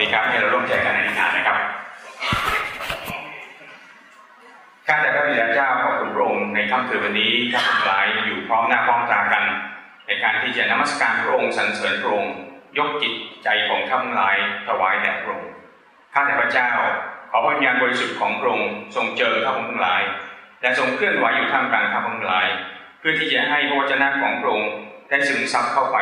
ดีครับให้เราร่วมใจกันในงานนะครับข้าแต่พระบิดาเจ้าขอบคุณพระองค์ในค่ำคืนวันนี้ข้าทั้งหลายอยู่พร้อมหน้าพร้อมตากัน ในการที่จะนมัสการพระองค์สรรเสริญพระองค์ยกจิตใจของข้าทั้งหลายถวายแด่พระองค์ข้าแต่พระเจ้า ขอพระญาณบริสุทธิ์ของพระองค์ทรงเจิมข้าพงทั้งหลายและทรงเคลื่อนไหวอยู่ท่ามกลางข้าพงทั้งหลายเพื่อที่จะให้พระวจนะของพระองค์ได้ซึมซับเข้าไป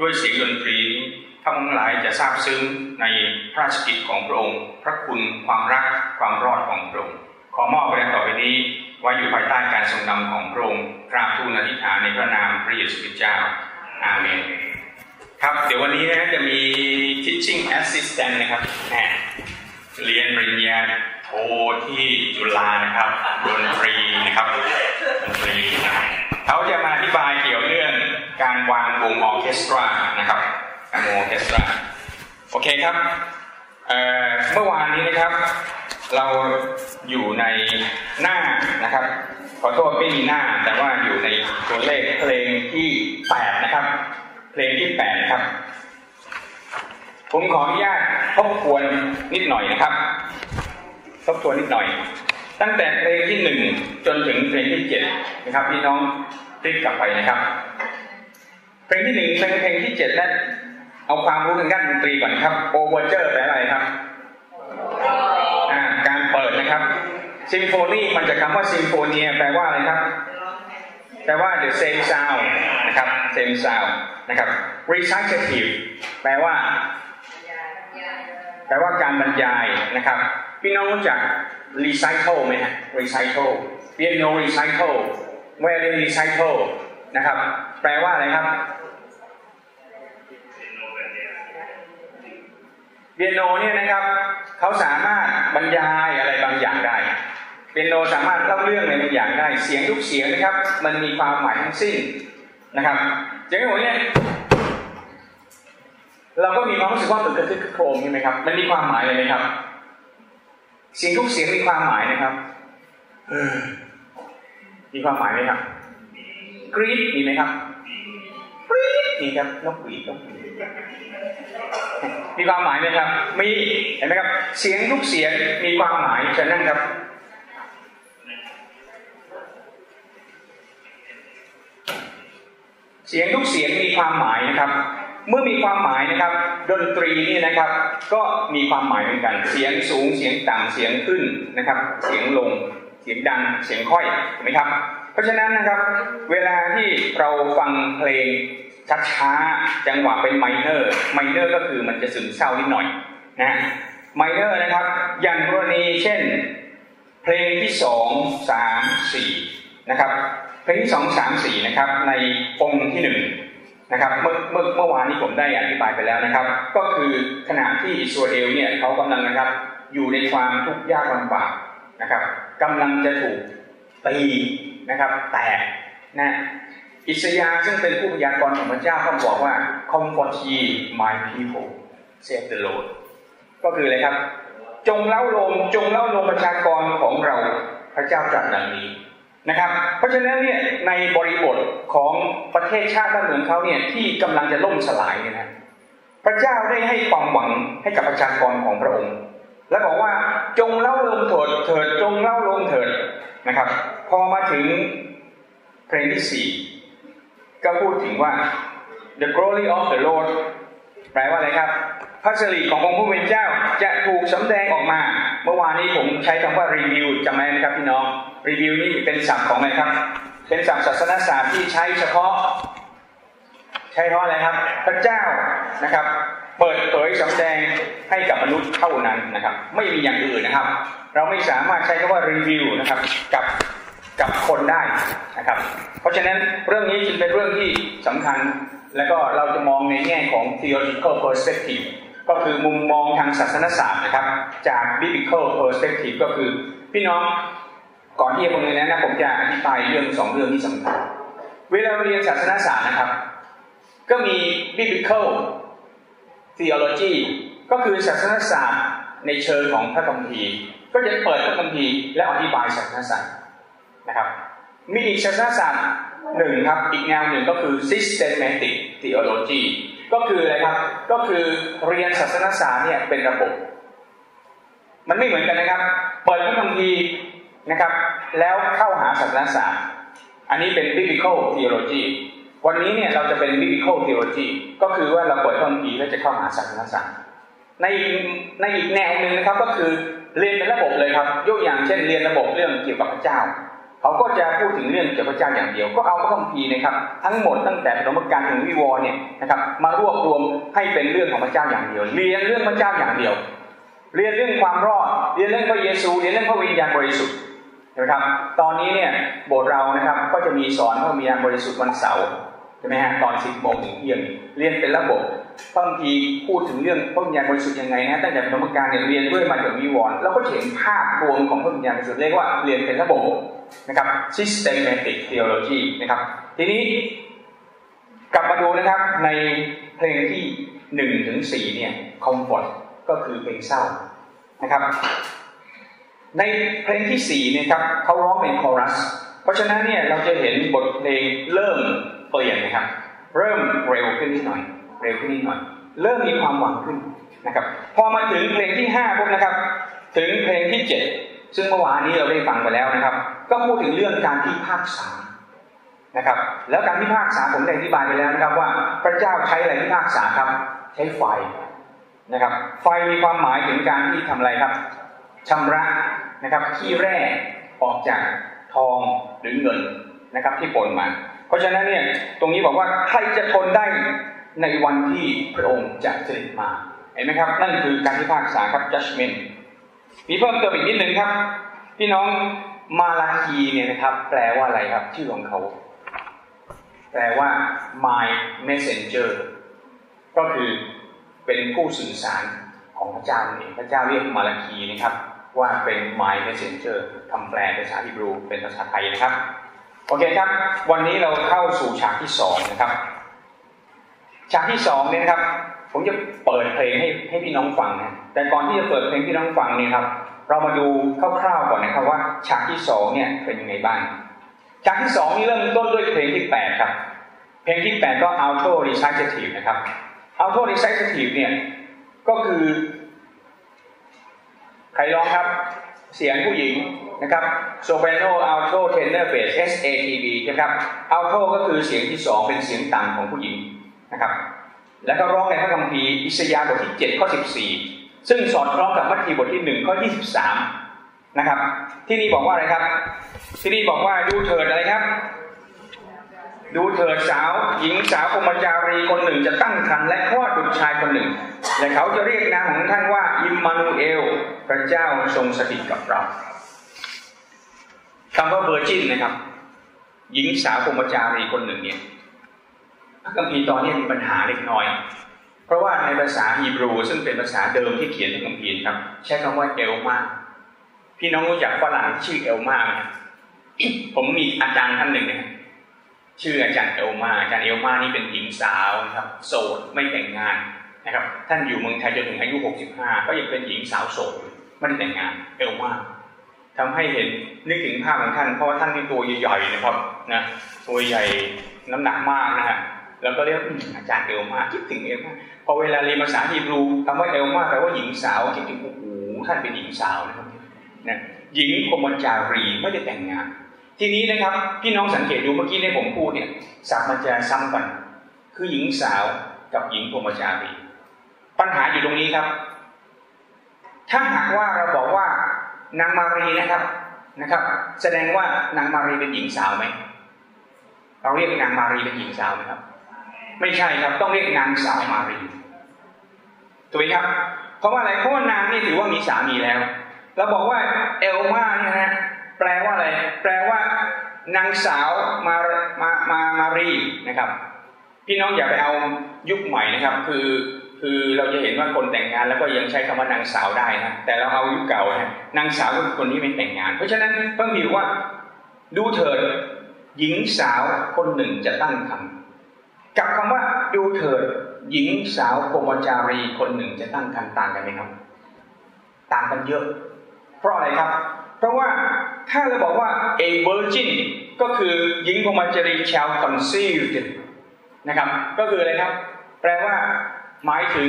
ด้วยเสียงดนตรีนี้ ท่านทั้งหลายจะทราบซึ้งในพระราชกิจของพระองค์ พระคุณความรักความรอดของพระองค์ ขอมอบเวลาต่อไปนี้ไว้อยู่ภายใต้การทรงนำของพระองค์กราบทูลอธิษฐานในพระนามพระเยซูคริสต์เจ้า อาเมน ครับเดี๋ยววันนี้นะจะมี teaching assistant นะครับแหมเรียนปริญญาโทที่จุฬานะครับดนตรีนะครับดนตรีเขาจะมาอธิบายเกี่ยวเรื่องการวางวงออเคสตรานะครับ การวางวงออร์เคสตราโอเคครับเมื่อวานนี้นะครับ เราอยู่ในหน้านะครับ ขอโทษไม่มีหน้า แต่ว่าอยู่ในตัวเลขเพลงที่แปดนะครับ เพลงที่แปดครับ ผมขออนุญาตทบทวนนิดหน่อยนะครับ ทบทวนนิดหน่อย ตั้งแต่เพลงที่หนึ่งจนถึงเพลงที่เจ็ดนะครับพี่น้องพลิกกลับไปนะครับ เพลงที่หนึ่งเป็นเพลงที่เจ็ดนั้น เอาความรู้ทางด้านดนตรีก่อนครับโอเวอร์เจอร์แปลอะไรครับการเปิดนะครับซิมโฟนีมันจะคำว่า symphonia แปลว่าอะไรครับ แปลว่า the same sound นะครับ same sound นะครับ recitative แปลว่า แปลว่าการบรรยายนะครับ พี่น้องรู้จัก recital ไหมฮะ recital piano recital violin recital นะครับ แปลว่าอะไรครับ เปียโนเนี่ยนะครับเขาสามารถบรรยายอะไรบางอย่างได้เปียโนสามารถเล่าเรื่องอะไรบางอย่างได้ เสียงทุกเสียงนะครับ มันมีความหมายทั้งสิ้นนะครับอย่างที่ผมเนี่ยเราก็มีความรู้สึกว่ามันกระทึกระโครมใช่ไหมครับมันมีความหมายเลยไหมครับ เสียงทุกเสียงมีความหมายนะครับมีความหมายไหมครับกรี๊ดมีไหมครับกรี๊ดมีครับนกหวีดนกหวีด มีความหมายไหมครับ มีเห็นไหมครับ เสียงทุกเสียงมีความหมายฉะนั้นครับเสียงทุกเสียงมีความหมายนะครับ เมื่อมีความหมายนะครับ ดนตรีนี่นะครับ ก็มีความหมายเหมือนกัน เสียงสูงเสียงต่ำเสียงขึ้นนะครับ เสียงลง เสียงดังเสียงค่อยถูกไหมครับ เพราะฉะนั้นนะครับ เวลาที่เราฟังเพลง ช้าๆจังหวะเป็น minor minor ก็คือมันจะซึมเศร้านิดหน่อยนะ minor นะครับ อย่างกรณีเช่น เพลงที่สองสามสี่นะครับ เพลงที่สองสามสี่นะครับ ในองค์ที่หนึ่งนะครับเมื่อเมื่อเมื่อวานนี้ผมได้อธิบายไปแล้วนะครับ ก็คือขณะที่อิสราเอลเนี่ยเขากำลังนะครับ อยู่ในความทุกข์ยากลำบากนะครับกำลังจะถูกตีนะครับ แตกนะ อิสยาซึ่งเป็นผู้พยากรณ์ของพระเจ้าเขาบอกว่า comfort ye my people save the Lord ก็คืออะไรครับ จงเล่าลมจงเล่าลมประชากรของเราพระเจ้าตรัสดังนี้นะครับ เพราะฉะนั้นเนี่ยในบริบทของประเทศชาติบ้านเมืองเขาเนี่ยที่กำลังจะล่มสลายเนี่ยนะพระเจ้าได้ให้ความหวังให้กับประชากรของพระองค์ และบอกว่าจงเล่าลมเถิดเถิดจงเล่าลมเถิดนะครับ พอมาถึงเพลงที่สี่ ก็พูดถึงว่า the glory of the Lord แปลว่าอะไรครับพระสิริขององค์พระผู้เป็นเจ้าจะถูกสำแดงออกมา เมื่อวานนี้ผมใช้คำว่ารีวิวจำไหมนะครับพี่น้องรีวิวนี่เป็นศัพท์ของอะไรครับ เป็นศัพท์ศาสนศาสตร์ที่ใช้เฉพาะ ใช้เพราะอะไรครับ พระเจ้านะครับ เปิดเผยสำแดงให้กับมนุษย์เท่านั้นนะครับ ไม่มีอย่างอื่นนะครับ เราไม่สามารถใช้คำว่ารีวิวนะครับ กับ กับคนได้นะครับ เพราะฉะนั้นเรื่องนี้จึงเป็นเรื่องที่สำคัญ และก็เราจะมองในแง่ของ theological perspective ก็คือมุมมองทางศาสนศาสตร์นะครับ จาก biblical perspective ก็คือพี่น้องก่อนที่จะลงในนั้นนะผมจะอธิบายเรื่องสองเรื่องที่สำคัญเวลาเรียนศาสนศาสตร์นะครับ ก็มี biblical theology ก็คือศาสนศาสตร์ในเชิงของพระคัมภีร์ ก็จะเปิดพระคัมภีร์และอธิบายศาสนศาสตร์ นะครับ มีอีกศาสนศาสตร์หนึ่งครับ อีกแนวหนึ่งก็คือ systematic theology ก็คืออะไรครับ ก็คือเรียนศาสนศาสตร์เนี่ยเป็นระบบ มันไม่เหมือนกันนะครับ เปิดพระคัมภีร์นะครับ แล้วเข้าหาศาสนศาสตร์ อันนี้เป็น biblical theology วันนี้เนี่ยเราจะเป็น biblical theology ก็คือว่าเราเปิดพระคัมภีร์แล้วจะเข้าหาศาสนศาสตร์ในในอีกแนวหนึ่งนะครับก็คือเรียนเป็นระบบเลยครับ ยกอย่างเช่นเรียนระบบเรื่องเกี่ยวกับพระเจ้า เขาก็จะพูดถึงเรื่องเกี่ยวกับพระเจ้าอย่างเดียว ก็เอาพระคัมภีร์นะครับทั้งหมดตั้งแต่ปฐมกาลถึงวิวรณ์เนี่ยนะครับมารวบรวมให้เป็นเรื่องของพระเจ้าอย่างเดียว เรียนเรื่องพระเจ้าอย่างเดียว เรียนเรื่องความรอด เรียนเรื่องพระเยซู เรียนเรื่องพระวิญญาณบริสุทธิ์นะครับ ตอนนี้เนี่ยโบสถ์เรานะครับก็จะมีสอนพระวิญญาณบริสุทธิ์วันเสาร์ ช่ไหมฮะตอนสิบโมงถึงเที่ยงเรียนเป็นระบบบางทีพูดถึงเรื่องพระวิญญาณบริสุทธิ์ยังไงนะตั้งแต่ปฐมกาลเนี่ยเรียนด้วยมาจากวิวรณ์เราก็เห็นภาพรวมของพระวิญญาณบริสุทธิ์เรียกว่าเรียนเป็นระบบนะครับ systematic theology นะครับ ทีนี้กลับมาดูนะครับในเพลงที่หนึ่งถึงสี่เนี่ย comfort ก็คือเพลงเศร้านะครับ ในเพลงที่สี่นี่ยครับเขาร้องเป็นคอรัส เพราะฉะนั้นเนี่ยเราจะเห็นบทเพลงเริ่ม เปลี่ยนนะครับ เริ่มเร็วขึ้นนิดหน่อย เร็วขึ้นนิดหน่อย เริ่มมีความหวังขึ้นนะครับ พอมาถึงเพลงที่ห้าปุ๊บนะครับ ถึงเพลงที่เจ็ดซึ่งเมื่อวานนี้เราได้ฟังไปแล้วนะครับ ก็พูดถึงเรื่องการพิพากษานะครับ แล้วการพิพากษาผมได้อธิบายไปแล้วนะครับว่าพระเจ้าใช้อะไรพิพากษาครับ ใช้ไฟนะครับ ไฟมีความหมายถึงการที่ทำอะไรครับชำระนะครับขี้แร่ออกจากทองหรือเงินนะครับที่ปนมา เพราะฉะนั้นเนี่ยตรงนี้บอกว่าใครจะทนได้ในวันที่พระองค์จะเสด็จมาเห็นไหมครับ นั่นคือการพิพากษาครับ judgment มีเพิ่มเติมอีกนิดหนึ่งครับ พี่น้องมาลาคีเนี่ยนะครับ แปลว่าอะไรครับ ชื่อของเขา แปลว่า my messenger ก็คือเป็นผู้สื่อสารของพระเจ้าเองพระเจ้าเรียกมาลาคีนะครับ ว่าเป็น my messenger คำแปลภาษาฮิบรูเป็นภาษาไทยนะครับ โอเคครับ วันนี้เราเข้าสู่ฉากที่สองนะครับ ฉากที่สองเนี่ยนะครับ ผมจะเปิดเพลงให้ให้พี่น้องฟังนะแต่ก่อนที่จะเปิดเพลงพี่น้องฟังเนี่ยครับ เรามาดูคร่าวๆก่อนนะครับว่า ฉากที่สองเนี่ยเป็นยังไงบ้าง ฉากที่สองนี่เริ่มต้นด้วยเพลงที่แปดครับ เพลงที่แปดก็ auto recitative นะครับ auto recitative เนี่ยก็คือ ใครร้องครับ เสียงผู้หญิง นะครับ soprano alto tenor bass S A T B นะครับ alto ก็คือเสียงที่สองเป็นเสียงต่ำของผู้หญิงนะครับแล้วก็ร้องในพระคัมภีร์อิสยาห์บทที่7ข้อ14 ซึ่งสอดคล้องกับมัทธิวบทที่1ข้อ23นะครับที่นี่บอกว่าอะไรครับ ที่นี่บอกว่าดูเถิดอะไรครับ ดูเถิดสาวหญิงสาวพรหมจารีคนหนึ่งจะตั้งครรภ์และคลอดบุตรชายคนหนึ่ง และเขาจะเรียกนามของท่านว่าอิมมานูเอล พระเจ้าทรงสถิตกับเรา คำว่า virgin นะครับ หญิงสาวพรหมจารีคนหนึ่งเนี่ยคัมภีร์ตอนนี้มีปัญหาเล็กน้อย เพราะว่าในภาษาฮีบรู ซึ่งเป็นภาษาเดิมที่เขียนในคัมภีร์ครับ ใช้คำว่าเอลมาพี่น้องรู้จักฝรั่งชื่อเอลมาไหมผมมีอาจารย์ท่านหนึ่งเนี่ยชื่ออาจารย์เอลมาอาจารย์เอลมานี่เป็นหญิงสาวนะครับ โสดไม่แต่งงานนะครับ ท่านอยู่เมืองไทยจนถึงอายุ 65 ก็ยังเป็นหญิงสาวโสดไม่ได้แต่งงานเอลมา ทำให้เห็นนึกถึงภาพของท่าน เพราะว่าท่านนี่ตัวใหญ่ๆนะครับนะตัวใหญ่น้ำหนักมากนะฮะแล้วก็เรียกอาจารย์เอลมาคิดถึงเอลมาพอเวลาเรียนภาษาฮีบรูคำว่าเอลมาแปลว่าหญิงสาวคิดถึงโอ้โหท่านเป็นหญิงสาวนะครับนะหญิงพมจารีไม่ได้แต่งงาน ทีนี้นะครับพี่น้องสังเกตดูเมื่อกี้ที่ผมพูดเนี่ยศัพท์มันจะซ้ำกันคือหญิงสาวกับหญิงพรมจารี ปัญหาอยู่ตรงนี้ครับ ถ้าหากว่าเราบอกว่า นางมารีนะครับนะครับ แสดงว่านางมารีเป็นหญิงสาวไหมเราเรียกนางมารีเป็นหญิงสาวไหมครับ ไม่ใช่ครับต้องเรียกนางสาวมารีถูกไหมครับ เพราะว่าอะไรเพราะว่านางนี่ถือว่ามีสามีแล้วเราบอกว่าเอลมาเนี่ยนะแปลว่าอะไร แปลว่านางสาวมามามามารีนะครับ พี่น้องอย่าไปเอายุคใหม่นะครับ คือ คือเราจะเห็นว่าคนแต่งงานแล้วก็ยังใช้คำว่านางสาวได้นะแต่เราเอายุคเก่านะนางสาวก็คือคนที่ไม่แต่งงาน เพราะฉะนั้นเพิ่งมีว่าดูเถิดหญิงสาวคนหนึ่งจะตั้งครรภ์กับคำว่าดูเถิดหญิงสาวพรหมจารีคนหนึ่งจะตั้งครรภ์ต่างกันไหมครับ ต่างกันเยอะ เพราะอะไรครับ เพราะว่าถ้าเราบอกว่า a virgin ก็คือหญิงพรหมจารี shall conceived นะครับ ก็คืออะไรครับ แปลว่า หมายถึง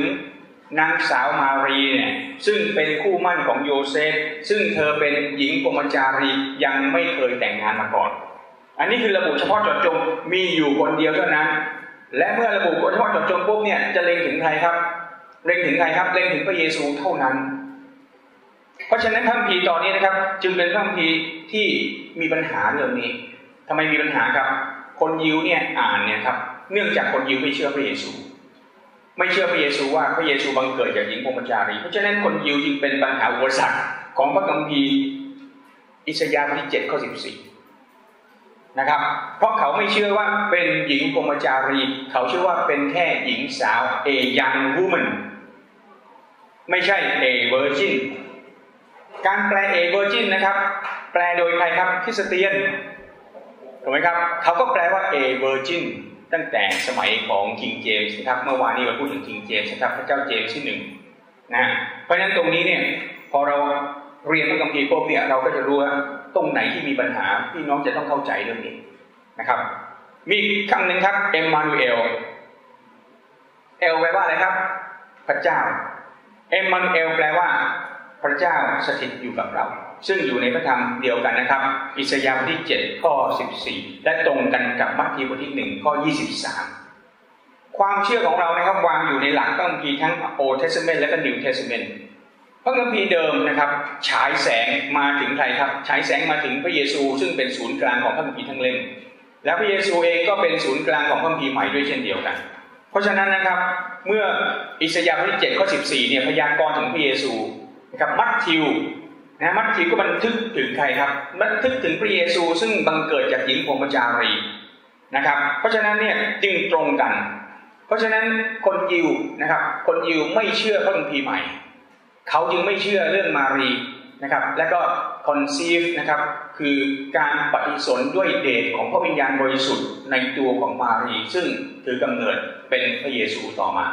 นางสาวมารีเนี่ยซึ่งเป็นคู่หมั้นของโยเซฟ ซึ่งเธอเป็นหญิงกรมจารียังไม่เคยแต่งงานมาก่อน อันนี้คือระบุเฉพาะเจาะจงมีอยู่คนเดียวเท่านั้น และเมื่อระบุเฉพาะเจาะจงปุ๊บเนี่ยจะเล็งถึงใครครับ เล็งถึงใครครับเล็งถึงพระเยซูเท่านั้น เพราะฉะนั้นพระคัมภีร์ตอนนี้นะครับ จึงเป็นพระคัมภีร์ที่มีปัญหาเรื่องนี้ทำไมมีปัญหาครับ คนยิวเนี่ยอ่านเนี่ยครับ เนื่องจากคนยิวไม่เชื่อพระเยซู ไม่เชื่อพระเยซูว่าพระเยซูบังเกิดจากหญิงพรมจารีเพราะฉะนั้นคนยิวจึงเป็นปัญหาอุปสรรคของพระคัมภีร์อิสยาห์บทที่เจ็ดข้อสิบสี่นะครับ เพราะเขาไม่เชื่อว่าเป็นหญิงพรหมจารี เขาเชื่อว่าเป็นแค่หญิงสาว a young woman ไม่ใช่ a virgin การแปล a virgin นะครับ แปลโดยใครครับคริสเตียนถูกไหมครับ เขาก็แปลว่า a virgin ตั้งแต่สมัยของ King James นะครับเมื่อวานนี้เราพูดถึง King James นะครับพระเจ้าเจมส์ที่หนึ่งนะเพราะฉะนั้นตรงนี้เนี่ยพอเราเรียนพระคัมภีร์ปุ๊บเนี่ยเราก็จะรู้ว่าตรงไหนที่มีปัญหาพี่น้องจะต้องเข้าใจเรื่องนี้นะครับ มีคำหนึ่งครับเอ็มมานูเอลเอลแปลว่าอะไรครับ พระเจ้าเอ็มมานูเอลแปลว่า พระเจ้าสถิตอยู่กับเรา ซึ่งอยู่ในพระธรรมเดียวกันนะครับ อิสยาห์บทที่ 7 ข้อ 14 และตรงกันกับมัทธิวบทที่ 1 ข้อ 23 ความเชื่อของเรานะครับวางอยู่ในหลักพระคัมภีร์ทั้ง Old Testament และก็ New Testament พระคัมภีร์เดิมนะครับฉายแสงมาถึงใครครับฉายแสงมาถึงพระเยซู ซึ่งเป็นศูนย์กลางของพระคัมภีร์ทั้งเล่มและพระเยซูเองก็เป็นศูนย์กลางของพระคัมภีร์ใหม่ด้วยเช่นเดียวกัน เพราะฉะนั้นนะครับเมื่ออิสยาห์บทที่7ข้อ14เนี่ยพยากรณ์ถึงพระเยซูนะครับมัทธิว นะมัทธิวก็บันทึกถึงใครครับ บันทึกถึงพระเยซูซึ่งบังเกิดจากหญิงพรมจารีนะครับ เพราะฉะนั้นเนี่ยจึงตรงกัน เพราะฉะนั้นคนยิวนะครับ คนยิวไม่เชื่อพระคัมภีร์ใหม่ เขาจึงไม่เชื่อเรื่องมารีนะครับ และก็ conceive นะครับคือการปฏิสนด้วยเดชของพระวิญญาณบริสุทธิ์ในตัวของมารี ซึ่งถือกำเนิดเป็นพระเยซูต่อมา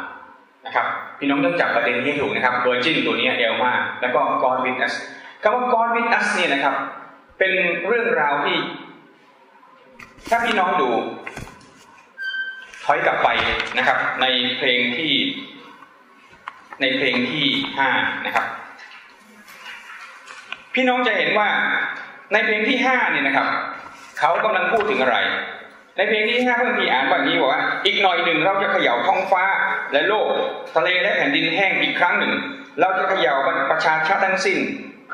นะครับพี่น้องต้องจับประเด็นนี้ถูกนะครับ virgin ตัวนี้เอลมาแล้วก็ God with us คำว่า God with us เนี่ยนะครับ เป็นเรื่องราวที่ ถ้าพี่น้องดูถอยกลับไปนะครับ ในเพลงที่ ในเพลงที่ห้านะครับ พี่น้องจะเห็นว่าในเพลงที่ห้าเนี่ยนะครับ เขากำลังพูดถึงอะไร ในเพลงที่ห้าเพิ่งมีอ่านแบบนี้บอกว่า อีกหน่อยหนึ่งเราจะเขย่าท้องฟ้าและโลก ทะเลและแผ่นดินแห้งอีกครั้งหนึ่ง เราจะเขย่าประชาชาติทั้งสิ้น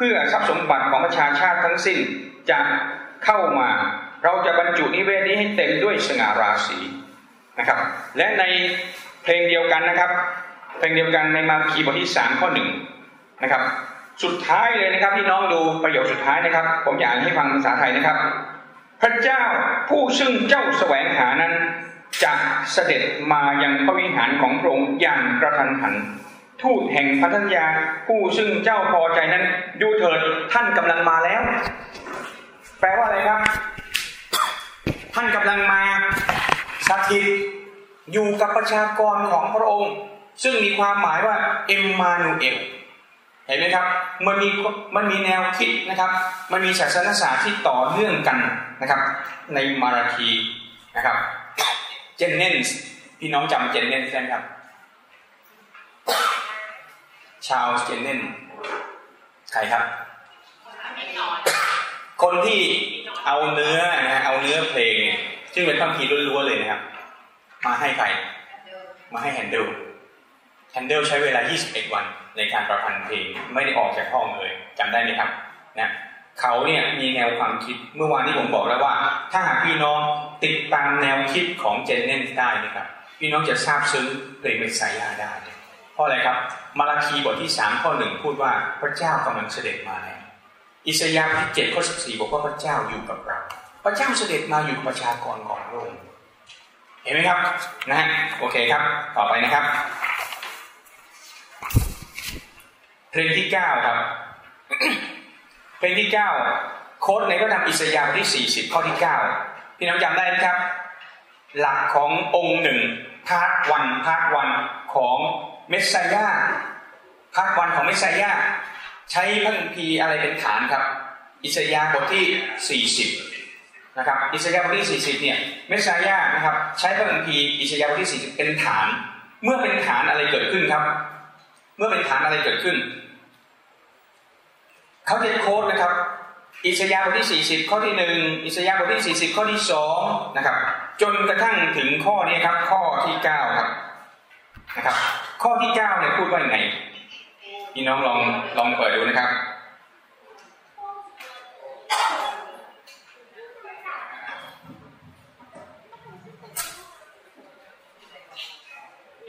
พื่อทรัพย์สมบัติของประชาชาติทั้งสิ้นจะเข้ามา เราจะบรรจุนิเวศนี้ให้เต็มด้วยสง่าราศีนะครับ และในเพลงเดียวกันนะครับ เพลงเดียวกันในมาคีบทที่สามข้อหนึ่งนะครับ สุดท้ายเลยนะครับพี่น้องดูประโยคสุดท้ายนะครับ ผมอยากให้ฟังภาษาไทยนะครับ พระเจ้าผู้ซึ่งเจ้าแสวงหานั้นจะเสด็จมายังพระวิหารของพระองค์อย่างกระทันหัน ทูตแห่งพันธญาผู้ซึ่งเจ้าพอใจนั้น ดูเถิดท่านกำลังมาแล้ว แปลว่าอะไรครับ ท่านกำลังมาสถิตอยู่กับประชากรของพระองค์ ซึ่งมีความหมายว่าเอ็มมานูเอลเห็นไหมครับมันมีมันมีแนวคิดนะครับ มันมีศาสนศาสตร์ที่ต่อเนื่องกันนะครับ ในมาราคีนะครับเจนเนนส์พี่น้องจำเจนเนนส์ได้ครับ ชาวเจนเนนใครครับ คนที่เอาเนื้อนะเอาเนื้อเพลง ซึ่งเป็นพังคีล้วนๆเลยนะครับ มาให้ใคร มาให้แฮนเดิลแฮนเดิลใช้เวลา 21 วันในการประพันธ์เพลงไม่ได้ออกจากห้องเลยจำได้ไหมครับนะเขาเนี่ยมีแนวความคิดเมื่อวานนี้ผมบอกแล้วว่า ถ้าหากพี่น้องติดตามแนวคิดของเจนเนนได้นะครับ พี่น้องจะทราบซึ้งเพลงเมสไซยาได้ ราะอะไรครับ มาราคีบทที่สามข้อหนึ่งพูดว่าพระเจ้ากำลังเสด็จมาแล้วอิสยาห์ที่เจ็ดข้อสิบสี่บอกว่าพระเจ้าอยู่กับเรา พระเจ้าเสด็จมาอยู่กับประชากรของโลกเห็นไหมครับนะฮะโอเคครับ ต่อไปนะครับ เพลงที่เก้าครับ เพลงที่เก้า quote ในพระธรรมอิสยาห์ที่สี่สิบข้อที่เก้าพี่น้องจำได้ไหมครับ หลักขององค์หนึ่ง Part One Part One ของ Messiah Part One ของ Messiah ใช้พระคัมภีร์อะไรเป็นฐานครับ อิสยาห์บทที่ 40 นะครับ อิสยาห์บทที่ 40 เนี่ย Messiah นะครับ ใช้พระคัมภีร์อิสยาห์บทที่ 40 เป็นฐาน เมื่อเป็นฐานอะไรเกิดขึ้นครับ เมื่อเป็นฐานอะไรเกิดขึ้น เขาจะโค้ดนะครับ อิสยาห์บทที่ 40 ข้อที่หนึ่งอิสยาห์บทที่ 40 ข้อที่สองนะครับ จนกระทั่งถึงข้อนี้ครับ ข้อที่ 9 ครับ นะครับ ข้อที่9เนี่ยพูดว่าอย่างไงพี่น้องลองลองเปิดดูนะครับ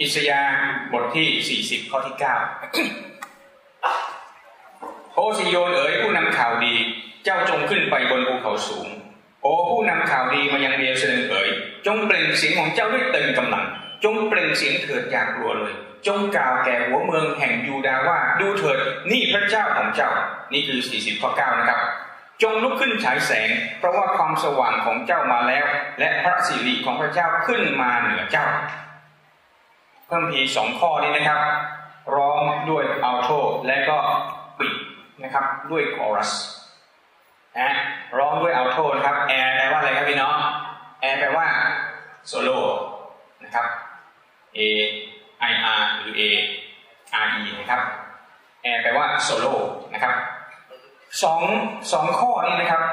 อิสยาบทที่ 40 ข้อที่ 9 โอสิโยนเอ๋ยผู้นำข่าวดี เจ้าจงขึ้นไปบนภูเขาสูง โอผู้นำข่าวดีมายังเรียเซนเอ๋ยจงเปล่งเสียงของเจ้าด้วยเต็มกำลัง จงเปล่งเสียงเถิดอย่ากลัวเลย จงกล่าวแก่หัวเมืองแห่งยูดาว่าดูเถิดนี่พระเจ้าของเจ้า นี่คือ 40ข้อ9นะครับ จงลุกขึ้นฉายแสง เพราะว่าความสว่างของเจ้ามาแล้ว และพระสิริของพระเจ้าขึ้นมาเหนือเจ้า พระคัมภีร์สองข้อนี้นะครับ ร้องด้วย alto และก็ปิดนะครับด้วยคอรัสนะร้องด้วย alto นะครับแอร์แปลว่าอะไรครับพี่น้องแอร์แปลว่าโซโล่นะครับ A I R หรือ A R E นะครับแอร์แปลว่าโซโล่นะครับสองสองข้อนี้นะครับ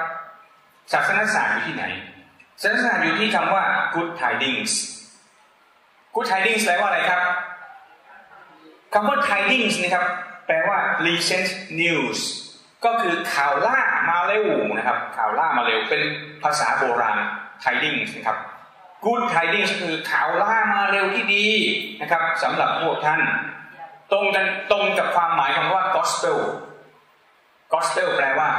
ศาสนศาสตร์อยู่ที่ไหนศาสนศาสตร์อยู่ที่คำว่า good tidings good tidings แปลว่าอะไรครับคำว่า tidings นะครับ แปลว่า recent news ก็คือข่าวล่ามาเร็วนะครับ ข่าวล่ามาเร็วเป็นภาษาโบราณ tidings นะครับ good tidings คือข่าวล่ามาเร็วที่ดีนะครับสำหรับพวกท่าน ตรงกันตรงกับความหมายของว่า gospel gospel แปลว่า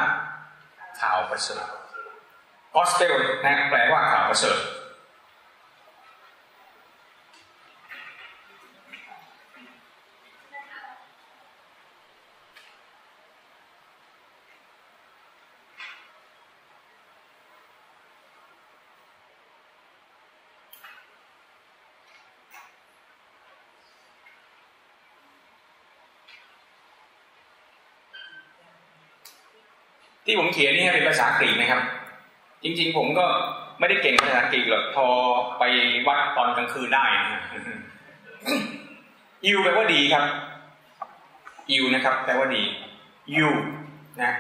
ข่าวประเสริฐ gospel นะแปลว่าข่าวประเสริฐ ที่ผมเขียนนี่เป็นภาษากรีกนะครับ จริง ๆ ผมก็ไม่ได้เก่งภาษากรีกหรอกพอไปวัดตอนกลางคืนได้ยูแปลว่าดีครับยูนะครับแปลว่าดียูนะ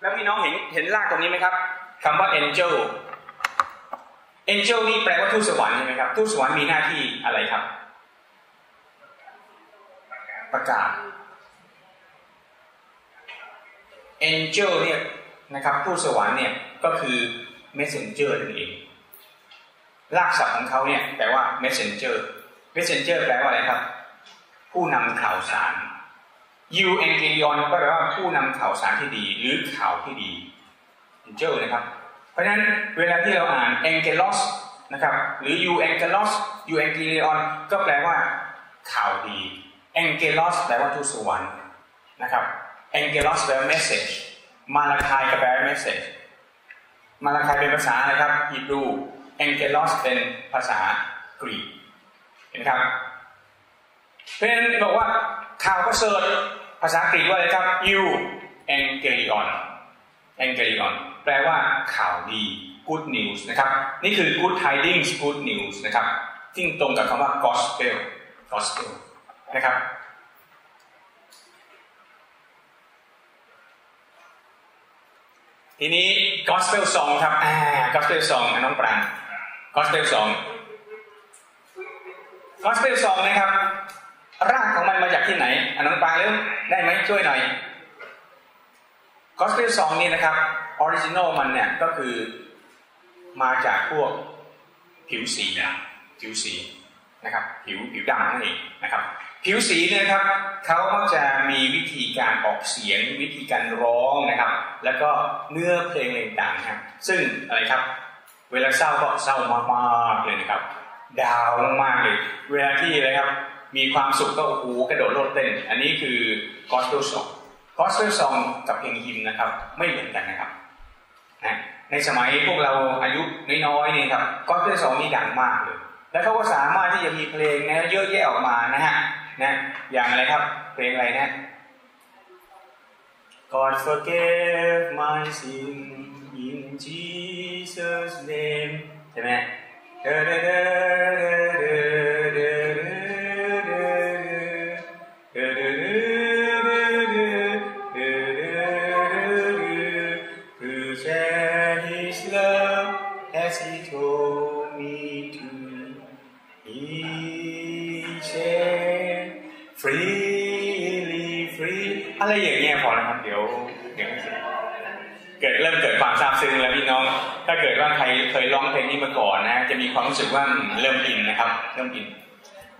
แล้วพี่น้องเห็นเห็นลากตรงนี้ไหมครับคำว่า angel angel นี่แปลว่าทูตสวรรค์ใช่ไหมครับทูตสวรรค์มีหน้าที่อะไรครับ ประกาศ angel เนี่ยนะครับผู้สวรรค์เนี่ยก็คือ messenger นั่นเองรากศัพท์ของเขาเนี่ยแปลว่า messenger messenger แปลว่าอะไรครับ ผู้นำข่าวสาร you angelion ก็แปลว่าผู้นำข่าวสารที่ดี หรือข่าวที่ดี angel นะครับ เพราะฉะนั้นเวลาที่เราอ่าน angelos นะครับหรือ you angelos you angelion ก็แปลว่าข่าวดี เองเกลอสแปลว่าทูตสวรรค์นะครับเองเกลอสแปลว่า message มาลาคายก็แปลว่า message มาลาคายเป็นภาษาอะครับฮีบรูเองเกลอสเป็นภาษากรีกเห็นครับเพราะฉะนั้นบอกว่าข่าวประเสริฐภาษากรีกว่าอะไรครับ you angelion angelion แปลว่าข่าวดี good news นะครับ นี่คือ good tidings good news นะครับที่ตรงกับคำว่า gospel gospel นะครับ ทีนี้ gospel song ครับ อ่า gospel song น้องปราง gospel song gospel song นะครับ รากของมันมาจากที่ไหนอน้องปรางเร็วได้ไหมช่วยหน่อย gospel song นี่นะครับ original มันเนี่ยก็คือมาจากพวกผิวสีนะผิวสีนะครับ ผิวผิวดำนั่นเองนะครับ ผิวสีเนี่ยครับเขาก็จะมีวิธีการออกเสียงวิธีการร้องนะครับ แล้วก็เนื้อเพลงต่างๆครับซึ่งอะไรครับ เวลาเศร้าก็เศร้ามากๆเลยนะครับ ดาวมากๆเลย เวลาที่อะไรครับมีความสุขก็โอ้โหกระโดดโลดเต้น อันนี้คือ gospel song gospel song กับเพลงฮิมนะครับ ไม่เหมือนกันนะครับนะในสมัยพวกเราอายุน้อยๆนี่ครับ gospel song นี่ดังมากเลย แล้วเขาก็สามารถที่จะมีเพลงนะเยอะแยะออกมานะฮะ นะอย่างอะไรครับ เพลงอะไรนะ God forgive my sin in Jesus name ใช่ไหมเดเดเด ซึ้งแล้วพี่น้อง ถ้าเกิดว่าใครเคยร้องเพลงนี้มาก่อนนะ จะมีความรู้สึกว่าเริ่มอินนะครับ เริ่มอิน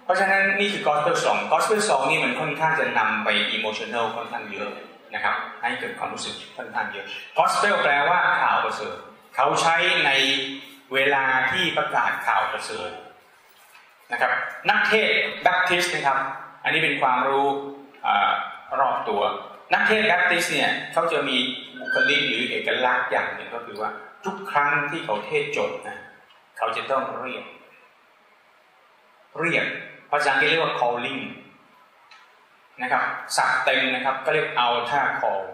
เพราะฉะนั้นนี่คือ gospel song gospel song นี่มันค่อนข้างจะนำไป emotional ค่อนข้างเยอะนะครับให้เกิดความรู้สึกค่อนข้างเยอะ gospel แปลว่าข่าวประเสริฐเขาใช้ในเวลาที่ประกาศข่าวประเสริฐนะครับ นักเทศแบปทิสต์นะครับ อันนี้เป็นความรู้รอบตัว นักเทศแบปทิสต์เนี่ยเขาจะมี บุคลิกหรือเอกลักษณ์อย่างหนึ่งก็คือว่า ทุกครั้งที่เขาเทศจบนะเขาจะต้องเรียก เรียกภาษาอังกฤษเรียกว่า calling นะครับศัพท์เต็มนะครับก็เรียกเอาท่า call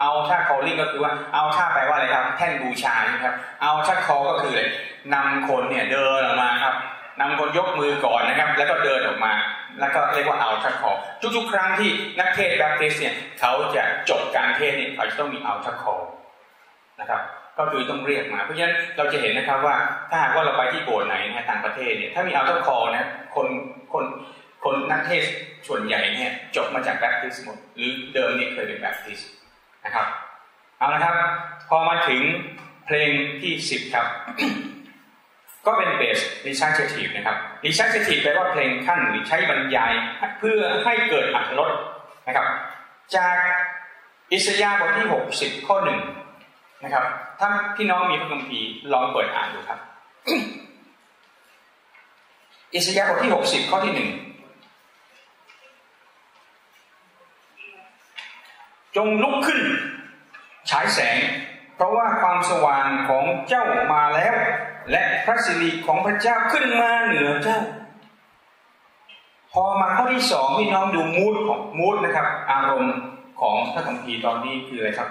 เอาท่า calling ก็คือว่าเอาท่าแปลว่าอะไรครับ แท่นบูชานะครับเอาท่า call ก็คือเลยนำคนเนี่ยเดินออกมาครับ นำคนยกมือก่อนนะครับ แล้วก็เดินออกมา แล้วก็เรียกว่าเอาท่า call ทุกๆ ครั้งที่นักเทศน์แบปติสเนี่ยเขาจะจบการเทศน์เนี่ยเขาจะต้องมีเอาท่า call นะครับ ก็คือต้องเรียกมา เพราะฉะนั้นเราจะเห็นนะครับว่าถ้าหากว่าเราไปที่โบสถ์ไหนนะต่างประเทศเนี่ยถ้ามี altar call นะคนคนคนนักเทศน์ส่วนใหญ่เนี่ยจบมาจากแบปติสต์หมดหรือเดิมนี่เคยเป็นแบปติสต์นะครับเอาละครับ พอมาถึงเพลงที่สิบครับ ก็เป็นเบส recitative นะครับ recitative แปลว่าเพลงขั้นหรือใช้บรรยายเพื่อให้เกิดอัตรสนะครับ จากอิสยาบทที่ 60 ข้อหนึ่งนะครับ ถ้าพี่น้องมีพระคัมภีร์ลองเปิดอ่านดูครับ อิสยาบทที่หกสิบข้อที่หนึ่งจงลุกขึ้น ฉายแสง เพราะว่าความสว่างของเจ้ามาแล้ว และพระสิริของพระเจ้าขึ้นมาเหนือเจ้า พอมาข้อที่สองพี่น้องดูมูดของมูดนะครับ อารมณ์ของพระคัมภีร์ตอนนี้คืออะไรครับ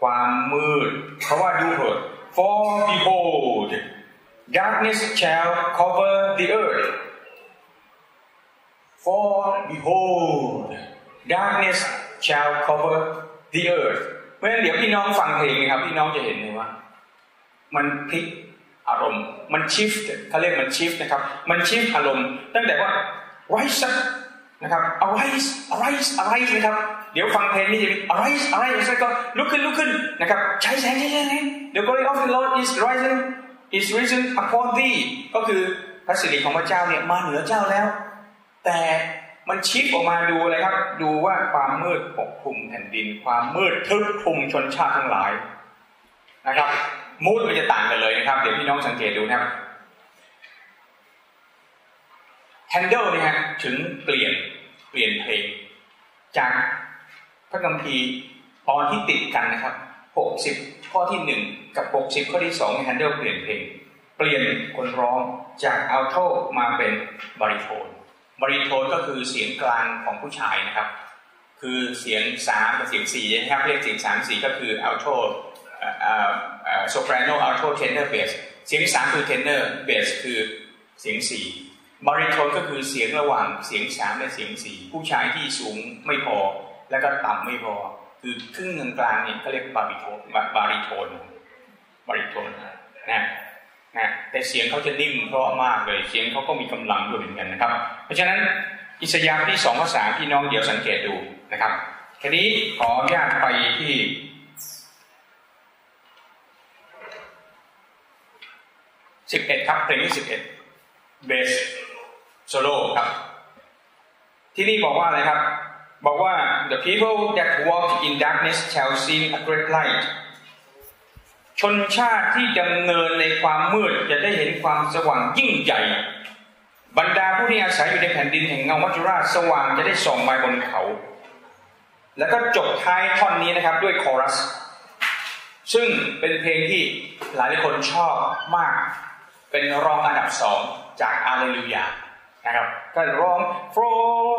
ความมืด เพราะว่าดูเถิด for behold darkness shall cover the earth for behold darkness shall cover the earth เพราะฉะนั้นเดี๋ยวพี่น้องฟังเพลงนะครับพี่น้องจะเห็นเลยว่า มันพลิก อารมณ์มันชิฟต์เขาเรียกมันชิฟต์นะครับ มันชิฟต์อารมณ์ ตั้งแต่ว่า rise up นะครับ arise arise arise นะครับ เดี๋ยวฟังเพลงนี้จะ arise arise แล้วก็ลุกขึ้นลุกขึ้นนะครับ ใช้แสงใช้แสง the glory of the Lord is rising is risen upon thee ก็คือพระสิริของพระเจ้าเนี่ยมาเหนือเจ้าแล้ว แต่มันชิปออกมาดูอะไรครับ ดูว่าความมืดปกคลุมแผ่นดิน ความมืดทึบคลุมชนชาติทั้งหลายนะครับ มูดมันจะต่างกันเลยนะครับ เดี๋ยวพี่น้องสังเกตดูนะครับแฮนเดิลเนี่ยถึงเปลี่ยนเปลี่ยนเพลง จากพระคัมภีร์ตอนที่ติดกันนะครับ 60 ข้อที่ 1 กับ 60 ข้อที่ 2 แฮนเดิลเปลี่ยนเพลง เปลี่ยนคนร้องจาก alto มาเป็น baritone baritone ก็คือเสียงกลางของผู้ชายนะครับ คือเสียง3กับเสียง4นะครับเรียกเสียง3 4ก็คือ alto soprano alto tenor bass เสียง3คือ tenor bass คือเสียง4 baritone ก็คือเสียงระหว่างเสียงสามและเสียงสี่ผู้ชายที่สูงไม่พอ แล้วก็ต่ำไม่พอ คือครึ่งกลางๆนี่ก็เรียก baritoneบาริโทนบาริโทนนะนะแต่เสียงเขาจะนิ่มเพราะมากเลยเสียงเขาก็มีกำลังด้วยเหมือนกันนะครับ เพราะฉะนั้นอิสยาห์ที่สองภาษาพี่น้องเดี๋ยวสังเกตดูนะครับทีนี้ขออนุญาตไปที่ สิบเอ็ดครับเพลงที่สิบเอ็ด bass solo ครับ ที่นี่บอกว่าอะไรครับ บอกว่า the people that walk in darkness shall see a great light ชนชาติที่ดำเนินในความมืดจะได้เห็นความสว่างยิ่งใหญ่ บรรดาผู้ที่อาศัยอยู่ในแผ่นดินแห่งเงาวัจราชสว่างจะได้ส่องไปบนเขา แล้วก็จบท้ายท่อนนี้นะครับด้วยคอรัส ซึ่งเป็นเพลงที่หลายคนชอบมาก เป็นรองอันดับสองจากอาเลลูยานะครับก็ร้อง For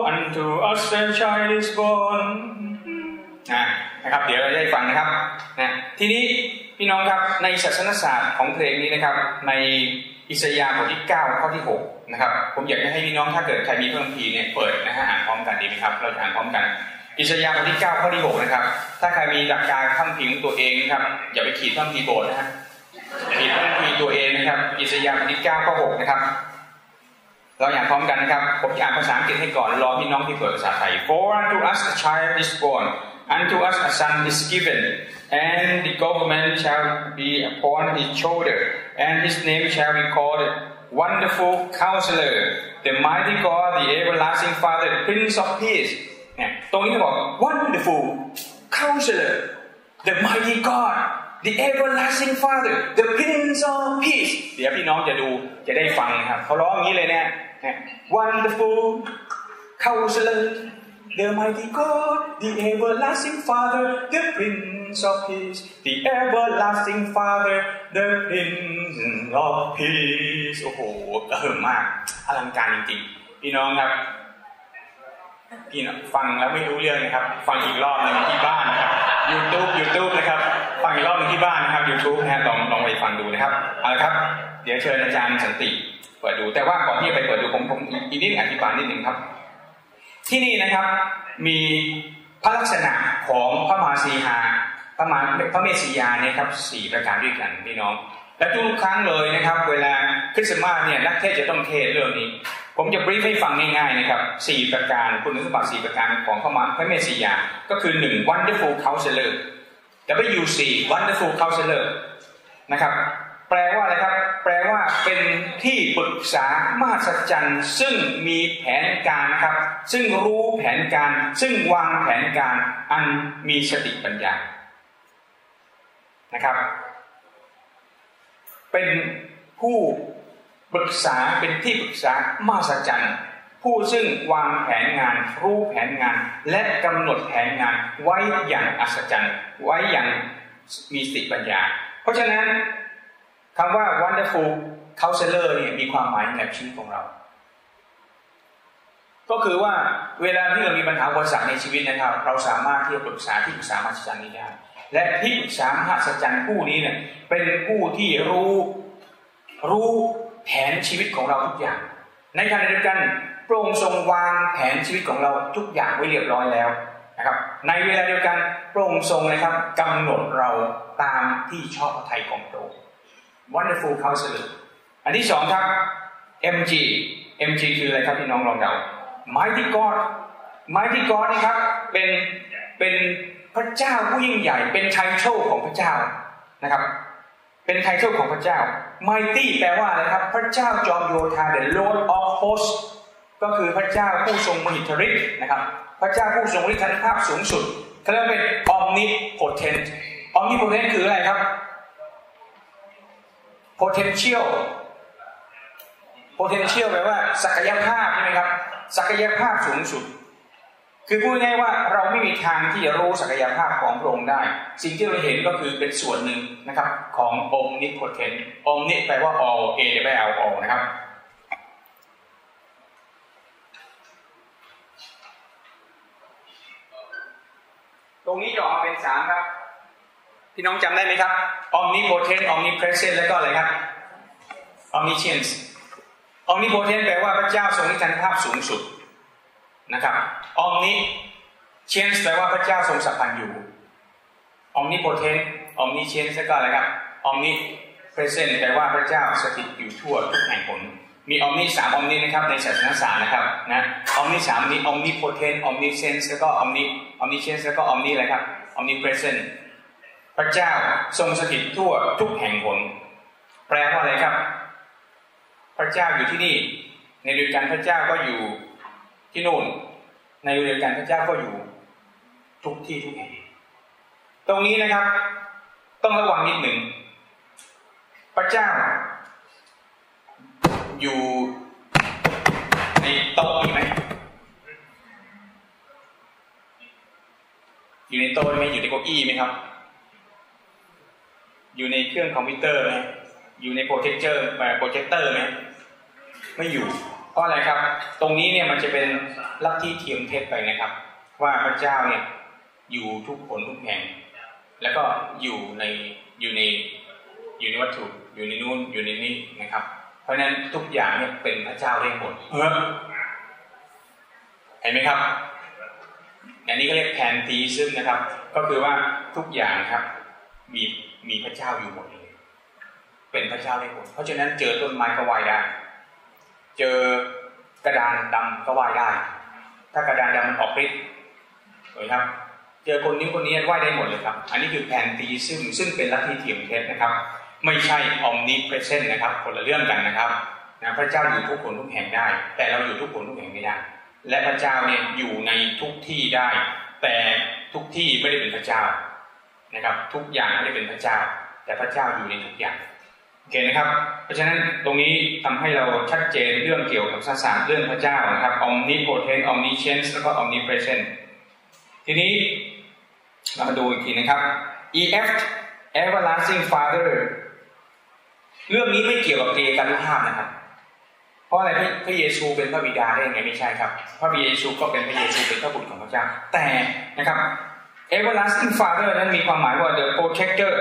unto us a child is born นะครับเดี๋ยวเราได้ฟังนะครับนะทีนี้พี่น้องครับในศาสนศาสตร์ของเพลงนี้นะครับในอิสยาห์บทที่ 9 ข้อที่ 6 นะครับ ผมอยากจะให้พี่น้องถ้าเกิดใครมีเพิ่มพีเนี่ยเปิดนะฮะอ่านพร้อมกันดีไหมครับ เราจะอ่านพร้อมกัน อิสยาห์บทที่ 9 ข้อที่ 6 นะครับ ถ้าใครมีหลักการข้ามพิงตัวเองนะครับอย่าไปขีดข้ามพีโบสนะฮะ ขีดข้ามพีตัวเองนะครับ อิสยาห์บทที่9ข้อ6นะครับ เราอ่านพร้อมกันนะครับผมจะอ่านภาษาอังกฤษให้ก่อนรอพี่น้องที่เปิดภาษาไทย For unto us a child is born unto us a son is given and the government shall be upon his shoulder and his name shall be called Wonderful Counselor the mighty God the everlasting Father the Prince of Peace เนี่ยตรงนี้เขาบอก Wonderful Counselor the mighty God the everlasting Father the Prince of Peace เดี๋ยวพี่น้องจะดูจะได้ฟังนะครับเขาร้องอย่างนี้เลยนะ Wonderful Counselor the mighty God the everlasting Father the Prince of Peace the everlasting Father the Prince of Peace โอ้โหกระหึ่มมากอลังการจริงๆพี่น้องครับ พี่น้องฟังแล้วไม่รู้เรื่องนะครับ ฟังอีกรอบหนึงที่บ้านนะครับ YouTube YouTube นะครับ ฟังอีกรอบหนึงที่บ้านนะครับ YouTube นะฮะลองลองไปฟังดูนะครับเอาละครับ เดี๋ยวเชิญอาจารย์สันติเปิดดู แต่ว่าก่อนที่จะไปเปิดดูผมผมอีกนิดอธิบายนิดหนึ่งครับ ที่นี่นะครับมีพระลักษณะของพระมหาสีหาพระมหาพระเมสสิยาเนี่ยครับสี่ประการด้วยกันพี่น้องและทุกครั้งเลยนะครับ เวลาคริสต์มาสเนี่ยนักเทศจะต้องเทศเรื่องนี้ ผมจะบรีฟให้ฟังง่ายๆนะครับสี่ประการคุณสมบัติสี่ประการของพระมาพระเมสสิยา ก็คือหนึ่ง wonderful counselor WC wonderful counselor นะครับ แปลว่าอะไรครับ แปลว่าเป็นที่ปรึกษามหัศจรรย์ ซึ่งมีแผนการนะครับ ซึ่งรู้แผนการ ซึ่งวางแผนการอันมีสติปัญญานะครับ เป็นผู้ ปรึกษาเป็นที่ปรึกษามหัศจรรย์ผู้ซึ่งวางแผนงานรู้แผนงาน และกำหนดแผนงานไว้อย่างอัศจรรย์ไว้อย่างมีสติปัญญา เพราะฉะนั้นคำว่า wonderful counselor เนี่ยมีความหมายในชีวิตของเรา ก็คือว่าเวลาที่เรามีปัญหาอุปสรรคในชีวิตนะครับ เราสามารถที่จะปรึกษาที่ปรึกษามหัศจรรย์นี้ได้และที่ปรึกษามหัศจรรย์ผู้นี้เนี่ยเป็นผู้ที่รู้รู้ แผนชีวิตของเราทุกอย่าง ในขณะเดียวกันพระองค์ทรงวางแผนชีวิตของเราทุกอย่างไว้เรียบร้อยแล้วนะครับ ในเวลาเดียวกันพระองค์ทรงนะครับกำหนดเราตามที่ชอบพระทัยของพระองค์ Wonderful Counselor อันที่สองครับ MG MG คืออะไรครับพี่น้องลองเดา Mighty God Mighty God นะครับเป็นเป็นพระเจ้าผู้ยิ่งใหญ่เป็นไทเทลของพระเจ้านะครับ เป็นไทเทลของพระเจ้า Mighty แปลว่าอะไรครับ พระเจ้าจอมโยธา The Lord of Hosts ก็คือพระเจ้าผู้ทรงมหิทธิฤทธิ์นะครับ พระเจ้าผู้ทรงฤทธานุภาพสูงสุดเขาเรียกเป็น omnipotent omnipotent คืออะไรครับ potential potential แปลว่าศักยภาพใช่ไหมครับ ศักยภาพสูงสุด คือพูดง่ายว่าเราไม่มีทางที่จะรู้ศักยภาพของพระองค์ได้ สิ่งที่เราเห็นก็คือเป็นส่วนหนึ่งนะครับของ omnipotent omni แปลว่า all a แปลว่า all นะครับตรงนี้จะออกมาเป็นสามครับ พี่น้องจำได้ไหมครับ omnipotent omnipresent แล้วก็อะไรครับ omniscience omnipotent แปลว่าพระเจ้าทรงนิทานภาพสูงสุดนะครับ omniscience แปลว่าพระเจ้าทรงสัพพันธ์อยู่ omnipotent omniscience แล้วก็อะไรครับ omnipresent แปลว่าพระเจ้าสถิตอยู่ทั่วทุกแห่งหนมี omni สาม omni นะครับในศาสนาศาสตร์นะครับนะ omni สามนี้ omnipotent omniscience แล้วก็ omni omniscience แล้วก็ omni อะไรครับ omnipresent พระเจ้าทรงสถิตทั่วทุกแห่งหนแปลว่าอะไรครับ พระเจ้าอยู่ที่นี่ ในเดียวกันพระเจ้าก็อยู่ที่นู่น ในเดียวกันพระเจ้าก็อยู่ทุกที่ทุกแห่งตรงนี้นะครับ ต้องระวังนิดหนึ่งพระเจ้า อยู่ในโต๊ะมีไหมอยู่ในโต๊ะไหมอยู่ในเก้าอี้ไหมครับ อยู่ในเครื่องคอมพิวเตอร์ไหมอยู่ในโปรเจคเตอร์โปรเจคเตอร์ไหมไม่อยู่ เพราะอะไรครับ ตรงนี้เนี่ยมันจะเป็นลัทธิเทียมเท็จไปนะครับ ว่าพระเจ้าเนี่ยอยู่ทุกคนทุกแห่ง แล้วก็อยู่ในอยู่ในอยู่ในวัตถุอยู่ในนู่นอยู่ในนี้นะครับ เพราะฉะนั้นทุกอย่างเนี่ยเป็นพระเจ้าได้หมดเห็นไหมครับอันนี้ก็เรียกแพนทีซึ่งนะครับ ก็คือว่าทุกอย่างครับมีมีพระเจ้าอยู่หมดเลยเป็นพระเจ้าได้หมดเพราะฉะนั้นเจอต้นไม้ก็ไหว้ได้ เจอกระดานดำก็ไหว้ได้ ถ้ากระดานดำมันออกฤทธิ์เห็นครับเจอคนนี้คนนี้ไหว้ได้หมดเลยครับ อันนี้คือแพนทีซึ่งซึ่งเป็นลัทธิเทียมเทสนะครับ ไม่ใช่อมนิเพรสเซนต์นะครับ คนละเรื่องกันนะครับนะพระเจ้าอยู่ทุกคนทุกแห่งได้ แต่เราอยู่ทุกคนทุกแห่งไม่ได้ และพระเจ้าเนี่ยอยู่ในทุกที่ได้ แต่ทุกที่ไม่ได้เป็นพระเจ้านะครับ ทุกอย่างไม่ได้เป็นพระเจ้า แต่พระเจ้าอยู่ในทุกอย่าง โอเคนะครับ เพราะฉะนั้นตรงนี้ทำให้เราชัดเจนเรื่องเกี่ยวกับศาสนาเรื่องพระเจ้านะครับ omnipotent omniscient แล้วก็ omnipresent ทีนี้เรามาดูอีกทีนะครับ ef everlasting father เรื่องนี้ไม่เกี่ยวกับเกการุภาพนะครับ เพราะอะไรพระเยซูเป็นพระบิดาได้ยังไงไม่ใช่ครับ พระเยซูก็เป็นพระเยซูเป็นพระบุตรของพระเจ้า แต่นะครับ everlasting father นั้นมีความหมายว่า the protector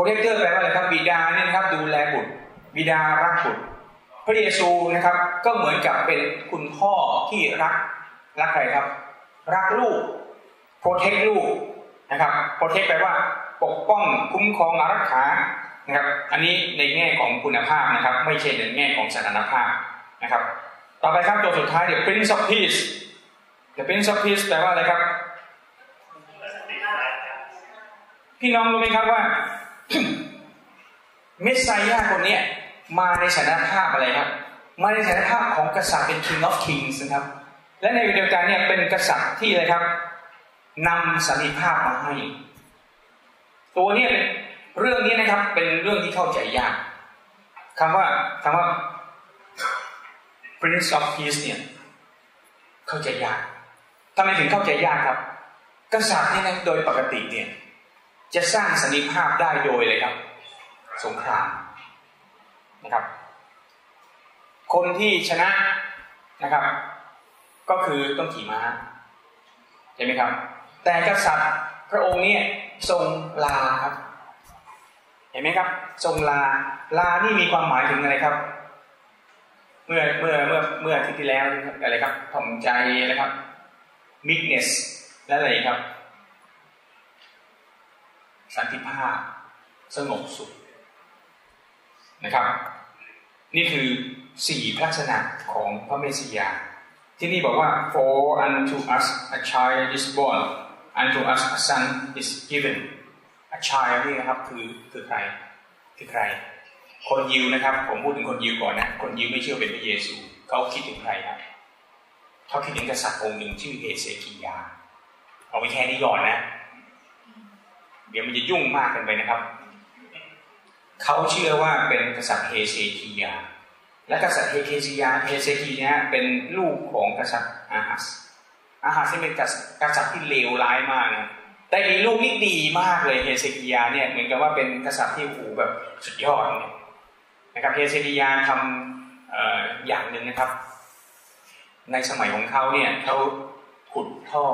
protector แปลว่าอะไรครับบิดาเนี่ยนะครับดูแลบุตรบิดารักบุตรพระเยซูนะครับ ก็เหมือนกับเป็นคุณพ่อที่รักรักใครครับ รักลูก protect ลูกนะครับ protect แปลว่า ปกป้องคุ้มครองอารักขานะครับ อันนี้ในแง่ของคุณภาพนะครับ ไม่ใช่ในแง่ของสถานภาพนะครับ ต่อไปครับตัวสุดท้าย the Prince of Peace the Prince of Peace แปลว่าอะไรครับ พี่น้องรู้ไหมครับว่า เมสไซยาคนนี้มาในสถานภาพอะไรครับ มาในสถานภาพของกษัตริย์เป็น King of Kings นะครับ และในเดียวกันเนี่ยเป็นกษัตริย์ที่อะไรครับนำสันติภาพมาให้ตัวนี้เรื่องนี้นะครับ เป็นเรื่องที่เข้าใจยากคำว่าคำว่า Prince of Peace เนี่ยเข้าใจยากทำไมถึงเข้าใจยากครับ กษัตริย์นี่นะโดยปกติเนี่ย จะสร้างสันติภาพได้โดยเลยครับ สงครามนะครับ คนที่ชนะนะครับ ก็คือต้องขี่ม้าใช่ไหมครับ แต่กษัตริย์พระองค์เนี่ยทรงลาครับ เห็นไหมครับ ทรงลาลานี่มีความหมายถึงอะไรครับ เมื่อเมื่อเมื่อเมื่อที่ที่แล้วอะไรครับถ่อมใจนะครับ meekness และอะไรครับ สันติภาพ สงบสุขนะครับ นี่คือสี่ลักษณะของพระเมสสิยา ที่นี่บอกว่า for unto us a child is born unto us a son is given ชายนี่นะครับคือคือใครคือใคร คนยิวนะครับ ผมพูดถึงคนยิวก่อนนะ คนยิวไม่เชื่อเป็นพระเยซู เขาคิดถึงใครครับเขาคิดถึงกษัตริย์องค์หนึ่งชื่อเฮเซกียา เอาไว้แค่นี้ก่อนนะ เดี๋ยวมันจะยุ่งมากกันไปนะครับ เขาเชื่อว่าเป็นกษัตริย์เฮเซกียา และกษัตริย์เฮเซกียาเฮเซกียาเป็นลูกของกษัตริย์อาฮัสอาฮัสที่เป็นกษัตริย์ที่เลวร้ายมากนะแต่มีลูกนี่ดีมากเลยเฮเซกียาเนี่ยเหมือนกับว่าเป็นกษัตริย์ที่โหแบบสุดยอดเนี่ยนะครับเฮเซกิยาทำอย่างหนึ่งนะครับ ในสมัยของเขาเนี่ยเขาขุดท่อ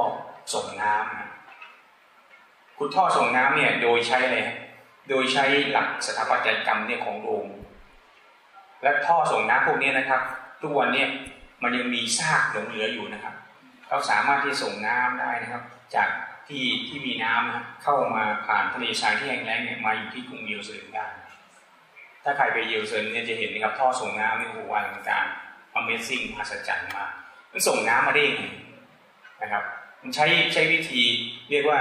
ส่งน้ำ ขุดท่อส่งน้ำเนี่ยโดยใช้อะไรโดยใช้หลักสถาปัตยกรรมเนี่ยของโรมและท่อส่งน้ำพวกนี้นะครับ ทุกวันเนี่ยมันยังมีซากหลงเหลืออยู่นะครับเขาสามารถที่ส่งน้ำได้นะครับ จากที่ที่มีน้ำนะเข้ามาผ่านทะเลทรายที่แห้งแล้งเนี่ยมาอยู่ที่กรุงเยรูซาเล็มได้ถ้าใครไปเยรูซาเล็มเนี่ยจะเห็นนะครับท่อส่งน้ำนี่โอ้โหอลังการ Amazing มหัศจรรย์มากมันส่งน้ำมาได้ยังไงนะครับ มันใช้ใช้วิธีเรียกว่า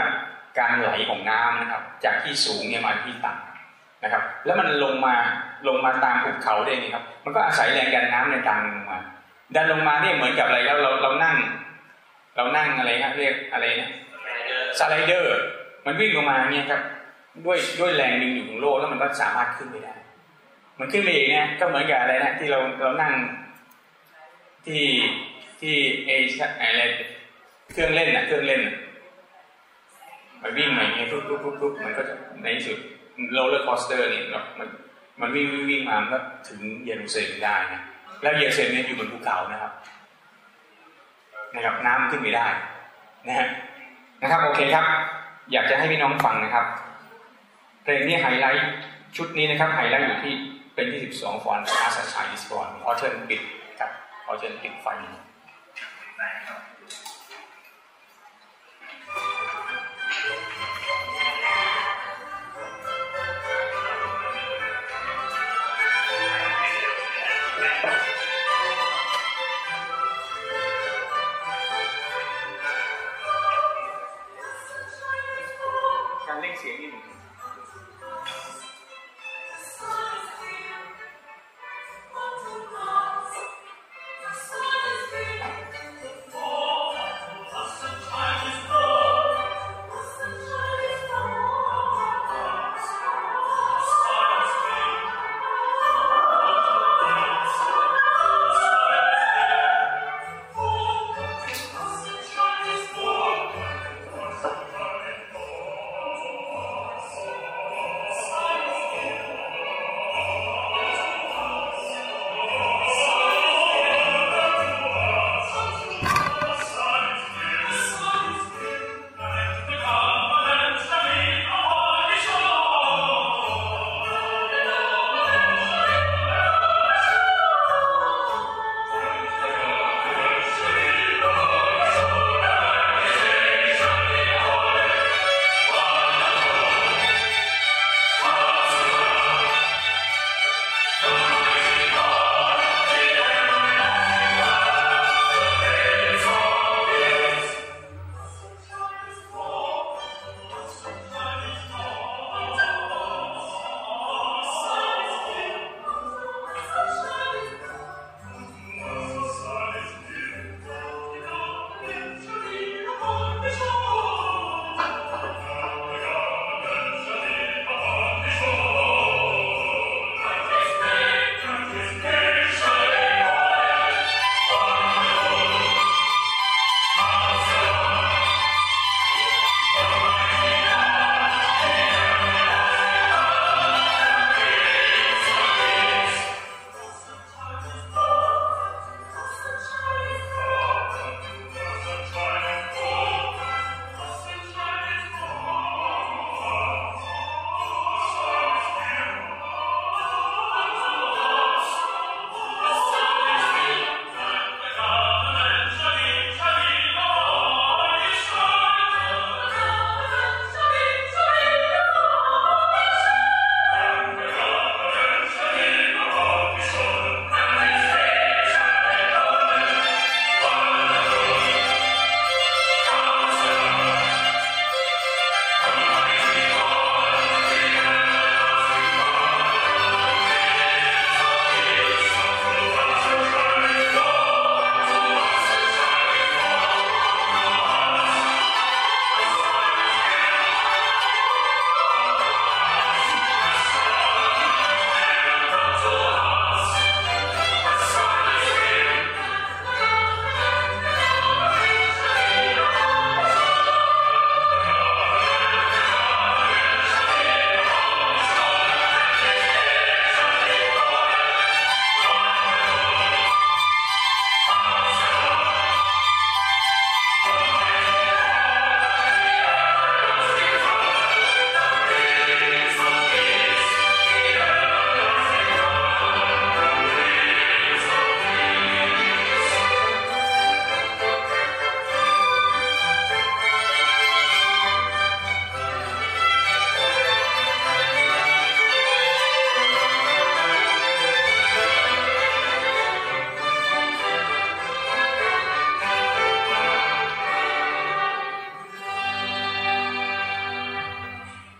การไหลของน้ำนะครับ จากที่สูงเนี่ยมาที่ต่ำนะครับ แล้วมันลงมาลงมาตามภูเขาได้นี่ครับ มันก็อาศัยแรงดันน้ำในดันลงมาดันลงมาเนี่ยเหมือนกับอะไรแล้วเราเรานั่ง เรานั่งอะไรครับเรียกอะไรนะสไลเดอร์ มันวิ่งลงมาเนี่ยครับด้วยด้วยแรงดึงดูดของโลกแล้วมันก็สามารถขึ้นไปได้ มันขึ้นไปเองเนี่ยก็เหมือนกับอะไรนะที่เราเรานั่งที่ที่เออะไรเครื่องเล่นนะเครื่องเล่น มันวิ่งมาอย่างเงี้ยทุบทุบทุบทุบมันก็จะในที่สุด roller coaster เนี่ยมันมันวิ่งวิ่งวิ่งมามันก็ถึงเยรูซาเล็มได้นะแล้วเยรูซาเล็มเนี่ยอยู่บนภูเขานะครับ นะครับน้ำขึ้นไม่ได้นะฮะนะครับโอเคครับ อยากจะให้พี่น้องฟังนะครับเพลงนี้ไฮไลท์ชุดนี้นะครับไฮไลท์อยู่ที่เป็นที่ 12 ฟอนต์อาสาชายดิสบอลขอเชิญปิดครับขอเชิญปิดไฟ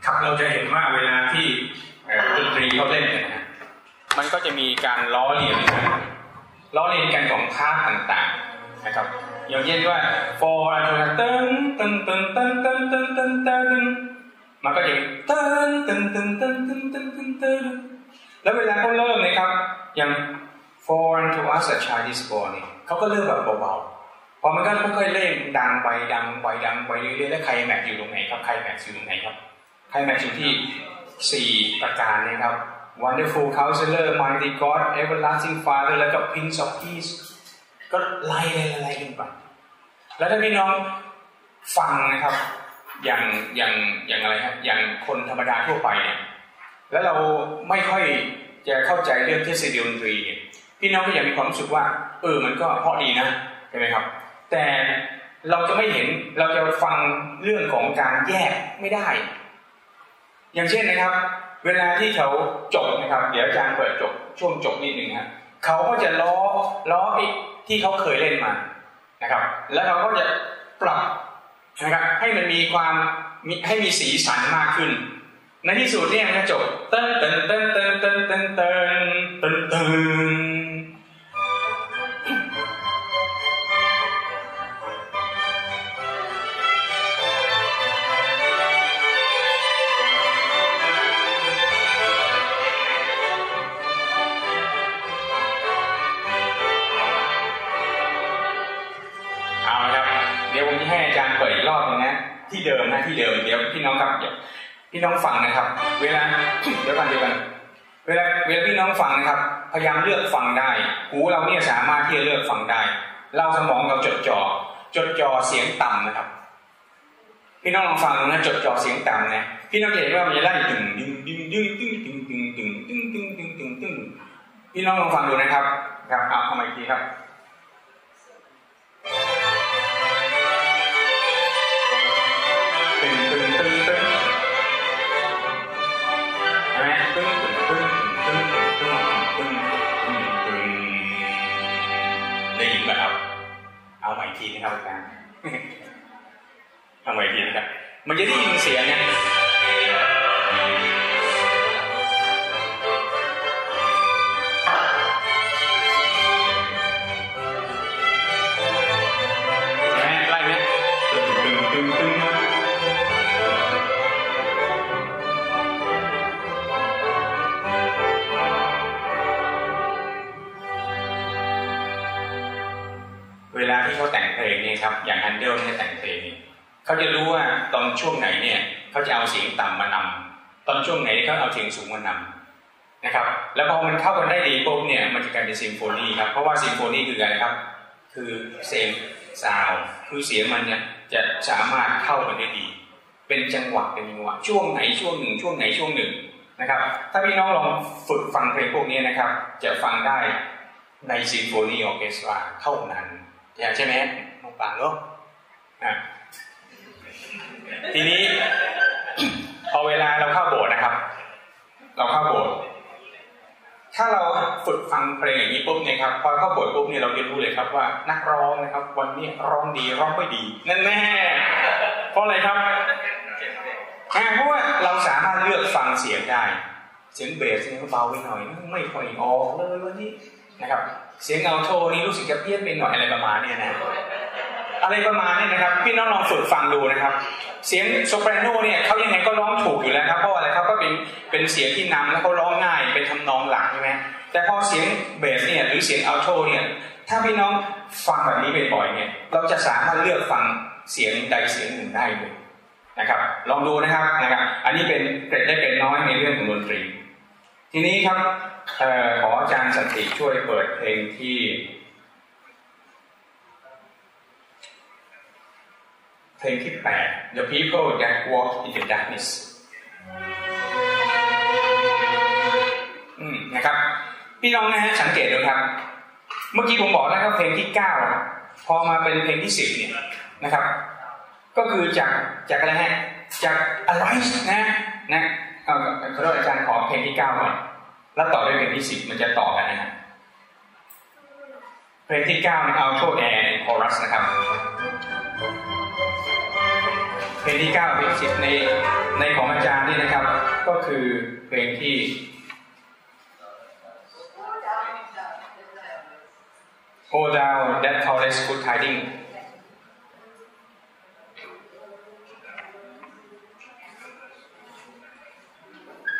ครับเราจะเห็นว่าเวลาที่ดนตรีเขาเล่นเนี่ยมันก็จะมีการล้อเลียนกันล้อเลียนกันของภาพต่างๆนะครับอย่างเช่นว่า for 噔อันเติ้งตึ้งตึ้งตึ้งตึ้งมันก็จะเติ้งตึ้งตึ้งตึ้งตึ้งตึ้แล้วเวลาเขาเริ่มนะครับ อย่าง for unto us a child is born เนี่ยเขาก็เริ่มแบบเบาๆพอมันก็ค่อยๆเล่นดังไปดังไปดังไปเรื่อยๆแล้วใครแม็กอยู่ตรงไหนครับใครแม็กอยู่ตรงไหนครับ ไคลแม็กซ์อยู่ที่ 4 ประการนะครับ Wonderful Counselor Mighty God Everlasting Father แล้วก็ Prince of Peace ก็ไล่ไล่ไล่ขึ้นไปแล้วถ้าพี่น้องฟังนะครับ อย่างอย่างอย่างอะไรครับอย่างคนธรรมดาทั่วไปเนี่ยแล้วเราไม่ค่อยจะเข้าใจเรื่องเทฤษฎีดนตรีเนี่ยพี่น้องก็อยังมีความรู้สึกว่าเออมันก็เพราะดีนะใช่ไหมครับ แต่เราจะไม่เห็นเราจะฟังเรื่องของการแยกไม่ได้ อย่างเช่นนะครับ เวลาที่เขาจบนะครับ เดี๋ยวอาจารย์เปิดจบช่วงจบนิดหนึ่งครับเขาก็จะล้อล้อที่เขาเคยเล่นมานะครับ แล้วเขาก็จะปรับนะครับให้มันมีความให้มีสีสันมากขึ้น ในที่สุดเนี่ยมันจะจบเติ้นเติ้นเติ้นเติ้นเติ้นเติ้นเต้นเต้น เต้นที่เดิมเดี๋ยวพี่น้องครับเดี๋ยวพี่น้องฟังนะครับ เวลาเดี๋ยวกันเดี๋ยวกันเวลาเวลาพี่น้องฟังนะครับ พยายามเลือกฟังได้ หูเราเนี่ยสามารถที่จะเลือกฟังได้ เราสมองเราจดจ่อจดจ่อเสียงต่ำนะครับ พี่น้องลองฟังนะจดจ่อเสียงต่ำนะพี่น้องเห็นว่ามันจะไล่ดึงดึงดึงดึงดึงดึงดึงดึงดึงดึงดึงดึงดึงพี่น้องลองฟังดูนะครับ ครับเอาเข้ามาอีกทีครับ ทีนะครับอาจารย์ทำไมทีนะครับมันจะได้ยินเสียงเนี่ย แฮนเดลเนี่ยแต่งเพลงเขาจะรู้ว่าตอนช่วงไหนเนี่ยเขาจะเอาเสียงต่ำมานำตอนช่วงไหนเขาเอาเสียงสูงมานำนะครับ แล้วพอมันเข้ากันได้ดีปุ๊บเนี่ยมันจะกลายเป็นซิมโฟนีครับเพราะว่าซิมโฟนีคืออะไรครับ คือ same sound คือเสียงมันเนี่ยจะสามารถเข้ากันได้ดี เป็นจังหวะเป็นจังหวะช่วงไหนช่วงหนึ่งช่วงไหนช่วงหนึ่งนะครับ ถ้าพี่น้องลองฝึกฟังเพลงพวกนี้นะครับ จะฟังได้ในซิมโฟนีออเคสตราเท่านั้นอย่างใช่ไหมมองปางเนาะ ทีนี้ พอเวลาเราเข้าโบสถ์นะครับ เราเข้าโบสถ์ถ้าเราฝึกฟังเพลงอย่างนี้ปุ๊บเนี่ยครับพอเข้าโบสถ์ปุ๊บเนี่ยเราเรียนรู้เลยครับว่า นักร้องนะครับ วันนี้ร้องดีร้องไม่ดีนั่นแน่เพราะอะไรครับเพราะว่าเราสามารถเลือกฟังเสียงได้ เสียงเบสเสียงเบาไปหน่อย ไม่ค่อยออกเลยวันนี้นะครับ เสียงเอาโทนี่รู้สึกจะเพี้ยนไปหน่อยอะไรประมาณนี้นะ อะไรประมาณนี้นะครับ พี่น้องลองฝึกฟังดูนะครับ เสียงโซปราโนเนี่ยเขายังไงก็ร้องถูกอยู่แล้วครับเพราะอะไรเขาก็เป็นเป็นเสียงที่นำแล้วเขาร้องง่ายเป็นทำนองหลักใช่ไหมแต่พอเสียงเบสเนี่ยหรือเสียงอัลโทเนี่ยถ้าพี่น้องฟังแบบนี้บ่อยๆเนี่ยเราจะสามารถเลือกฟังเสียงใดเสียงหนึ่งได้เลยนะครับ ลองดูนะครับนะครับ อันนี้เป็นเกร็ดได้เกร็ดน้อยในเรื่องของดนตรี ทีนี้ครับขออาจารย์สันติช่วยเปิดเพลงที่เพ ลงที่แปด The People That Walk in the Darkness อืมนะครับ พี่น้องนะฮะสังเกตดูครับ เมื่อกี้ผมบอกแล้วครับเพลงที่เก้าพอมาเป็นเพลงที่สิบเนี่ยนะครับ ก็คือจากจากอะไรฮะจากอะไรนะนะเออขอโทษอาจารย์ขอเพลงที่เก้าก่อนแล้วต่อด้วยเพลงที่สิบมันจะต่อกันนะฮะเพลงที่เก้าเอาโชว์แอร์ในคอรัสนะครับ ลงที่เก้าเพลงสิบในในของอาจารย์นี่นะครับ ก็คือเพลงที่ o down that tallest good tiding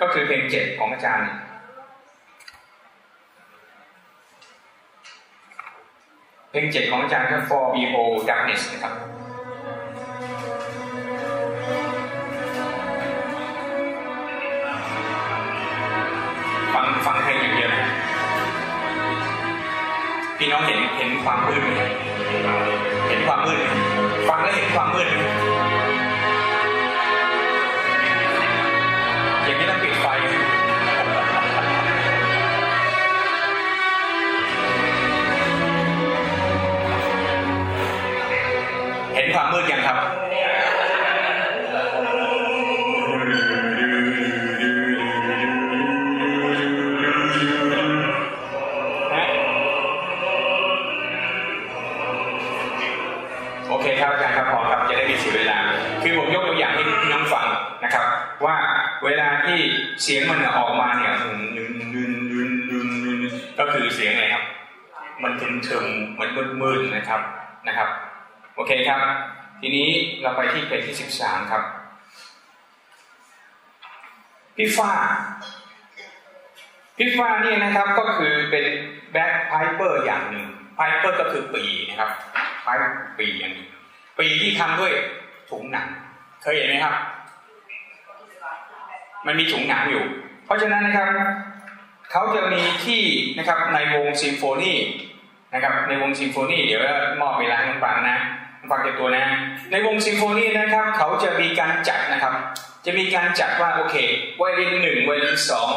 ก็คือเพลงเจ็ดของอาจารย์เพลงเจ็ดของอาจารย์ก็ For Behold Darkness นะครับ ฟังเพลงอย่างเดียวนะพี่น้องเห็นเห็นความมืดไหมเห็นความมืด ฟังแล้วเห็นความมืดไหม เสียงมันออกมาเนี่ยลืนลืนลืนลืนลืนก็คือเสียงอะไรครับ มันทึมทึมมันมืดมืดนะครับนะครับ โอเคครับ ทีนี้เราไปที่เพจที่สิบสามครับ Pifa Pifa เนี่ยนะครับก็คือเป็น bagpiper อย่างหนึ่ง piper ก็คือปี่นะครับ pipe ปี่อย่างนี้ปี่ที่ทำด้วยถุงหนัง เคยเห็นไหมครับ มันมีถุงหนังอยู่ เพราะฉะนั้นนะครับเขาจะมีที่นะครับในวงซิมโฟนีนะครับในวงซิมโฟนีเดี๋ยวมอบเวลาให้ฟังนะฟังเก็บตัวนะ ในวงซิมโฟนีนะครับเขาจะมีการจัดนะครับ จะมีการจัดว่าโอเคไวโอลินหนึ่งไวโอลินสอง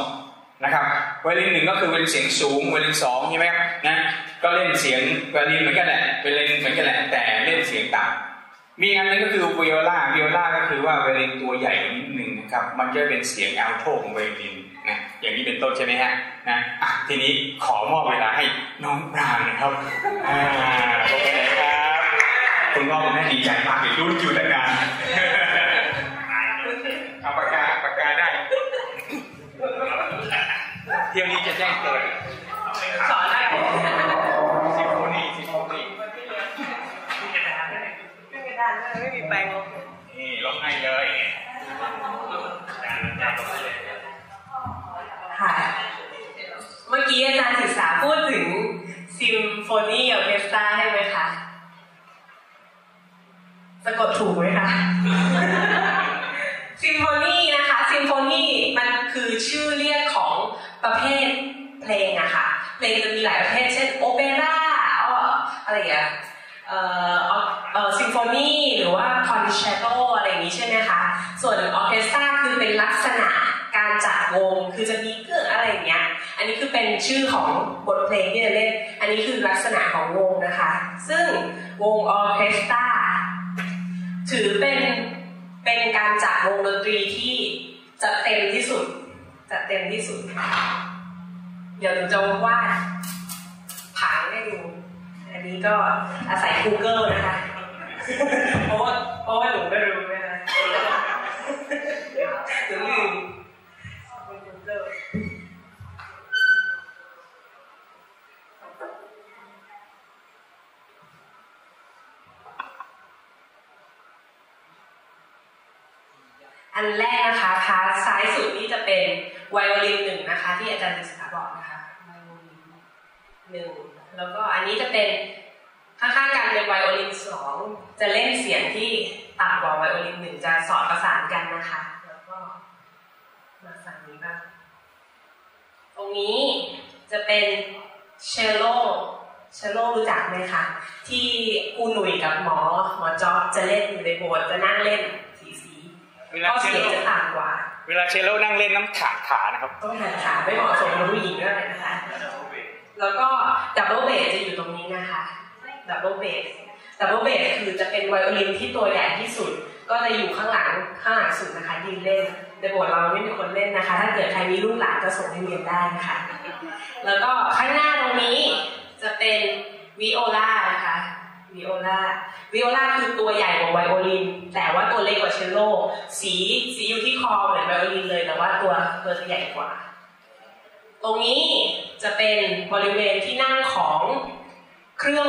นะครับไวโอลินหนึ่งก็คือเป็นเสียงสูงไวโอลินสองใช่ไหมครับนะก็เล่นเสียงไวโอลินเหมือนกันแหละเป็นเล่นเหมือนกันแหละแต่เล่นเสียงต่ำ มีอันนึงก็คือไวโอลาไวโอลาก็คือว่าไวโอลินตัวใหญ่นิดนึงนะครับ มันจะเป็นเสียงอัลโทของไวโอลินนะอย่างนี้เป็นต้นใช่ไหมฮะนะอะทีนี้ขอมอบเวลาให้น้องปรางนะครับอ่าโอเคครับคุณพ่อคุณแม่ดีใจมากเลยรุ่นอยู่ตั้งนานเอาปากกาปากกาได้ เที่ยวนี้จะแจ้งเกิดสอนได้ ซิมโฟนีซิมโฟนี ไม่กระดานด้วย ไม่มีแปรงลบนี่ลงให้เลยค่ะ เมื่อกี้อาจารย์ศึกษาพูดถึงซิมโฟนีออเคสตราใช่ไหมคะสะกดถูกไหมคะซิมโฟนีนะคะซิมโฟนีมันคือชื่อเรียกของประเภทเพลงอะค่ะเพลงจะมีหลายประเภทเช่นโอเปร่าอะไรอย่างเงี้ย เอ่อออซิมโฟนีหรือว่าคอนแชร์โตอะไรอย่างนี้ใช่ไหมคะ ส่วนออเคสตราคือเป็นลักษณะการจัดวงคือจะมีเครื่องอะไรอย่างเงี้ย อันนี้คือเป็นชื่อของบทเพลงที่จะเล่น อันนี้คือลักษณะของวงนะคะ ซึ่งวงออเคสตราถือเป็นเป็นการจัดวงดนตรีที่จัดเต็มที่สุดจัดเต็มที่สุด เดี๋ยวหนูจะวาดผังให้ดู อันนี้ก็อาศัย Google นะคะ เพราะว่าเพราะว่าหนูไม่รู้นะคะหนูลืม Google อันแรกนะคะ part ซ้ายสุดนี่จะเป็นไวโอลินหนึ่งนะคะ ที่อาจารย์ดิษฐาบอกนะคะไวโอลินหนึ่ง แล้วก็อันนี้จะเป็นข้างๆกันเป็นไวโอลินสองจะเล่นเสียงที่ต่ำกว่าไวโอลินหนึ่งจะสอดประสานกันนะคะ แล้วก็มาฝั่งนี้บ้างตรงนี้จะเป็นเชลโลเชลโลรู้จักไหมคะที่ครูหนุ่ยกับหมอหมอจ๊อบจะเล่นอยู่ในโบสถ์จะนั่งเล่นสีสีเวลาก็เชลเสียงโลจะต่ำกว่า เวลาเชลโลนั่งเล่นน้ำขาดขานะครับต้องหันขาไม่เหมาะสมกับผู้หญิงด้วยนะคะ แล้วก็ดับเบิลเบสจะอยู่ตรงนี้นะคะดับเบิลเบสดับเบิลเบสคือจะเป็นไวโอลินที่ตัวใหญ่ที่สุด ก็จะอยู่ข้างหลังข้างหลังสุดนะคะยืนเล่นในโบสถ์เราไม่มีคนเล่นนะคะ ถ้าเกิดใครมีลูกหลานก็ส่งให้เรียนได้นะคะแล้วก็ข้างหน้าตรงนี้จะเป็นวิโอลานะคะวิโอลาวิโอลาคือตัวใหญ่กว่าไวโอลิน แต่ว่าตัวเล็กกว่าเชลโล สีสีอยู่ที่คอเหมือนไวโอลินเลยแต่ว่าตัวตัวจะใหญ่กว่า ตรงนี้จะเป็นบริเวณที่นั่งของเครื่อง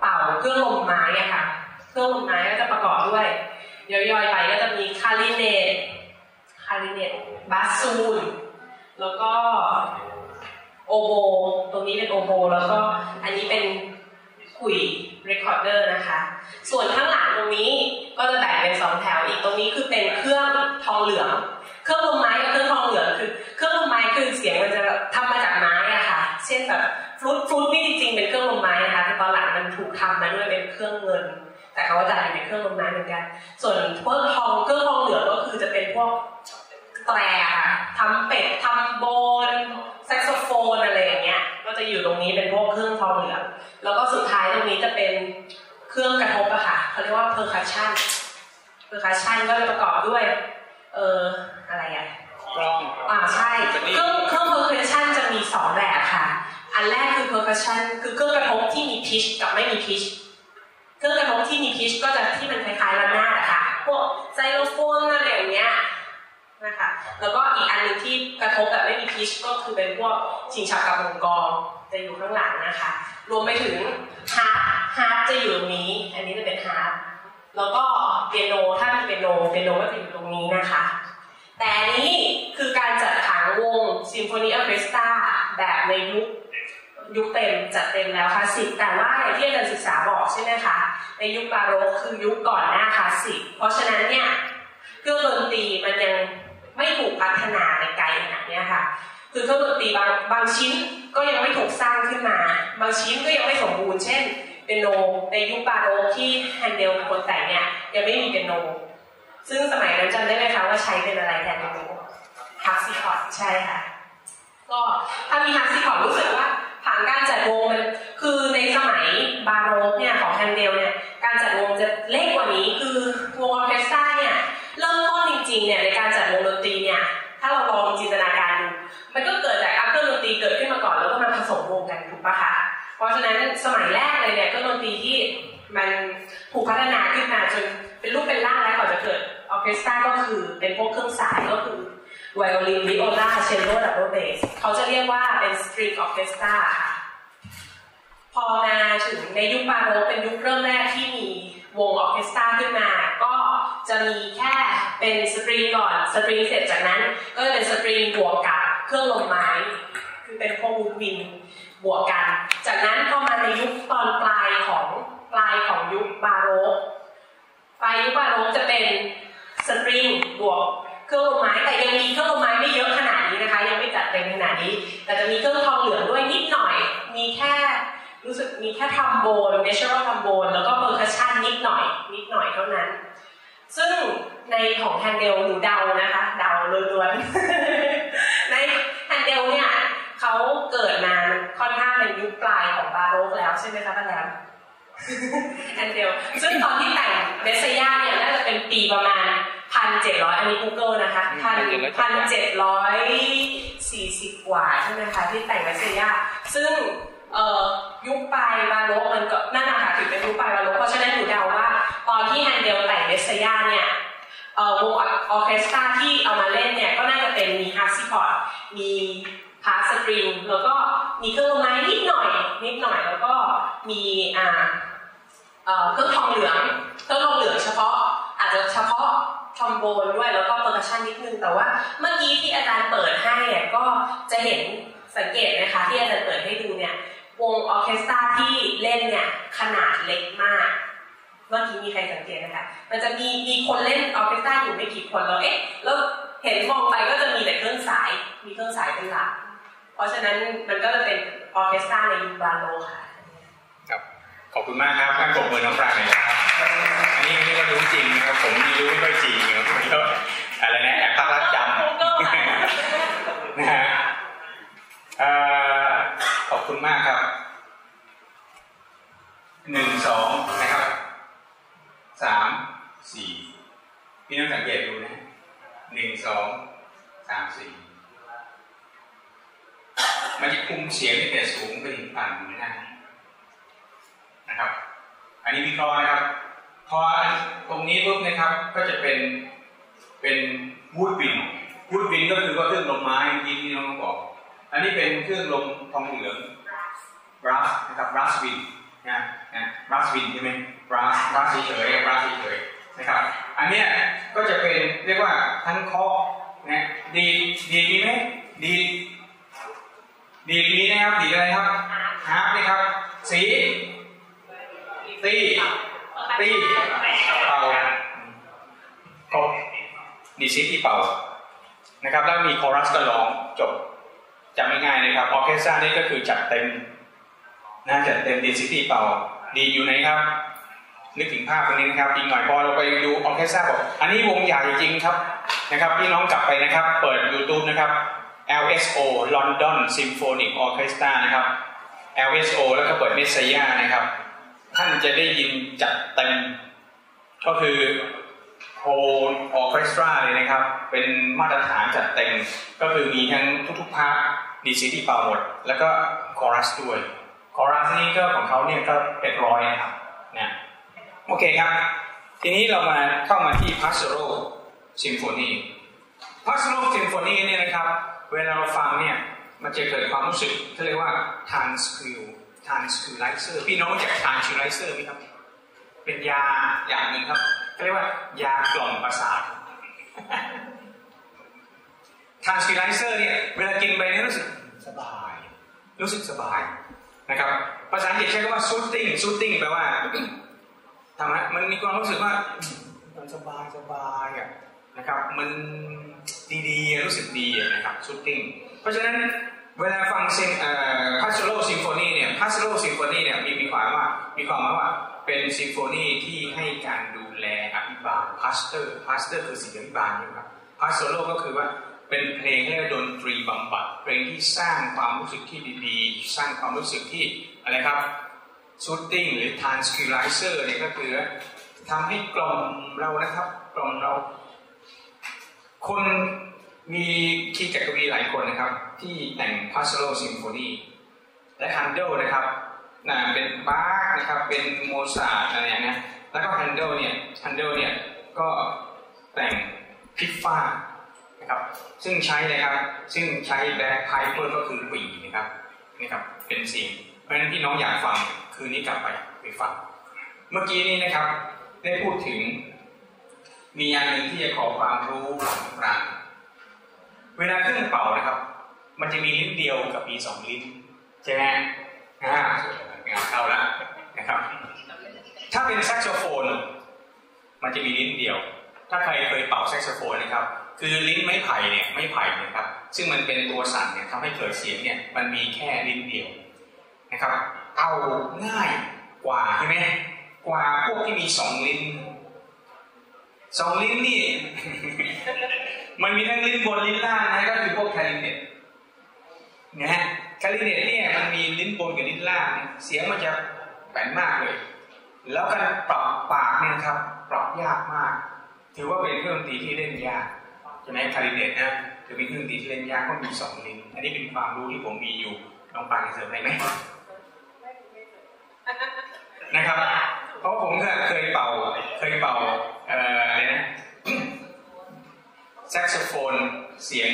เป่าเครื่องลมไม้อะค่ะ เครื่องลมไม้ก็จะประกอบด้วยย่อยๆไปก็จะมีคลาริเน็ตคลาริเน็ตบาซูนแล้วก็โอโบ ตรงนี้เป็นโอโบ แล้วก็อันนี้เป็นขลุ่ย recorder นะคะ ส่วนข้างหลังตรงนี้ก็จะแบ่งเป็นสองแถวอีกตรงนี้คือเป็นเครื่องทองเหลือง เครื่องลมไม้กับเครื่องทองเหลืองคือ เครื่องลมไม้คือเสียงมันจะทำมาจากไม้อะค่ะ เช่นแบบฟลุตฟลุตนี่จริงๆเป็นเครื่องลมไม้นะคะแต่ตอนหลังมันถูกทำมาด้วยเป็นเครื่องเงิน แต่เขาก็จะเป็นเครื่องลมไม้เหมือนกัน ส่วนพวกทองเครื่องทองเหลืองก็คือจะเป็นพวกแตรค่ะทำเป็ดทำโบนแซกโซโฟนอะไรอย่างเงี้ย ก็จะอยู่ตรงนี้เป็นพวกเครื่องทองเหลือง แล้วก็สุดท้ายตรงนี้จะเป็นเครื่องกระทบอะค่ะเขาเรียกว่า percussion percussion ก็จะประกอบด้วยเออ อะไรอะกล้องอ่าใช่เครื่องเครื่อง percussion จะมีสองแบบค่ะ อันแรกคือ percussion คือเครื่องกระทบที่มี pitch กับไม่มี pitch เครื่องกระทบที่มี pitch ก็จะที่มันคล้ายๆระนาดอะค่ะพวกไซโลโฟนอะไรอย่างเงี้ยนะคะแล้วก็อีกอันหนึ่งที่กระทบแบบไม่มี pitch ก็คือเป็นพวกฉิ่งฉาบกับพวกกลองจะอยู่ข้างหลังนะคะ รวมไปถึงฮาร์ปฮาร์ปจะอยู่ตรงนี้ อันนี้จะเป็นฮาร์ปแล้วก็เปียโนถ้าเป็นเปียโนเปียโนก็จะอยู่ตรงนี้นะคะ แต่นี่คือการจัดผังวงซิมโฟนีออเคสตราแบบในยุคยุคเต็มจัดเต็มแล้วคลาสสิกแต่ว่าอย่างที่อาจารย์ศึกษาบอกใช่ไหมคะ ในยุคบาโรกคือยุคก่อนหน้าคลาสสิก เพราะฉะนั้นเนี่ยเครื่องดนตรีมันยังไม่ถูกพัฒนาไปไกลขนาดนี้ค่ะ คือเครื่องดนตรีบางบางชิ้นก็ยังไม่ถูกสร้างขึ้นมา บางชิ้นก็ยังไม่สมบูรณ์เช่นเปียโนในยุคบาโรกที่แฮนเดลเป็นคนแต่งเนี่ยยังไม่มีเปียโน ซึ่งสมัยนั้นจำได้ไหมคะว่าใช้เป็นอะไรแทนเปียโนฮาร์ปซีคอร์ดใช่ค่ะ ก็ถ้ามีฮาร์ปซีคอร์ดรู้สึกว่าผังการจัดวงมันคือในสมัยบาโรกเนี่ยของแฮนเดลเนี่ยการจัดวงจะเล็กกว่านี้คือวงออเคสตราเนี่ยเริ่มต้นจริงๆเนี่ยในการจัดวงดนตรีเนี่ยถ้าเราลองจินตนาการดูมันก็เกิดจากเครื่องดนตรีเกิดขึ้นมาก่อนแล้วก็มาผสมวงกันถูกปะคะเพราะฉะนั้นสมัยแรกเลยเนี่ยเครื่องดนตรีที่มันถูกพัฒนาขึ้นมาจน เป็นรูปเป็นร่างแล้วก่อนจะเกิดออเคสตราก็คือเป็นพวกเครื่องสายก็คือไวโอลินวิโอลาเชลโลดับเบิลเบสเขาจะเรียกว่าเป็น string orchestra ค่ะพอมาถึงในยุคบาโรกเป็นยุคเริ่มแรกที่มีวงออเคสตราขึ้นมา ก็จะมีแค่เป็น string ก่อน string เสร็จจากนั้น ก็จะเป็น string บวกกับเครื่องลมไม้คือเป็นพวก woodwind บวกกัน จากนั้นพอมาในยุคตอนปลายของปลายของยุคบาโร กปลายยุคบาโรกจะเป็น string บวกเครื่องลมไม้แต่ยังมีเครื่องลมไม้ไม่เยอะขนาดนี้นะคะ ยังไม่จัดเต็มขนาดนี้ แต่จะมีเครื่องทองเหลืองด้วยนิดหน่อย มีแค่รู้สึกมีแค่ trombone natural trombone แล้วก็ percussion นิดหน่อย นิดหน่อยเท่านั้น ซึ่งในของแฮนเดลหนูเดานะคะเดาล้วนๆในแฮนเดลเนี่ยเขาเกิดมาค่อนข้างเป็นยุคปลายของบาโรกแล้วใช่ไหมคะป้าแหลม แฮนเดลซึ่งตอนที่แต่งเมสยาเนี่ยน่าจะเป็นปีประมาณพันเจ็ดร้อยอันนี้ Google นะคะพันพันเจ็ดร้อยสี่สิบกว่าใช่ไหมคะที่แต่งเมสยาซึ่งเอ่อยุคปลายบาโรกมันก็นั่นนะคะถือเป็นยุคปลายบาโรกเพราะฉะนั้นหนูเดาว่า ตอนที่แฮนเดลแต่งเมสยาเนี่ยเอ่อวงออร์เคสตราที่เอามาเล่นเนี่ยก็น่าจะเป็นมีฮาร์ปซีคอร์ดมีพวก string แล้วก็มีเครื่องไม้นิดหน่อยนิดหน่อยแล้วก็มีอ่า เครื่องทองเหลืองเครื่องทองเหลืองเฉพาะ อาจจะเฉพาะทอมโบนด้วยแล้วก็ percussion นิดนึงแต่ว่าเมื่อกี้ที่อาจารย์เปิดให้อะก็จะเห็นสังเกตนะคะที่อาจารย์เปิดให้ดูเนี่ยวงออเคสตราที่เล่นเนี่ยขนาดเล็กมาก เมื่อกี้มีใครสังเกตนะคะมันจะมีมีคนเล่นออเคสตราอยู่ไม่กี่คนแล้วเอ๊ะแล้วเห็นมองไปก็จะมีแต่เครื่องสายมีเครื่องสายเป็นหลักเพราะฉะนั้นมันก็จะเป็นออเคสตราในยุคบาโลค่ะ ขอบคุณมากครับท่านปรบมือน้องปรางหน่อยนะครับอันนี้นี่ก็รู้จริงนะครับผมนี่รู้ไม่ค่อยจริงนะครับก็อะไรนะแอบภาครักจำนะฮะขอบคุณมากครับหนึ่งสองนะครับสามสี่พี่น้องสังเกตดูนะหนึ่งสองสามสี่มันจะคุมเสียงตั้งแต่สูงไปถึงต่ำไม่ได้ นะครับ อันนี้วิเคราะห์นะครับ พอตรงนี้ปุ๊บนะครับก็จะเป็นเป็นวูดบินวูดบินก็คือว่าเครื่องลมไม้เมื่ที่น้องบอก อันนี้เป็นเครื่องลมทองเหลืองบรัสนะครับบรัสวินนะนะบรัสวินใช่ไหมบรัสบรัสเฉยบรัสเฉยนะครับ อันเนี้ยก็จะเป็นเรียกว่าทั้งเคาะนะดีดีดีไหมดีดีดีนะครับดีอะไรครับฮาร์ปนะครับสี ตีตีเป่าก็ดีดสีตีเป่านะครับแล้วมีคอรัสก็ร้องจบจำง่ายๆนะครับออร์เคสตรานี่ก็คือจัดเต็มนะจัดเต็มดีดสีตีเป่าดีดอยู่ไหนครับ นึกถึงภาพตรงนี้นะครับอีกหน่อยพอเราไปดูออเคสตราบอกอันนี้วงใหญ่จริงครับนะครับพี่น้องกลับไปนะครับ เปิด YouTube นะครับ LSO London Symphonic Orchestra นะครับ LSO แล้วก็เปิดเมสซยานะครับ ท่านจะได้ยินจัดเต็มก็คือ whole orchestra เลยนะครับ เป็นมาตรฐานจัดเต็ม ก็คือมีทั้งทุกๆ part ดีดสีตีเป่าหมด แล้วก็คอรัสด้วยคอรัสนี่ก็ของเขาเนี่ยก็เป็นร้อยนะครับนะโอเคครับ ทีนี้เรามาเข้ามาที่ Pastoral Symphony Pastoral Symphony เนี่ยนะครับ เวลาเราฟังเนี่ยมันจะเกิดความรู้สึกที่เรียกว่าทันสคิว transcul tranquilizer พี่น้องรู้จัก tranquilizer ไหมครับ เป็นยาอย่างหนึ่งครับเขาเรียกว่ายากล่อมประสาท tranquilizer เนี่ยเวลากินไปเนี่ยรู้สึกสบาย รู้สึกสบายนะครับภาษาอังกฤษใช้คำว่า soothing soothing แปลว่าทำไมมันมีความรู้สึกว่ามันสบายสบายอะนะครับ มันดีๆรู้สึกดีอะนะครับ soothing เพราะฉะนั้น เวลาฟังซิงเอ่อ Pastoral Symphony เนี่ย Pastoral Symphony เนี่ยมีมีความว่ามีความว่า เป็นซิมโฟนีที่ให้การดูแลอภิบาล pastor pastor คือศิษยาภิบาลนะครับ pastoral ก็คือว่าเป็นเพลงเรียกว่าดนตรีบำบัดเพลงที่สร้างความรู้สึกที่ดีๆ สร้างความรู้สึกที่อะไรครับ soothing หรือ tranquilizer เนี่ยก็คือทำให้กล่อมเรานะครับกล่อมเรา คน มีคีย์จักรวีหลายคนนะครับ ที่แต่ง Pastoral Symphony และฮันเดลนะครับนะเป็นบาร์กนะครับเป็นโมซาร์ทอะไรอย่างเงี้ยแล้วก็ฮันเดลเนี่ยฮันเดลเนี่ยก็แต่ง Pifa นะครับซึ่งใช้นะครับซึ่งใช้ bagpiper ก็คือปี่นะครับนะครับเป็นเสียงเพราะฉะนั้นพี่น้องอยากฟังคืนนี้กลับไปไปฟังเมื่อกี้นี้นะครับได้พูดถึงมีอย่างหนึ่งที่จะขอความรู้ของรัง เวลาเครื่องเป่านะครับ มันจะมีลิ้นเดียวกับมีสองลิ้นใช่ไหมอ่างานเข้าแล้วนะครับ ถ้าเป็นแซกโซโฟน มันจะมีลิ้นเดียว ถ้าใครเคยเป่าแซกโซโฟนนะครับ คือลิ้นไม้ไผ่เนี่ยไม้ไผ่นะครับ ซึ่งมันเป็นตัวสั่นเนี่ยทำให้เกิดเสียงเนี่ย มันมีแค่ลิ้นเดียวนะครับ เอาง่ายกว่าใช่ไหมกว่าพวกที่มีสองลิ้นสองลิ้นนี่ มันมีทั้งลิ้นบนลิ้นล่างนะก็คือพวกคาริเนตนะฮะคาริเนตเนี่ยมันมีลิ้นบนกับลิ้นล่าง เสียงมันจะแปลนมากเลย แล้วการปรับปากเนี่ยครับ ปรับยากมาก ถือว่าเป็นเครื่องดนตรีที่เล่นยากใช่ไหมคาริเนตนะถือเป็นเครื่องดนตรีที่เล่นยากเพราะมีสองลิ้น อันนี้เป็นความรู้ที่ผมมีอยู่ลองปากเสริมได้ไหมนะครับ เพราะผมเคยเป่าเคยเป่าเอ่ออะไรนะ ซกโซโฟน เสียง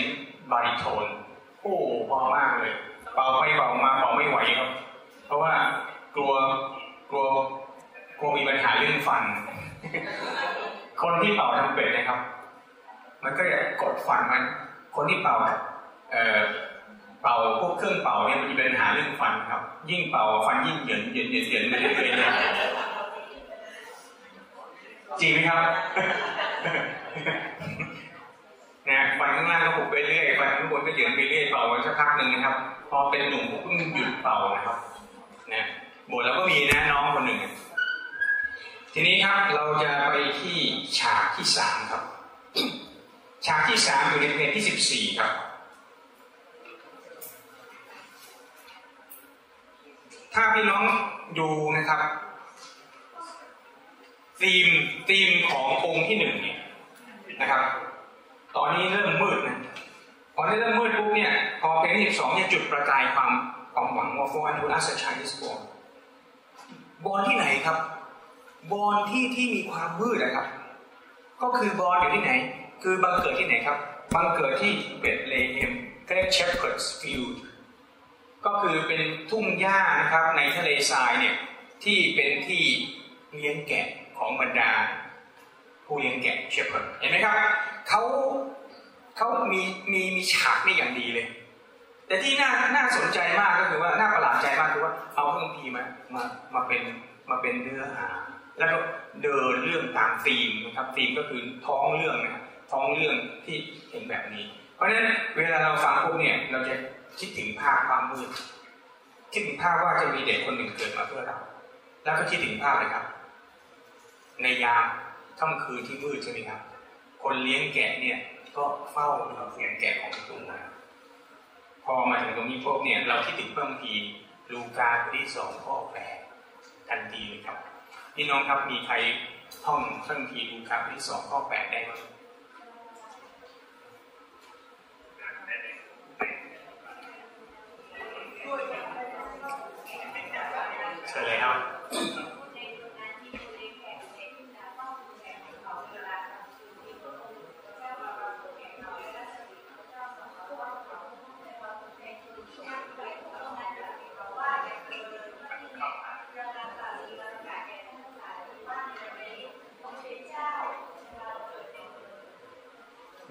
บาริโทน โอ้พอมากเลยเป่าไปเป่ามาเป่าไม่ไหวครับ เพราะว่ากลัวกลัวกลัวมีปัญหาเรื่องฟัน คนที่เป่าทำเป็ดนะครับ มันก็จะกดฟันมัน คนที่เป่าเอ่อเป่าพวกเครื่องเป่าเนี่ยมันมีปัญหาเรื่องฟันครับ ยิ่งเป่าฟันยิ่งเหยินเหยินเหยินเหยินไปเรื่อยๆจริงไหมครับ นะฟันข้างล่างก็ผุบไปเรื่อยฟันข้างบนก็เหยินไปเรื่อยเป่าไว้สักพักหนึ่งนะครับ พอเป็นหนุ่มผมก็หยุดเป่านะครับนะบทแล้วก็มีนะน้องคนหนึ่ง ทีนี้ครับเราจะไปที่ฉากที่สามครับ ฉากที่สามอยู่ในเพลงที่สิบสี่ครับถ้าพี่น้องดูนะครับธีมธีมขององค์ที่หนึ่งเนี่ยนะครับ ตอนนี้เริ่มมืดนะพอได้เริ่มมืดปุ๊บเนี่ยพอเพลงที่สองเนี่ยจุดประกายความความหวังว่า for unto us a child is born บอลที่ไหนครับ บอลที่ที่มีความมืดนะครับ ก็คือบอลอยู่ที่ไหน คือบังเกิดที่ไหนครับ บังเกิดที่เบธเลเฮมเรียก Shepherd's Field ก็คือเป็นทุ่งหญ้านะครับในทะเลทรายเนี่ยที่เป็นที่เลี้ยงแกะของบรรดา ผู้เลี้ยงแกะ shepherd เห็นไหมครับเขาเขามีมีมีฉากนี่อย่างดีเลย แต่ที่น่าน่าสนใจมากก็คือว่าน่าประหลาดใจมากคือว่าเอาเรื่องดนตรีมามามาเป็นมาเป็นเนื้อหา แล้วก็เดินเรื่องตามธีมนะครับธีมก็คือท้องเรื่องนะท้องเรื่องที่เห็นแบบนี้ เพราะฉะนั้นเวลาเราฟังพวกเนี่ยเราจะคิดถึงภาพความมืดคิดถึงภาพว่าจะมีเด็กคนหนึ่งเกิดมาเพื่อเรา แล้วก็คิดถึงภาพเลยครับ ในยาม ค่ำคืนที่มืดใช่ไหมครับ คนเลี้ยงแกะเนี่ย ก็เฝ้าดูเสียงแกะของตัวมาพอมาถึงตรงนี้พวกเนี่ย เราคิดถึงเพิ่มทีลูกาบทที่สองข้อแปดทันทีเลยครับพี่น้องครับมีใครท่องเพิ่มทีลูกาบทที่สองข้อแปดได้ไหมเชิญเลยครับ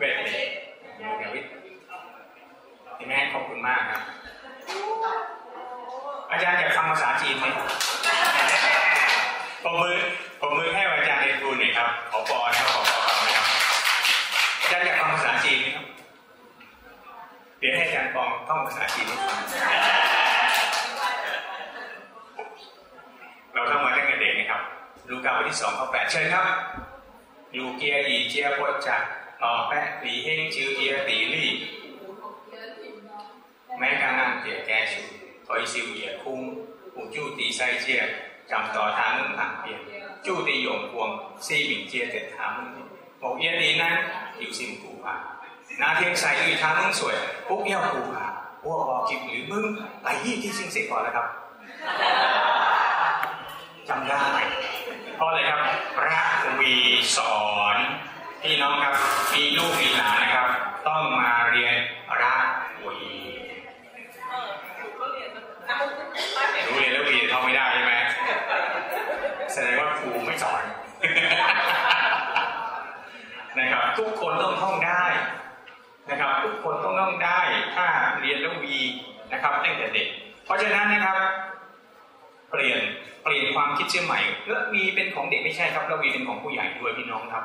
เวทเด็กเดวิดพี่แม่ขอบคุณมากครับ อาจารย์อยากฟังภาษาจีนไหมผมมือผมมือให้อาจารย์เรียนรู้หน่อยครับ ขอ ปอนะครับขอปอฟังนะครับอาจารย์อยากฟังภาษาจีนไหมครับ เดี๋ยวให้อาจารย์ปองท่องภาษาจีนให้ฟังเราท่องมาตั้งแต่เด็กนะครับ ลูกาบทที่สองข้อแปดเชิญครับ อยู่เกียร์อีเจียปวดจักต่อแปะหลีเฮงจิวเกียร์ตีลี่แม้การะทั่งเจียแกชูถอยซิวเหยียคุ้งหูจู้ตีไซเจียจำต่อทางมึงผ่านเปลี่ยน จู้ตีหยงพวงซีหมิงเจียเด็ดทางมึงบอกเอียดีนั้นอยู่ซิมกูผานาเทียงใส่ด้วยทางมึงสวยปุ๊กเอี้ยวกูผาพวกบอกจิบหรือมึงไปยี่ที่ซิงเสร็จก่อนแล้วครับจำได้เพราะอะไรครับพระวีสอนพี่น้องครับมีลูกมีหลานนะครับ ต้องมาเรียนระวี รู้เรียนแล้ววีท่องไม่ได้ใช่ไหมแสดงว่าครูไม่สอน นะครับทุกคนต้องท่องได้ นะครับ ทุกคนต้องท่องได้ถ้าเรียนแล้ววีนะครับตั้งแต่เด็ก เพราะฉะนั้นนะครับ เปลี่ยนเปลี่ยนความคิดเชื่อใหม่แล้ววีเป็นของเด็กไม่ใช่ครับแล้ววีเป็นของผู้ใหญ่ด้วยพี่น้องครับ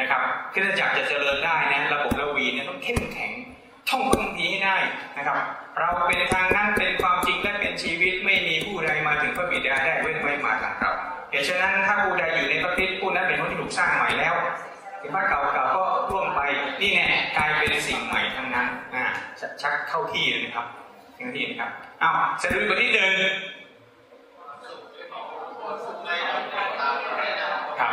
นะครับคือถ้าอยากจะเจริญได้นะระบบแล้ววีเนี่ยต้องเข้มแข็งท่องท่งทีให้ได้นะครับ เราเป็นทางนั้นเป็นความจริงและเป็นชีวิตไม่มีผู้ใดมาถึงพระบิดาได้เว้นไว้มาทางเราเหตุฉะนั้นถ้าผู้ใดอยู่ในพระคริสต์ผู้นั้นเป็นคนที่ถูกสร้างใหม่แล้ว พระเก่าเก่าก็ร่วมไปนี่แน่กลายเป็นสิ่งใหม่ทั้งนั้นอ่าชักเข้าที่เลยนะครับเข้าที่นะครับอ้าวสรุปบทที่หนึ่งครับ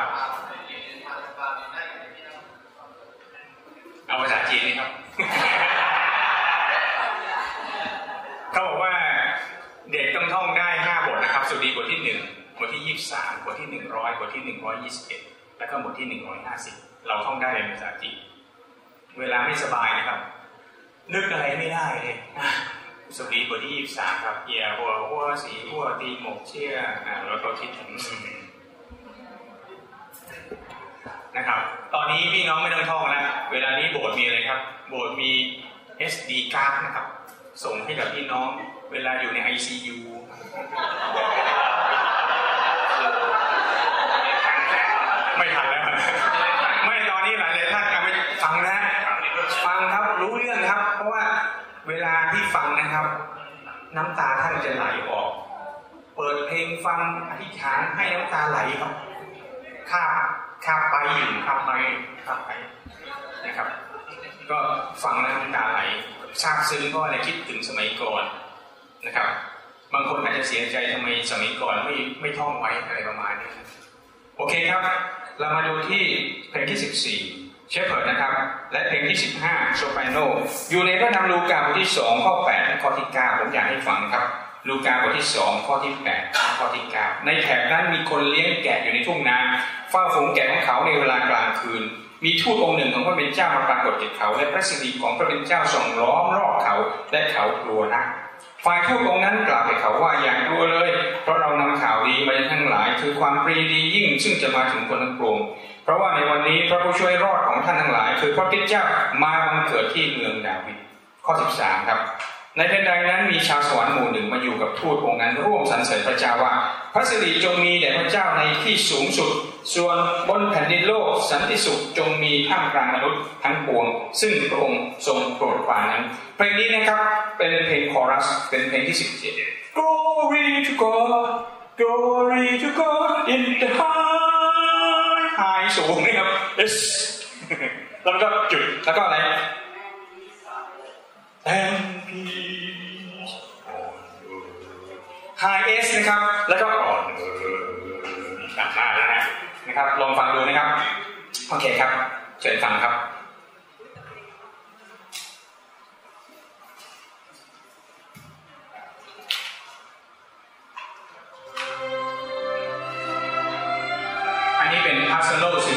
เอาภาษาจีนนี่ครับเขาบอกว่าเด็กต้องท่องได้5บทนะครับ สุดีบทที่1บทที่23บทที่100บทที่121แล้วก็บทที่150 เราท่องได้เป็นภาษาจีนเวลาไม่สบายนะครับ นึกอะไรไม่ได้เลยสุดีบทที่23ครับเอียหัวหัวสีหัวตีหมกเชี่ยแล้วก็คิดถึงนะครับ ตอนนี้พี่น้องไม่ต้องท่องแล้วเวลานี้โบสถ์มีอะไรครับ โบสถ์มี SD card นะครับ ส่งให้กับพี่น้อง เวลาอยู่ใน ICU ไม่ทันแล้ว ไม่ตอนนี้หลายๆท่านเอาไปฟังนะ ฟังครับรู้เรื่องครับ เพราะว่าเวลาที่ฟังนะครับ น้ำตาท่านจะไหลออก เปิดเพลงฟังอธิษฐานให้น้ำตาไหลครับข้าข้าไปอยู่ข้าไปข้าไปนะครับ ก็ฟังแล้วน้ำตาไหลซาบซึ้งเพราะอะไรคิดถึงสมัยก่อนนะครับ บางคนอาจจะเสียใจทำไมสมัยก่อนไม่ไม่ท่องไว้อะไรประมาณนี้โอเคครับ เรามาดูที่เพลงที่14 เชฟเพิร์ดนะครับ และเพลงที่ 15โชปาโนอยู่ในพระธรรมลูกาบทที่ 2 ข้อ8และข้อที่ 9 ผมอยากให้ฟังครับ ลูกาบทที่ 2 ข้อที่8ข้อที่ 9 ในแถบนั้นมีคนเลี้ยงแกะอยู่ในทุ่งนาเฝ้าฝูงแกะของเขาในเวลากลางคืน มีทูตองค์หนึ่งของพระเป็นเจ้ามาปรากฏแก่เขา และพระสิริของพระเป็นเจ้าส่องล้อมรอบเขาและเขากลัวนักฝ่ายทูตองค์นั้นกล่าวแก่เขาว่าอย่ากลัวเลย เพราะเรานำข่าวดีมาทั้งหลาย คือความปรีดียิ่งซึ่งจะมาถึงคนทั้งปวง เพราะว่าในวันนี้พระผู้ช่วยรอดของท่านทั้งหลาย คือพระคริสต์เจ้ามาบังเกิดที่เมืองดาวิดข้อ 13 ครับ ในแผ่นใดนั้นมีชาวสวรรค์หมู่หนึ่งมาอยู่กับทูตองค์นั้นร่วมสรรเสริญพระเจ้าว่า พระสิริจงมีแด่พระเจ้าในที่สูงสุด ส่วนบนแผ่นดินโลกสันติสุขจงมีท่ามกลางมนุษย์ทั้งปวง ซึ่งพระองค์ทรงโปรดปรานนั้นเพลงนี้นะครับเป็นเพลงคอรัสเป็นเพลงที่ 17 Glory to God Glory to God in the ไฮสูงนะครับ S แล้วมันก็จุดแล้วก็อะไร and peace on earth high S นะครับ แล้วก็ on earth ตัดหน้าแล้วนะนะครับ ลองฟังดูนะครับ โอเคครับ เชิญฟังครับ นนี้เ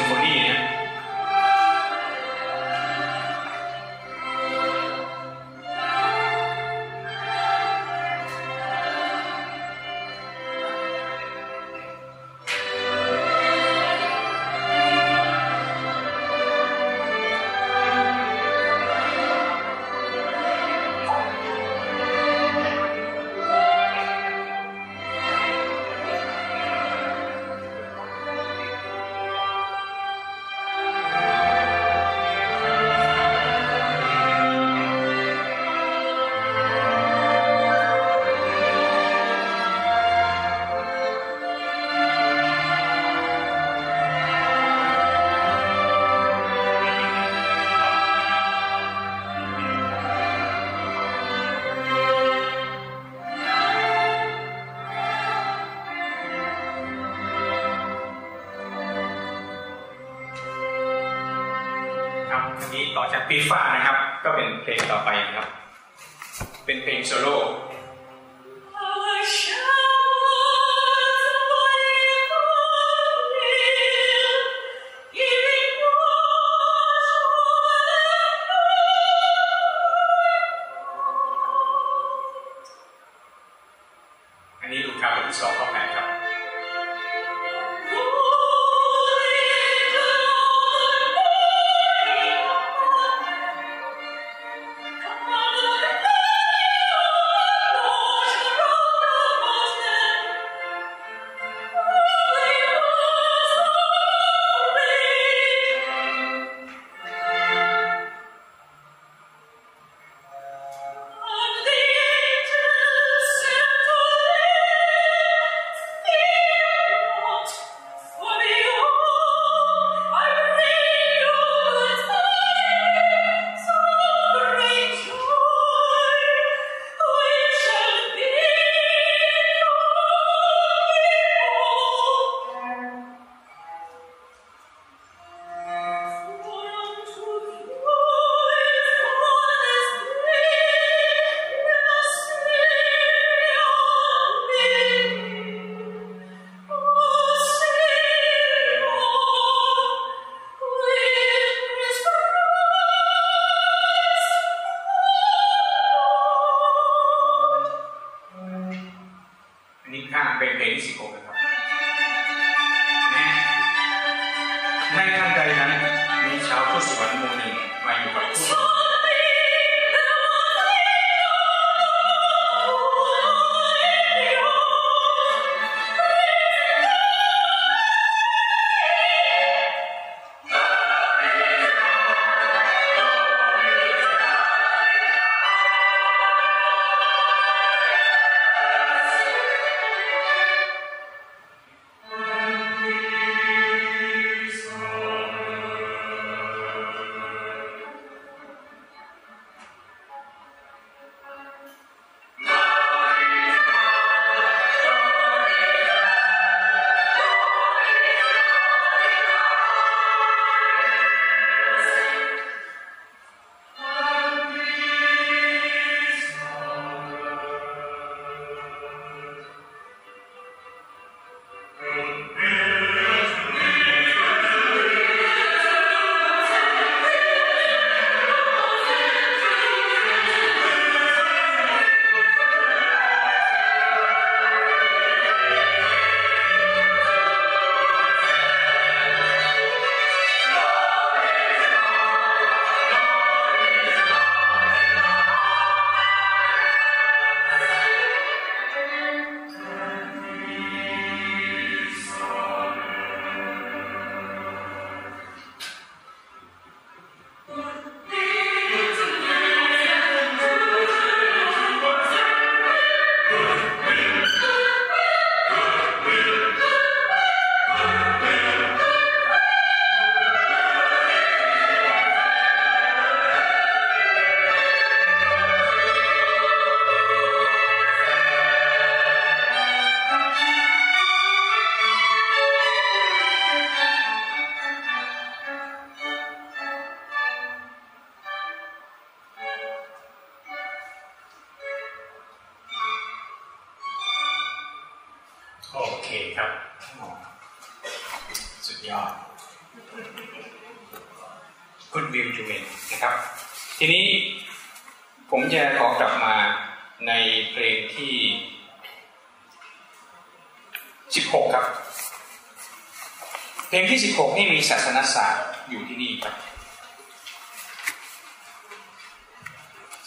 นี่มีศาสนศาสตร์อยู่ที่นี่ครับ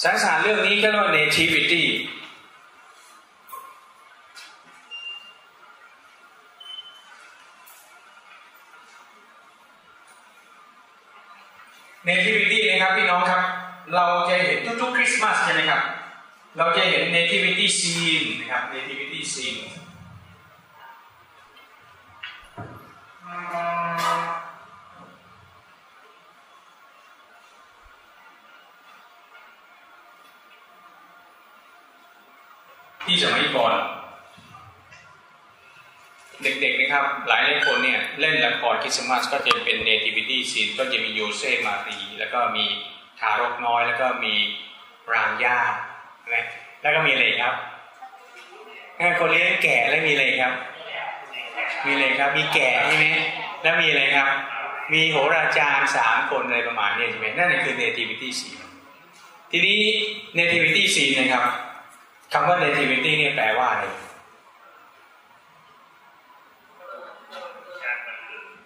ศาสนศาสตร์เรื่องนี้ก็เรียกว่า nativity ที่สมัยก่อนเด็กๆนะครับ หลายหลายคนเนี่ยเล่นละครคริสต์มาสก็จะเป็น nativity scene ก็จะมีโยเซฟมารีแล้วก็มีทารกน้อย แล้วก็มีรางหญ้านะแล้วก็มีอะไรครับคนเลี้ยงแกะแล้วมีอะไรครับ มีอะไรครับ มีแกะใช่ไหมแล้วมีอะไรครับ มีโหราจารย์สามคนอะไรประมาณนี้ใช่ไหมนั่นคือ nativity scene ทีนี้ nativity scene นะครับ คำว่า nativity เนี่ยแปลว่าอะไร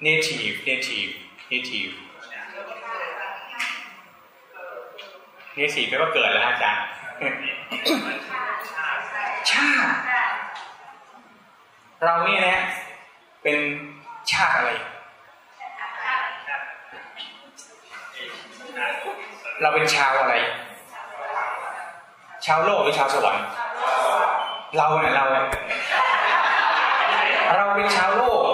native native native native แปลว่าเกิดแล้วอาจารย์ชาติ เราเนี่ยนะ เป็นชาติอะไร เราเป็นชาวอะไร ชาวโลกหรือชาวสวรรค์เราเนี่ยเราเราเป็นชาวโลก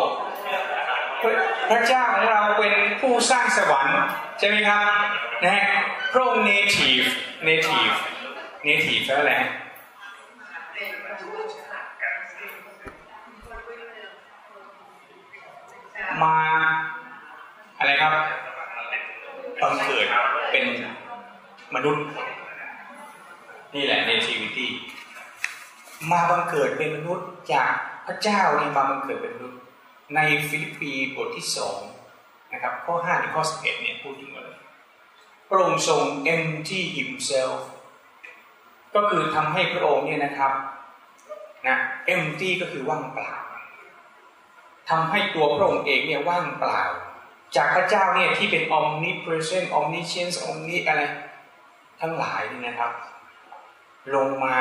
พระเจ้าของเราเป็นผู้สร้างสวรรค์ใช่ไหมครับนะฮะพระองค์ native native native แปลว่าอะไรมาอะไรครับบังเกิดเป็นมนุษย์ นี่แหละ nativity มาบังเกิดเป็นมนุษย์จากพระเจ้านี่มาบังเกิดเป็นมนุษย์ ในฟิลิปปีบทที่สองนะครับข้อ5ถึงข้อ11เนี่ยพูดถึงอะไรพระองค์ทรง empty himself ก็คือทำให้พระองค์เนี่ยนะครับนะ empty ก็คือว่างเปล่าทำให้ตัวพระองค์เองเนี่ยว่างเปล่า จากพระเจ้าเนี่ยที่เป็น omnipresent omniscience omni อะไร ทั้งหลายนี่นะครับ ลงมา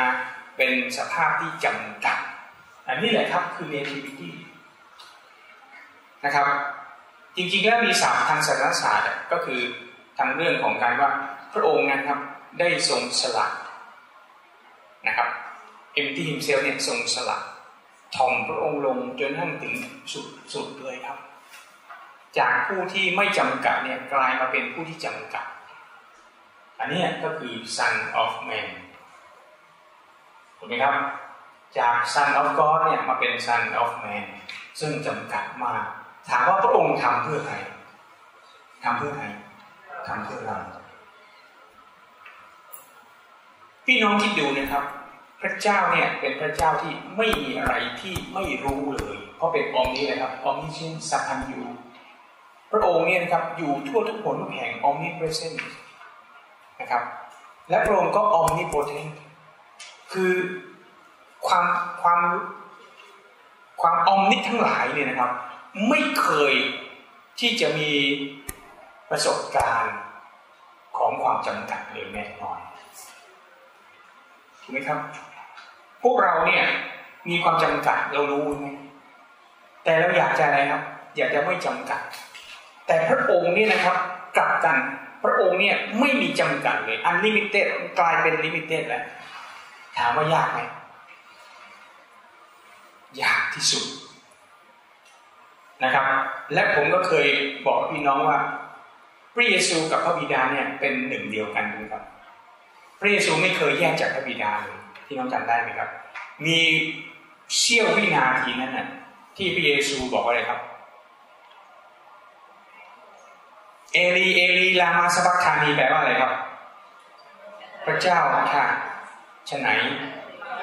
เป็นสภาพที่จำกัดอันนี้แหละครับคือ nativity นะครับ จริงๆแล้วมีศัพท์ทางศาสนศาสตร์ก็คือทางเรื่องของการว่าพระองค์นะครับได้ทรงสละนะครับ empty himself เนี่ยทรงสละถ่อมพระองค์ลงจนทั้งถึงสุดสุดเลยครับ จากผู้ที่ไม่จำกัดเนี่ยกลายมาเป็นผู้ที่จำกัด อันนี้ก็คือ son of man ถูกไหมครับ จาก son of God เนี่ยมาเป็น son of man ซึ่งจำกัดมาก ถามว่าพระองค์ทำเพื่อใครทำเพื่อใครทำเพื่อเราพี่น้องคิดดูนะครับ พระเจ้าเนี่ยเป็นพระเจ้าที่ไม่มีอะไรที่ไม่รู้เลย เพราะเป็นองค์นี้นะครับองค์นี้ชื่อสัพพัญญูพระองค์เนี่ยนะครับอยู่ทั่วทุกผลทุกแห่งองค์นี้ present นะครับและพระองค์ก็ omnipotent คื คือความความความอมนิทั้งหลายเนี่ยนะครับ ไม่เคยที่จะมีประสบการณ์ของความจำกัดเลยแน่นอนถูกไหมครับ พวกเราเนี่ยมีความจำกัดเรารู้ไหมแต่เราอยากจะอะไรครับ อยากจะไม่จำกัด แต่พระองค์เนี่ยนะครับกลับกันพระองค์เนี่ยไม่มีจำกัดเลย unlimited กลายเป็น limited แล้ว ถามว่ายากไหมยากที่สุดนะครับ และผมก็เคยบอกพี่น้องว่าพระเยซูกับพระบิดาเนี่ยเป็นหนึ่งเดียวกันนะครับ พระเยซูไม่เคยแยกจากพระบิดาเลยพี่น้องจำได้ไหมครับ มีเสี้ยววินาทีนั้นน่ะที่พระเยซูบอกอะไรครับ เอลีเอลีลามาสบักทานีแปลว่าอะไรครับ พระเจ้าข้า ฉะไหน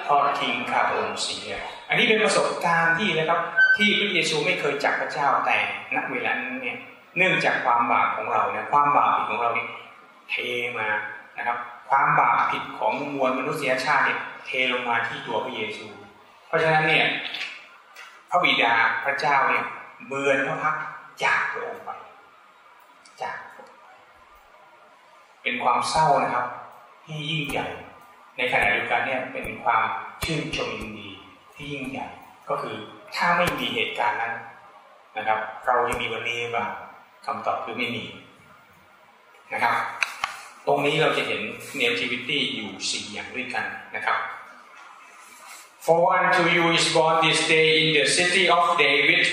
ทอดทิ้งข้าพระองค์เสีย อันนี้เป็นประสบการณ์ที่นะครับที่พระเยซูไม่เคยจักพระเจ้าแต่ณเวลานั้นเนี่ยเนื่องจากความบาปของเราเนี่ยความบาปผิดของเราเนี่ยเทมานะครับ ความบาปผิดของมวลมนุษยชาติเนี่ยเทลงมาที่ตัวพระเยซู เพราะฉะนั้นเนี่ยพระบิดาพระเจ้าเนี่ยเบือนพระพักจากพระองค์ไปจากเป็นความเศร้านะครับ ที่ยิ่งใหญ่ ในขณะเดียวกันเนี่ยเป็นความชื่นชมยินดีที่ยิ่งใหญ่ก็คือถ้าไม่มีเหตุการณ์นั้นนะครับ เรายังมีวันนี้บ้างคำตอบคือไม่มีนะครับ ตรงนี้เราจะเห็น nativity อยู่สี่อย่างด้วยกันนะครับ For unto you is born this day in the city of David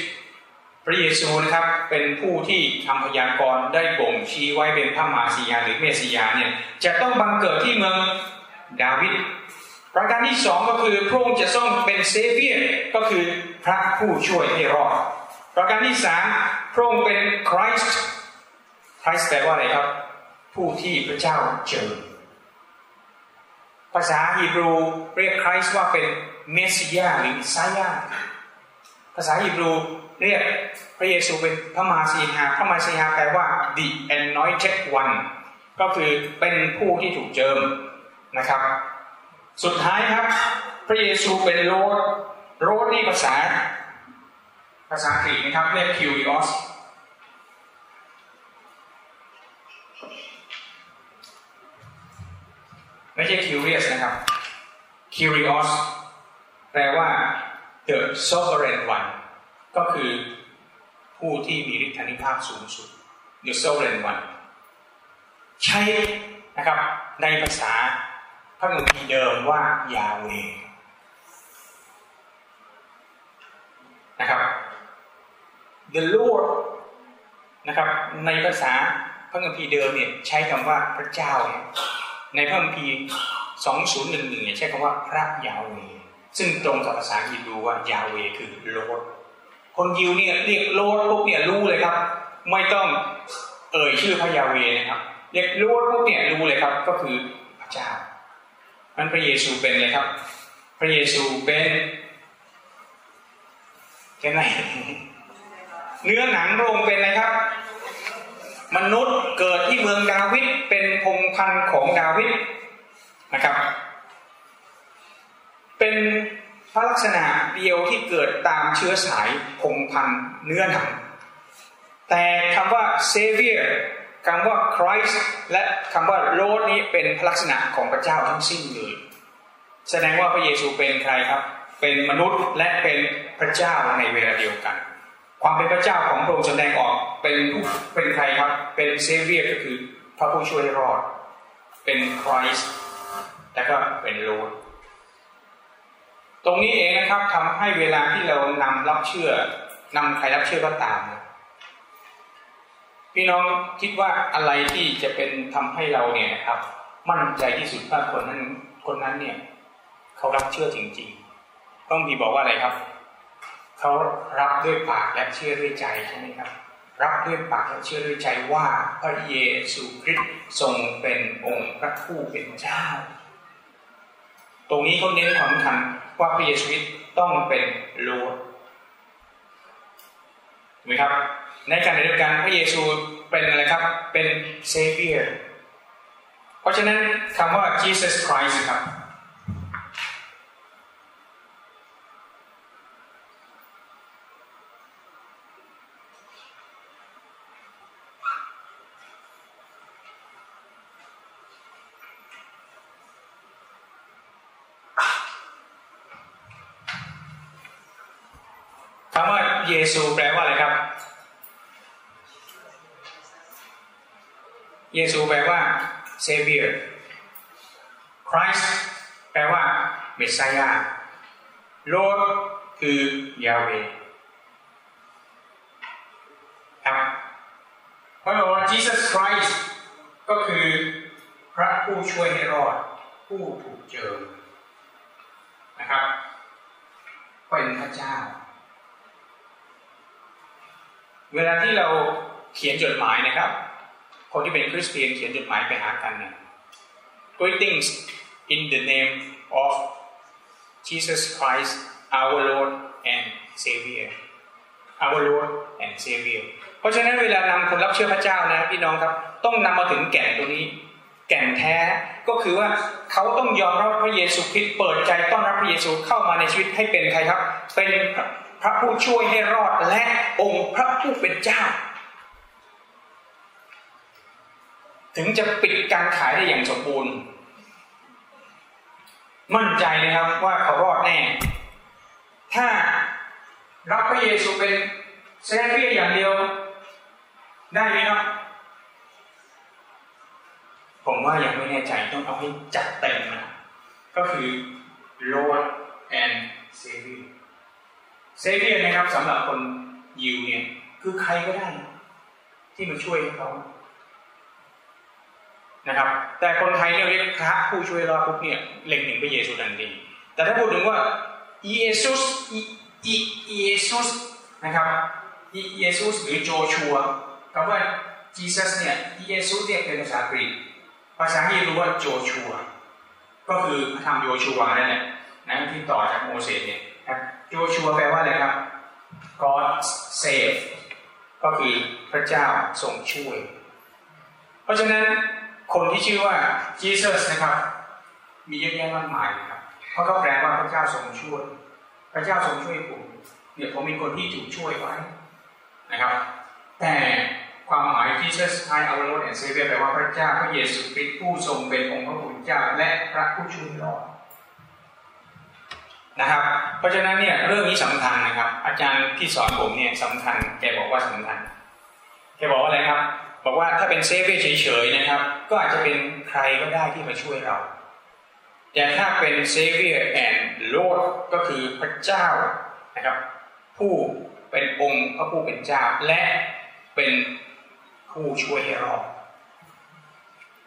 พระเยซูนะครับเป็นผู้ที่ทำพยากรณ์ได้บ่งชี้ไว้เป็นพระมาสียาหรือเมสยาเนี่ยจะต้องบังเกิดที่เมือง ดาวิดประการที่สองก็คือพระองค์จะต้องเป็นเซเวียร์ก็คือพระผู้ช่วยให้รอดประการที่สามพระองค์เป็นคริสต์คริสต์แปลว่าอะไรครับ ผู้ที่พระเจ้าเจอภาษาฮีบรูเรียกคริสต์ว่าเป็นเมสสิยาหรือมิซายาภาษาฮีบรูเรียกพระเยซูเป็นพระมาสีหาพระมาสีหาแปลว่า the anointed one ก็คือเป็นผู้ที่ถูกเจิม นะครับ สุดท้ายครับ พระเยซูเป็นโรดโรดนี่ภาษา ภาษาอังกฤษนะครับ เรียก curios ไม่ใช่ curious นะครับ curios แปลว่า the sovereign one ก็คือผู้ที่มีฤทธานุภาพสูงสุด the sovereign one ใช้นะครับในภาษา พระคัมภีร์เดิมว่ายาเวนะครับ the Lord นะครับในภาษาพระคัมภีร์เดิมเนี่ยใช้คำว่าพระเจ้า ในพระคัมภีร์ 2011เนี่ยใช้คำว่าพระยาเว ซึ่งตรงกับภาษาฮีบรูว่ายาเวคือโลดคนยิวเนี่ยเรียกโลดปุ๊บเนี่ยรู้เลยครับ ไม่ต้องเอ่ยชื่อพระยาเวนะครับเรียกโลดปุ๊บเนี่ยรู้เลยครับก็คือพระเจ้า มันพระเยซูเป็นเลยครับ พระเยซูเป็นเป็นไงเนื้อหนังโรงเป็นอะไรครับ มนุษย์เกิดที่เมืองดาวิดเป็นพงพันธุ์ของดาวิดนะครับ เป็นพระลักษณะเดียวที่เกิดตามเชื้อสายพงพันธุ์เนื้อหนังแต่คำว่า Savior คำว่า Christ และคำว่า Lord นี้เป็นพลักษณะของพระเจ้าทั้งสิ้นเลยแสดงว่าพระเยซูเป็นใครครับ เป็นมนุษย์และเป็นพระเจ้าในเวลาเดียวกัน ความเป็นพระเจ้าของพระองค์แสดงออกเป็นผู้เป็นใครครับ เป็นเซเวียก็คือพระผู้ช่วยรอด เป็นคริสต์และก็เป็นโลดตรงนี้เองนะครับทำให้เวลาที่เรานำรับเชื่อนำใครรับเชื่อก็ตาม พี่น้องคิดว่าอะไรที่จะเป็นทำให้เราเนี่ยนะครับ มั่นใจที่สุดว่าคนนั้นคนนั้นเนี่ยเขารับเชื่อจริงๆต้องมีบอกว่าอะไรครับเขารับด้วยปากและเชื่อด้วยใจใช่ไหมครับ รับด้วยปากและเชื่อด้วยใจว่าพระเยซูคริสต์ทรงเป็นองค์พระผู้เป็นเจ้า ตรงนี้เขาเน้นความสำคัญว่าพระเยซูคริสต์ต้องเป็นโลดถูกไหมครับ ในการเดียวกันพระเยซูเป็นอะไรครับเป็นเซเวียร์เพราะฉะนั้นคำว่า Jesus Christ ครับคำว่าเยซูแปล เยซูแปลว่า Savior Christ แปลว่า Messiah Lord คือยาเวครับเพราะว่า Jesus Christ ก็คือพระผู้ช่วยให้รอด ผู้ถูกเจิมนะครับเป็นพระเจ้า เวลาที่เราเขียนจดหมายนะครับ คนที่เป็นคริสเตียนเขียนจดหมายไปหากันเนี่ย Greetings in the name of Jesus Christ our Lord and Savior our Lord and Savior เพราะฉะนั้นเวลานำคนรับเชื่อพระเจ้านะพี่น้องครับต้องนำมาถึงแก่นตรงนี้ แก่นแท้ก็คือว่าเขาต้องยอมรับพระเยซูคริสต์เปิดใจต้อนรับพระเยซูเข้ามาในชีวิตให้เป็นใครครับ เป็นพระผู้ช่วยให้รอดและองค์พระผู้เป็นเจ้า ถึงจะปิดการขายได้อย่างสมบูรณ์ มั่นใจนะครับว่าเขารอดแน่ ถ้ารับพระเยซูเป็นเซเวียอย่างเดียว ได้ไหมครับ ผมว่ายังไม่แน่ใจต้องเอาให้จัดเต็มนะก็คือ Lord and Savior Savior นะครับสำหรับคนยิวเนี่ย คือใครก็ได้ ที่มาช่วยเขา นะครับ แต่คนไทยเนี่ยเรียกพระผู้ช่วยรอดปุ๊บเนี่ยเล็งถึงพระเยซูทันทีแต่ถ้าพูดถึงว่าเยซูสเยซูสนะครับเยซูสหรือโจชัวคำว่า Jesus เนี่ยเยซูสเนี่ยเป็นภาษากรีกภาษาฮีบรูว่าโจชัว ก็คือพระธรรมโยชัวนั่นแหละนะที่ต่อจากโมเสสเนี่ยโจชัวแปลว่าอะไรครับ God save ก็คือพระเจ้าทรงช่วย เพราะฉะนั้น คนที่ชื่อว่า Jesus นะครับ มีเยอะแยะมากมายครับเพราะก็แปลว่าพระเจ้าทรงช่วย พระเจ้าทรงช่วยผมเนี่ยผมเป็นคนที่ถูกช่วยไว้นะครับ แต่ความหมาย Jesus Christ our Lord and Savior แปลว่าพระเจ้าพระเยซูคริสต์ผู้ทรงเป็นองค์พระผู้เป็นเจ้าและพระผู้ช่วยรอดนะครับ เพราะฉะนั้นเนี่ยเรื่องนี้สำคัญนะครับ อาจารย์ที่สอนผมเนี่ยสำคัญแกบอกว่าสำคัญแกบอกว่าอะไรครับ บอกว่าถ้าเป็นเซฟเวเฉยๆนะครับ ก็อาจจะเป็นใครก็ได้ที่มาช่วยเรา แต่ถ้าเป็นเซเวียแอนด์โลดก็คือพระเจ้านะครับ ผู้เป็นองค์พระผู้เป็นเจ้าและเป็นผู้ช่วยให้รอด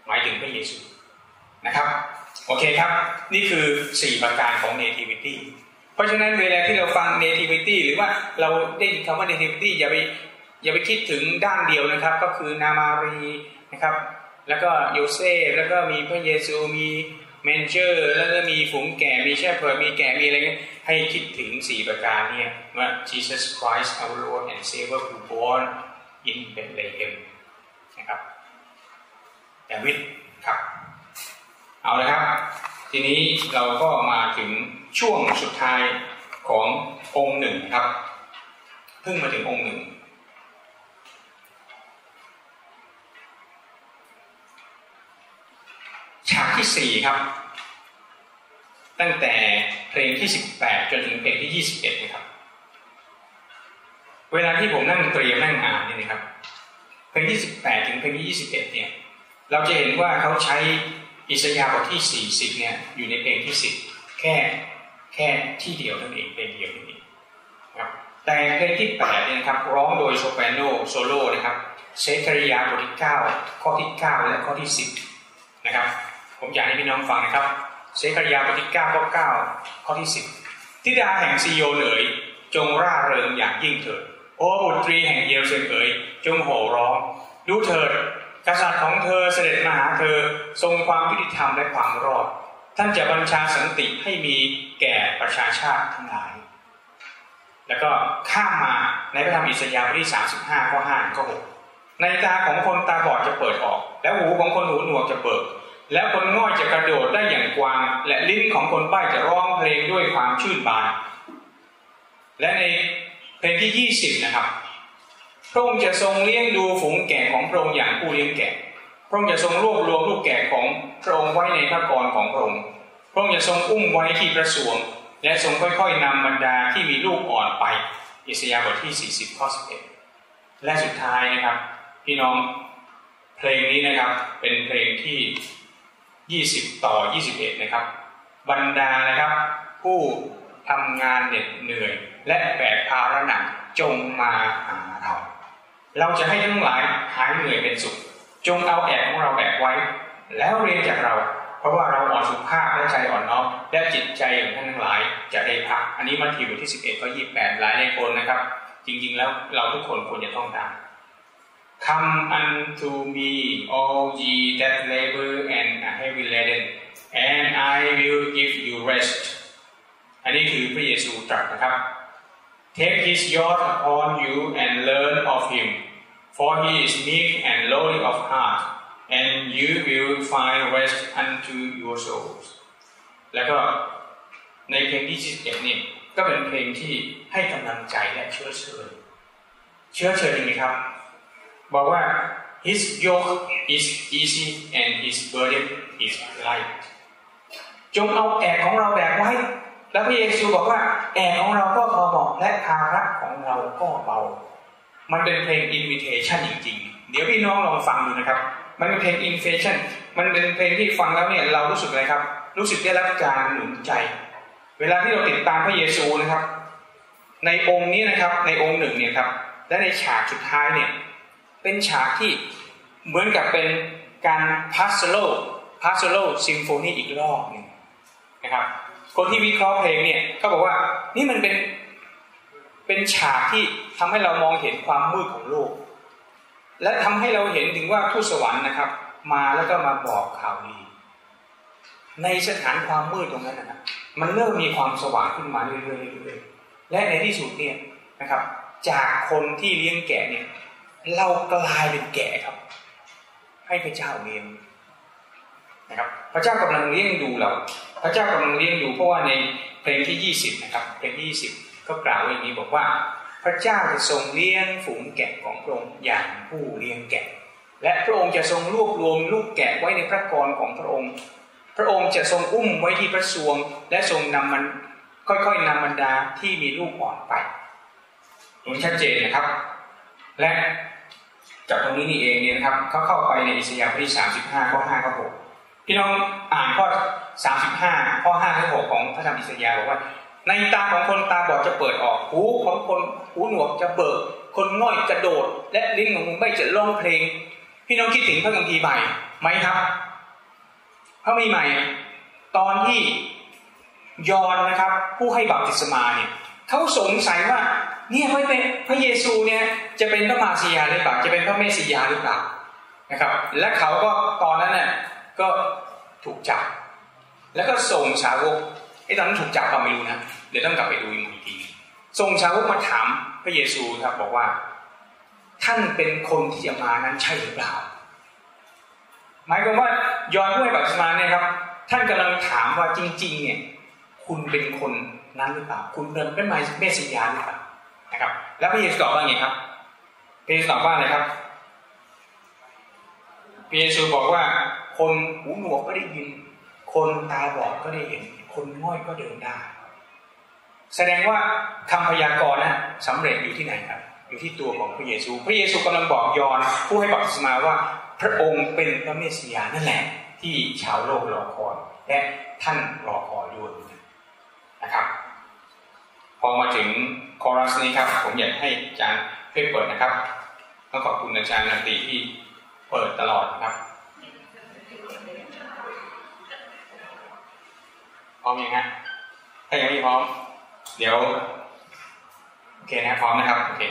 หมายถึงพระเยซูนะครับโอเคครับ นี่คือ 4 ประการของ nativity เพราะฉะนั้นเวลาที่เราฟัง nativity หรือว่าเราได้ยินคำว่า nativity อย่าไป อย่าไปคิดถึงด้านเดียวนะครับ ก็คือนางมารีนะครับ แล้วก็โยเซฟแล้วก็มีพระเยซูมี manger แล้วก็มีฝูงแกะมี shepherd มีแกะมีอะไรเงี้ยให้คิดถึง4ประการเนี่ยว่า Jesus Christ our Lord and Savior who born in Bethlehem นะครับดาวิดครับ เอาละครับ ทีนี้เราก็มาถึงช่วงสุดท้ายขององค์หนึ่งครับ เพิ่งมาถึงองค์หนึ่ง ฉาก ที่สี่ครับ ตั้งแต่เพลงที่สิบแปดจนถึงเพลงที่ยี่สิบเอ็ดนะครับ เวลาที่ผมนั่งเตรียมนั่งอ่านนี่นะครับ เพลงที่สิบแปดถึงเพลงที่ยี่สิบเอ็ดเนี่ย เราจะเห็นว่าเขาใช้อิสยาห์บทที่สี่สิบเนี่ย อยู่ในเพลงที่สิบแค่แค่ที่เดียวนั่นเองเพลงเดียวนั่นเองครับแต่เพลงที่แปดเนี่ยนะครับร้องโดย soprano solo นะครับเศคาริยาห์บทที่เก้าข้อที่เก้าและข้อที่สิบนะครับ ผมอยากให้พี่น้องฟังนะครับเศคาริยาห์บทที่เก้าข้อเก้าข้อที่สิบธิดาแห่งศิโยนเอ๋ยจงร่าเริงอย่างยิ่งเถิดโอ้บุตรีแห่งเยรูซาเล็มเอ๋ยจงโห่ร้อง ดูเถิด กษัตริย์ของเธอเสด็จมาหาเธอทรงความยุติธรรมและความรอด ท่านจะบัญชาสันติให้มีแก่ประชาชาติทั้งหลาย แล้วก็ข้ามมาในพระธรรมอิสยาห์บทที่ 35ข้อ5ข้อ6ในตาของคนตาบอดจะเปิดออก แล้วหูของคนหูหนวกจะเปิด แล้วคนง่อยจะกระโดดได้อย่างกว้าง และลิ้นของคนใบ้จะร้องเพลงด้วยความชื่นบาน และในเพลงที่ 20 นะครับ พระองค์จะทรงเลี้ยงดูฝูงแกะของพระองค์อย่างผู้เลี้ยงแกะ พระองค์จะทรงรวบรวมลูกแกะของพระองค์ไว้ในพระกรของพระองค์ พระองค์จะทรงอุ้มไว้ที่พระสวง และทรงค่อยๆนำบรรดาที่มีลูกอ่อนไป อิสยาห์บทที่ 40 ข้อ 11 และสุดท้ายนะครับ พี่น้องเพลงนี้นะครับเป็นเพลงที่ 20 ต่อ 21 นะครับ บรรดานะครับ ผู้ทำงานเหน็ดเหนื่อย และแบกภาระหนักจงมาหาเราเราจะให้ทั้งหลายหายเหนื่อยเป็นสุข จงเอาแอกของเราแบกไว้ แล้วเรียนจากเรา เพราะว่าเราอ่อนสุภาพและใจอ่อนน้อมและจิตใจของท่านทั้งหลายจะได้พัก อันนี้มัทธิวบทที่ 11 ข้อ 28 หลายในคนนะครับ จริงๆแล้วเราทุกคนควรจะต้องตาม Come unto me all ye that labor and are heavy laden and I will give you rest อันนี้คือพระเยซูตรัสนะครับ take his yoke upon you and learn of him for he is meek and lowly of heart and you will find rest unto your souls แล้วก็ในเพลงที่11นี่ก็เป็นเพลงที่ให้กำลังใจและเชื้อเชิญ เชื้อเชิญยังไงครับ บอกว่า his yoke is easy and his burden is light จงเอาแอกของเราแบกไว้ แล้วพระเยซูบอกว่า แอกของเราก็พอเหมาะและภาระของเราก็เบา มันเป็นเพลง invitation จริงๆ เดี๋ยวพี่น้องลองฟังดูนะครับ มันเป็นเพลง invitation มันเป็นเพลงที่ฟังแล้วเนี่ยเรารู้สึกอะไรครับ รู้สึกได้รับการหนุนใจ เวลาที่เราติดตามพระเยซูนะครับ ในองค์นี้นะครับ ในองค์หนึ่งเนี่ยครับ และในฉากสุดท้ายเนี่ย เป็นฉากที่เหมือนกับเป็นการพาสโลพาสโลซิมโฟนีอีกรอบหนึ่งนะครับ คนที่วิเคราะห์เพลงเนี่ยเขาบอกว่านี่มันเป็นเป็นฉากที่ทำให้เรามองเห็นความมืดของโลก และทำให้เราเห็นถึงว่าทูตสวรรค์นะครับ มาแล้วก็มาบอกข่าวดี ในสถานความมืดตรงนั้นนะครับมันเริ่มมีความสว่างขึ้นมาเรื่อยๆเรื่อยๆและในที่สุดเนี่ยนะครับ จากคนที่เลี้ยงแกะเนี่ย เรากลายเป็นแกะครับ ให้พระเจ้าเลี้ยงนะครับ พระเจ้ากำลังเลี้ยงดูเรา พระเจ้ากำลังเลี้ยงดูเพราะว่าในเพลงที่ 20นะครับเพลงที่20 ก็กล่าวไว้อย่างนี้บอกว่า พระเจ้าจะทรงเลี้ยงฝูงแกะของพระองค์อย่างผู้เลี้ยงแกะ และพระองค์จะทรงรวบรวมลูกแกะไว้ในพระกรของพระองค์ พระองค์จะทรงอุ้มไว้ที่พระสวง และทรงนำมันค่อยๆนำบรรดาที่มีลูกอ่อนไปตรงชัดเจนนะครับ และ จากตรงนี้นี่เองเนี่ยนะครับเขาเข้าไปในอิสยาห์บทที่35ข้อ5ข้อ6พี่น้องอ่านข้อ35ข้อ5ข้อ6ของพระธรรมอิสยาห์บอกว่า ในตาของคนตาบอดจะเปิดออกหูของคนหูหนวกจะเบิกคนง่อยกระโดด และลิ้นของมึงไม่จะร้องเพลง พี่น้องคิดถึงพระคัมภีร์ใหม่ไหมครับพระมีใหม่ ตอนที่ยอนนะครับ ผู้ให้บัพติศมาเนี่ยเขาสงสัยว่า เนี่ยไม่เป็นพระเยซูเนี่ยจะเป็นพระมาสียาหรือเปล่าจะเป็นพระเมสสิยาหรือเปล่านะครับ และเขาก็ตอนนั้นเนี่ยก็ถูกจับ แล้วก็ส่งสาวกไอ้ตอนนั้นถูกจับเราไม่รู้นะเดี๋ยวต้องกลับไปดูอีกทีส่งสาวกมาถามพระเยซูครับบอกว่า ท่านเป็นคนที่จะมานั้นใช่หรือเปล่า หมายความว่ายอนผู้ให้บัพติศมาเนี่ยครับ ท่านกำลังถามว่าจริง ๆ เนี่ย คุณเป็นคนนั้นหรือเปล่า คุณเป็นเป็นเมสสิยาหรือเปล่า นะครับ แล้วพระเยซูตอบว่าไงครับพระเยซูตอบว่าอะไรครับพระเยซูบอกว่า คนหูหนวกก็ได้ยิน คนตาบอดก็ได้เห็น คนง่อยก็เดินได้ แสดงว่าคำพยากรณ์นะสำเร็จอยู่ที่ไหนครับ อยู่ที่ตัวของพระเยซู พระเยซูกำลังบอกยอนผู้ให้บัพติศมาว่า พระองค์เป็นพระเมสสิยานั่นแหละที่ชาวโลกรอคอยและท่านรอคอยด้วย พอมาถึงคอรัสนี้ครับ ผมอยากให้อาจารย์เพื่อเปิดนะครับต้องขอบคุณอาจารย์นันตีที่เปิดตลอดครับพร้อมยังฮะถ้ายังไม่พร้อม เดี๋ยว โอเคนะพร้อมนะครับ โอเค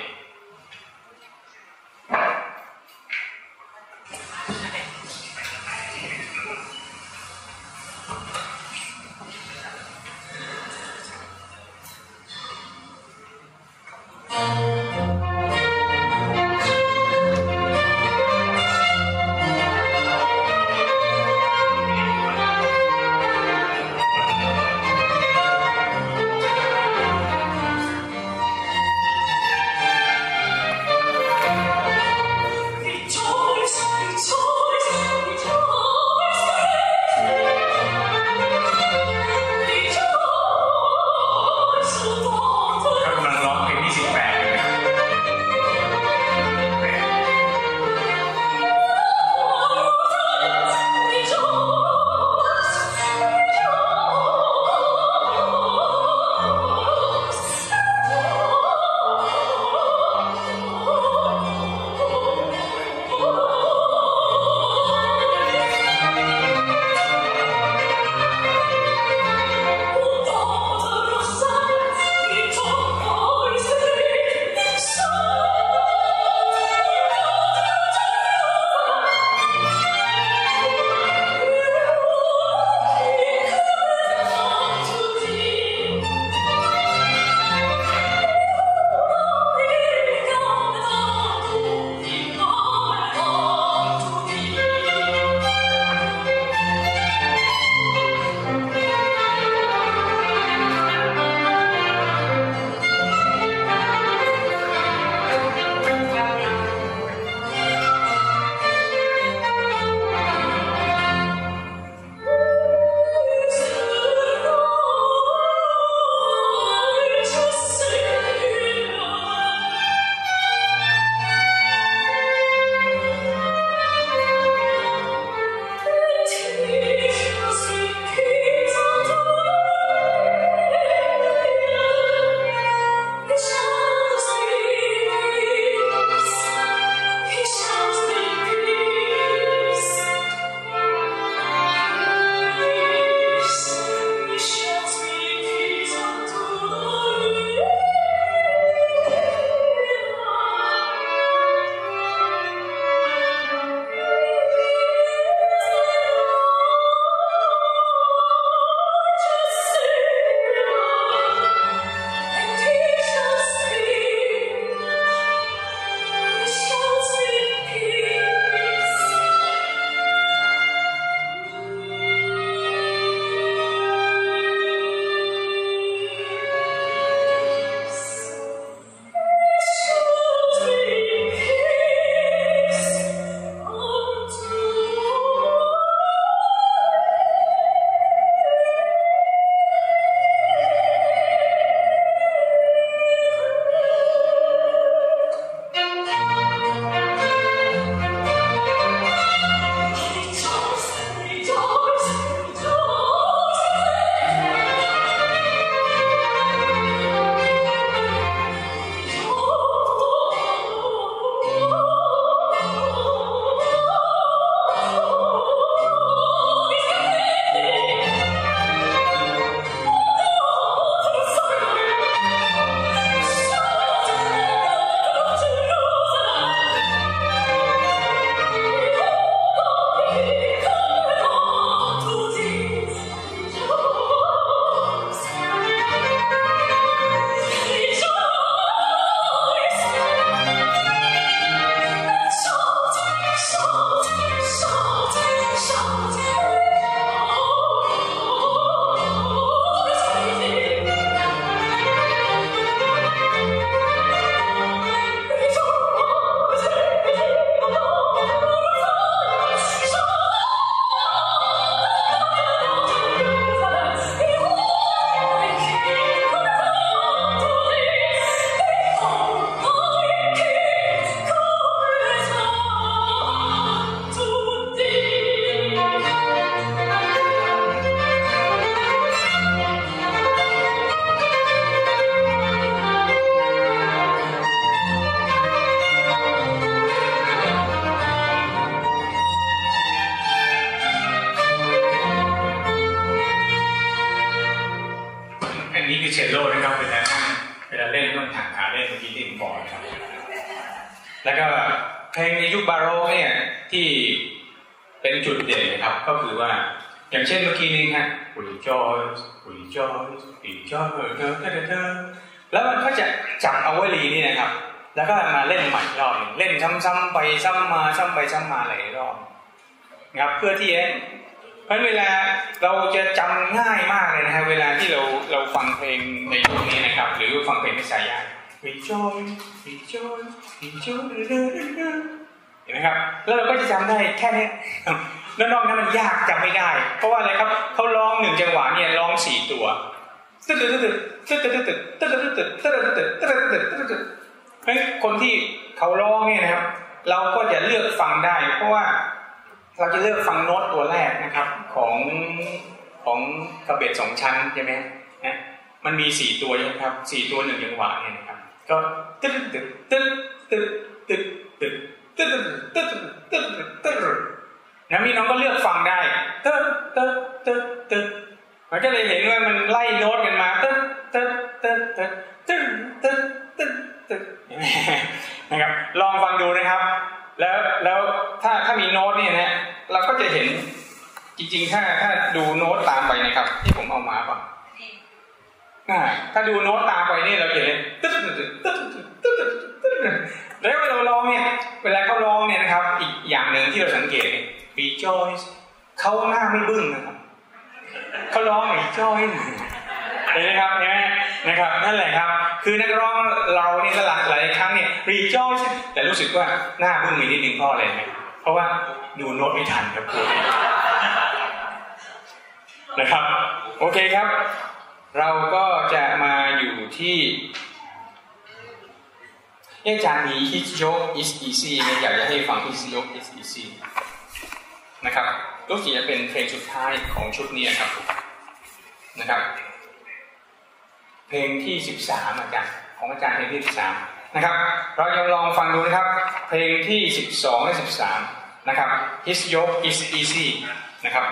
ดูโน้ตไม่ทันครับนะครับ โอเคครับ เราก็จะมาอยู่ที่เรื่องจานนี้ฮิโย is easy เนี่ยอยากจะให้ฟังฮิโย is easy นะครับตัวสึกจะเป็นเพลงสุดท้ายของชุดนี้ครับนะครับ เพลงที่ 13อาจารย์ของอาจารย์เพลงที่ 13 นะครับ เราจะลองฟังดูนะครับ เพลงที่ 12 และ 13 นะครับ his yoke is easy นะครับ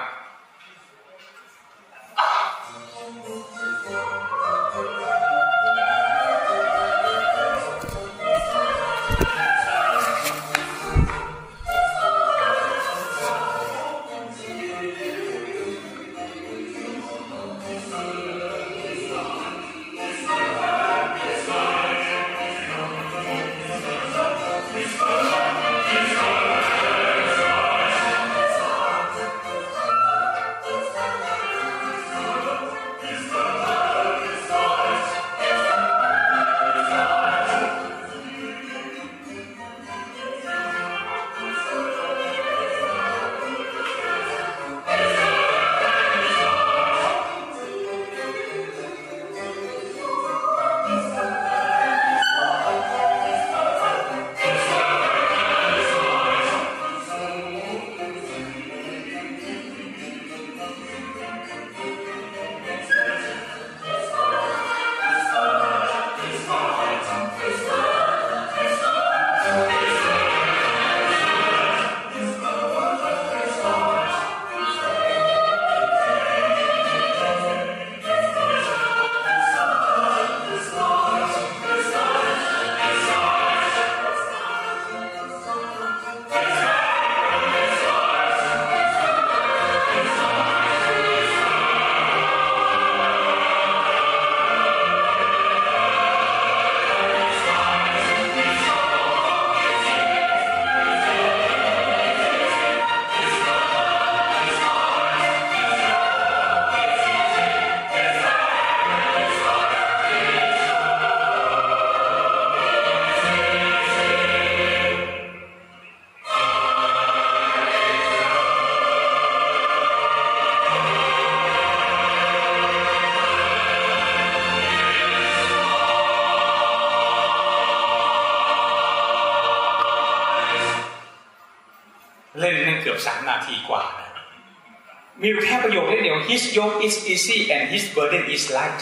easy and his burden is light.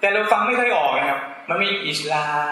แต่เราฟังไม่ค่อยออกนะครับมันมี is light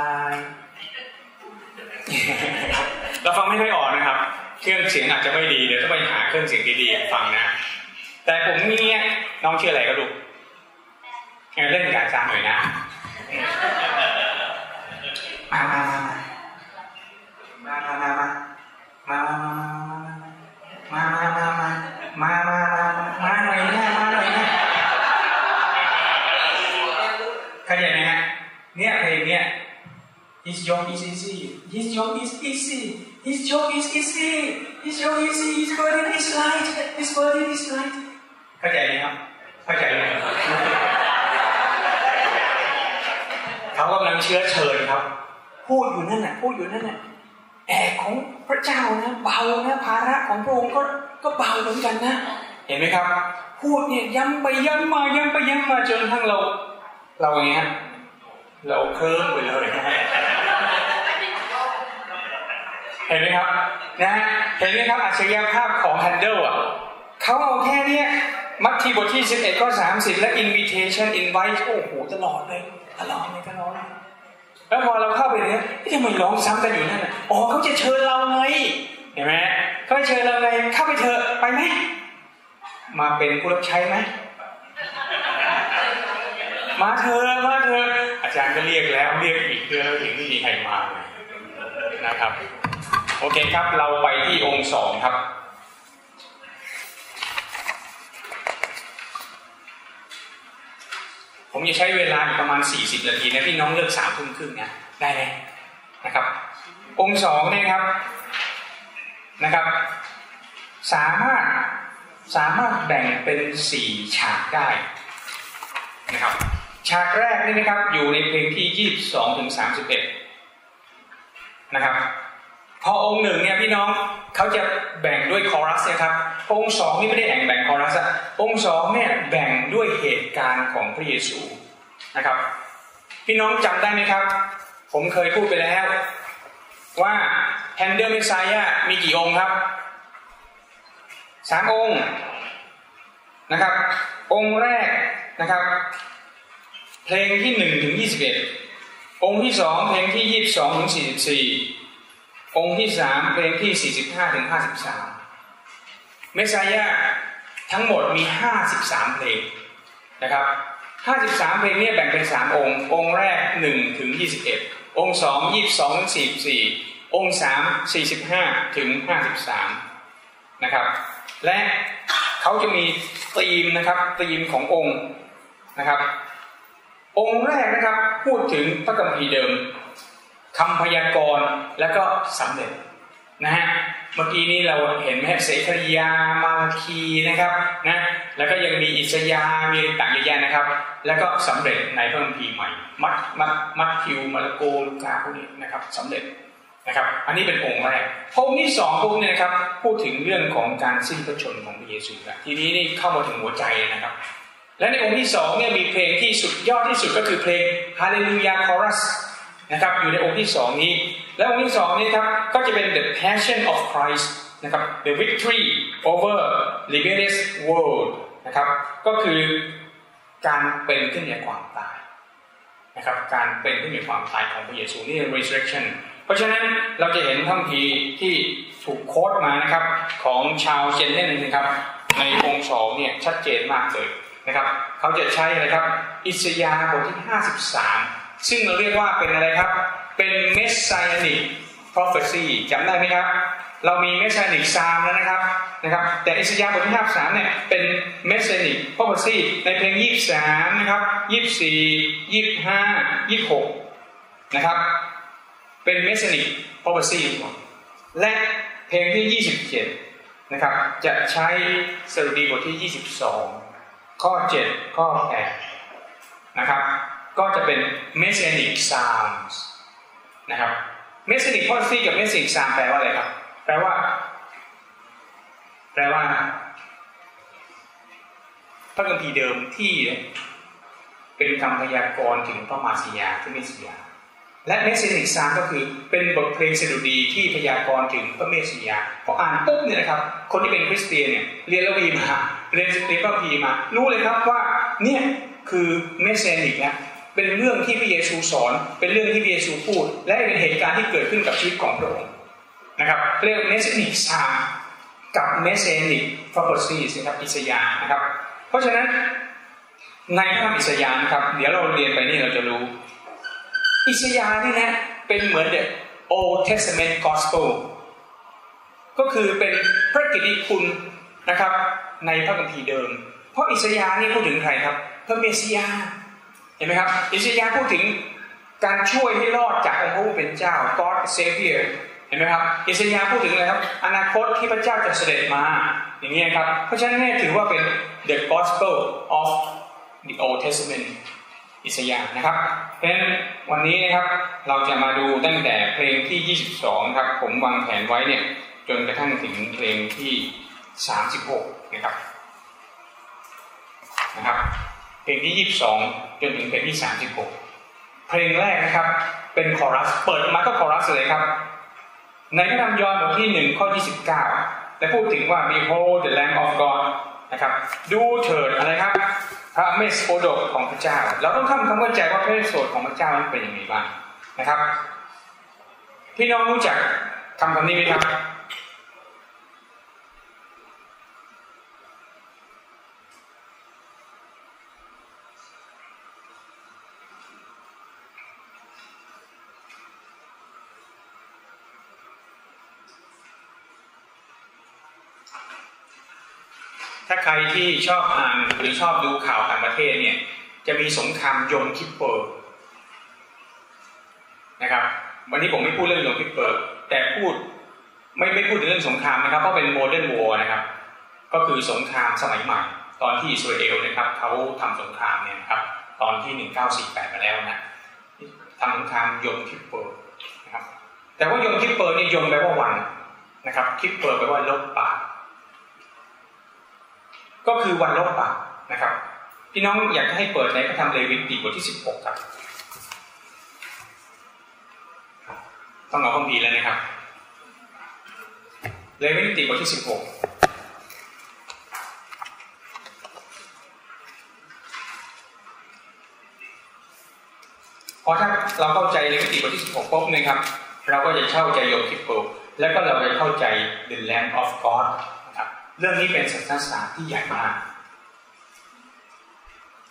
ภาพของ Handle อะเขาเอาแค่เนี้ยมัทธิวบทที่ 11 ก็ 30 และ invitation invite โอ้โหตลอดเลยตลอดเลยตลอดเลยแล้วพอเราเข้าไปเนี่ยทำไมร้องซ้ำกันอยู่นั่นอ๋อเขาจะเชิญเราไงเห็นไหมเขาเชิญเราไงเข้าไปเถอะไปไหมมาเป็นผู้รับใช้ไหมมาเธอมาเธออาจารย์ก็เรียกแล้วเรียกอีกเพื่ออีกไม่มีใครมานะครับ โอเคครับเราไปที่องค์สองครับ จะใช้เวลาประมาณ 40 นาทีนะพี่น้องเลิกสามทุ่มครึ่งนะได้ไหมนะครับ องค์สองเนี่ยครับนะครับ สามารถสามารถแบ่งเป็นสี่ฉากได้นะครับ ฉากแรกนี่นะครับอยู่ในเพลงที่ 22ถึง31นะครับพอองค์หนึ่งเนี่ยพี่น้องเขาจะแบ่งด้วยคอรัสนะครับองค์สองนี่ไม่ได้แบ่งแบ่งคอรัสอะองค์สองเนี่ยแบ่งด้วยเหตุการณ์ของพระเยซู นะครับ พี่น้องจำได้ไหมครับ ผมเคยพูดไปแล้ว ว่าแฮนเดอร์เมสไซยามีกี่องค์ครับสามองค์นะครับ องค์แรกนะครับ เพลงที่หนึ่งถึงยี่สิบเอ็ดองค์ที่สองเพลงที่ยี่สิบสองถึงสี่สิบสี่องค์ที่สามเพลงที่สี่สิบห้าถึงห้าสิบสามเมสไซยาทั้งหมดมีห้าสิบสามเพลงนะครับ ห้าสิบสามเพลงนี้แบ่งเป็นสามองค์ องค์แรกหนึ่งถึงยี่สิบเอ็ดองค์สองยี่สิบสองถึงสี่สี่องค์สามสี่สิบห้าถึงห้าสิบสามนะครับ และเขาจะมีธีมนะครับธีมขององค์นะครับ องค์แรกนะครับพูดถึงพระคัมภีเดิมคำพยากรณ์แล้วก็สำเร็จนะฮะเมื่อกี้นี้เราเห็นไหมเสคริยามาคีนะครับนะ แล้วก็ยังมีอิสยาห์มีต่างเยอะแยะนะครับ แล้วก็สำเร็จในพระคัมภีร์ใหม่ มัดมัดมัดคิวมารโกลูกาพวกนี้นะครับสำเร็จนะครับ อันนี้เป็นองค์แรกองค์ที่สองพวกนี้นะครับ พูดถึงเรื่องของการสิ้นพระชนม์ของพระเยซูแล้วทีนี้นี่เข้ามาถึงหัวใจนะครับ และในองค์ที่สองเนี่ยมีเพลงที่สุดยอดที่สุดก็คือเพลง Hallelujah Chorus นะครับอยู่ในองค์ที่สองนี้ และองค์ที่สองนี้ครับก็จะเป็น The Passion of Christ นะครับ The Victory over Rebellious World นะครับ ก็คือการเป็นขึ้นในความตายนะครับ การเป็นขึ้นในความตายของพระเยซูนี่ Resurrection เพราะฉะนั้นเราจะเห็นท่าทีที่ถูกโค้ดมานะครับของชาวเจนเทนนะครับ ในองค์สองเนี่ยชัดเจนมากเลยนะครับ เขาจะใช้อะไรครับ อิสยาห์บทที่ 53 ซึ่งเราเรียกว่าเป็นอะไรครับ เป็น Messianic Prophecy จำได้ไหมครับ เรามีเมสซานิกซามแล้วนะครับนะครับ แต่อิสยาห์บทที่ห้าสามเนี่ยเป็นMessianic prophecy ในเพลงยี่สามนะครับยี่สี่ยี่ห้ายี่หกนะครับ เป็น Messianic prophecy และเพลงที่ยี่สิบเจ็ดนะครับ จะใช้สดุดีบทที่ยี่สิบสองข้อเจ็ดข้อแปดนะครับก็จะเป็น Messianic psalm นะครับ Messianic prophecy กับ Messianic psalm แปลว่าอะไรครับ แปลว่าแปลว่าพระคัมภีร์เดิมที่เป็นคำพยากรณ์ถึงพระมาสียาที่เมสสิยาและเมสสินิกซามก็คือเป็นบทเพลงสดุดีที่พยากรณ์ถึงพระเมสสิยาพออ่านปุ๊บเนี่ยนะครับ คนที่เป็นคริสเตียนเนี่ยเรียนละวีมาเรียนเรียนพระพีมา รู้เลยครับว่าเนี่ยคือเมสเซนิกนะเป็นเรื่องที่พระเยซูสอน เป็นเรื่องที่พระเยซูพูด และเป็นเหตุการณ์ที่เกิดขึ้นกับชีวิตของพระองค์ นะครับเรียก Messianic psalm กับ Messianic prophecy นะครับอิสยาห์นะครับ เพราะฉะนั้นในพระธรรมอิสยาห์นะครับ เดี๋ยวเราเรียนไปนี่เราจะรู้ อิสยาห์นี่นะเป็นเหมือนเด Old Testament Gospel ก็คือเป็นพระกิตติคุณนะครับในพระคัมภีร์เดิม เพราะอิสยาห์นี่พูดถึงใครครับพระเมสสิยาเห็นไหมครับ อิสยาห์พูดถึงการช่วยให้รอดจากองค์พระผู้เป็นเจ้า God Savior เห็นไหมครับอิสยาห์พูดถึงเลยครับอนาคตที่พระเจ้าจะเสด็จมาอย่างนี้ครับเพราะฉะนั้นเนี่ยถือว่าเป็น the gospel of the Old Testament อิสยาห์นะครับ เพราะฉะนั้นวันนี้นะครับเราจะมาดูตั้งแต่เพลงที่ 22 ครับ ผมวางแผนไว้เนี่ยจนกระทั่งถึงเพลงที่ 36 นะครับนะครับ เพลงที่ 22 จนถึงเพลงที่ 36 เพลงแรกนะครับเป็นคอรัส เปิดมาก็คอรัสเลยครับ ในพระธรรมยอห์นบทที่หนึ่งข้อ29ได้พูดถึงว่า behold the lamb of God นะครับ ดูเถิดอะไรครับ พระเมสโปโดกของพระเจ้า เราต้องทำความเข้าใจว่าพระเมสโปโดของพระเจ้านั้นเป็นยังไงบ้างนะครับ พี่น้องรู้จักคำคำนี้ไหมครับ ที่ชอบอ่านหรือชอบดูข่าวต่างประเทศเนี่ยจะมีสงคราม Yom Kippurนะครับ วันนี้ผมไม่พูดเรื่อง Yom Kippur แต่พูดไม่ไม่พูดถึงเรื่องสงครามนะครับเพราะเป็น modern war นะครับ ก็คือสงครามสมัยใหม่ ตอนที่อิสราเอลนะครับเขาทำสงครามเนี่ยนะครับตอนที่ 1948 มาแล้วนะทำสงคราม Yom Kippur นะครับแต่ว่า Yom Kippur นี่ Yom แปลว่าวันนะครับ Kippur แปลว่าลบบาป ก็คือวันลบบาปนะครับ พี่น้องอยากให้เปิดในพระธรรมเลวีนิติบทที่ 16 ครับ ต้องเอาข้อมีแล้วนะครับ เลวิติบทที่ 16พอถ้าเราเข้าใจเลวิติบทที่ 16ปุ๊บเนี่ยครับ เราก็จะเข้าใจโยมคิปโปแล้วก็เราจะเข้าใจ the Lamb of God เรื่องนี้เป็นศาสนศาสตร์ที่ใหญ่มาก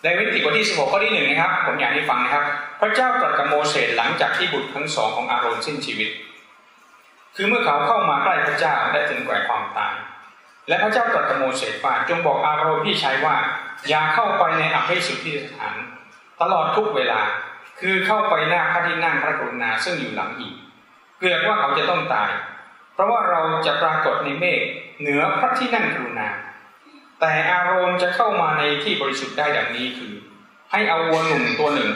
ในวิธีบทที่16ข้อที่หนึ่งนะครับ ผมอยากให้ฟังนะครับ พระเจ้าตรัสกับโมเสสหลังจากที่บุตรทั้งสองของอาโรนสิ้นชีวิต คือเมื่อเขาเข้ามาใกล้พระเจ้าได้ถึงแก่ความตายและพระเจ้าตรัสกับโมเสสว่าจงบอกอาโรนพี่ชายว่า อย่าเข้าไปในอภิสุทธิสถาน ตลอดทุกเวลาคือเข้าไปหน้าพระที่นั่งพระกรุณาซึ่งอยู่หลังอีก เกลือว่าเขาจะต้องตาย ราะว่าเราจะปรากฏในเมฆเหนือพระที่นั่งกรุณา แต่อารมณ์จะเข้ามาในที่บริสุทธิ์ได้ดังนี้คือ ให้เอาวัวหนุ่มตัวหนึ่ง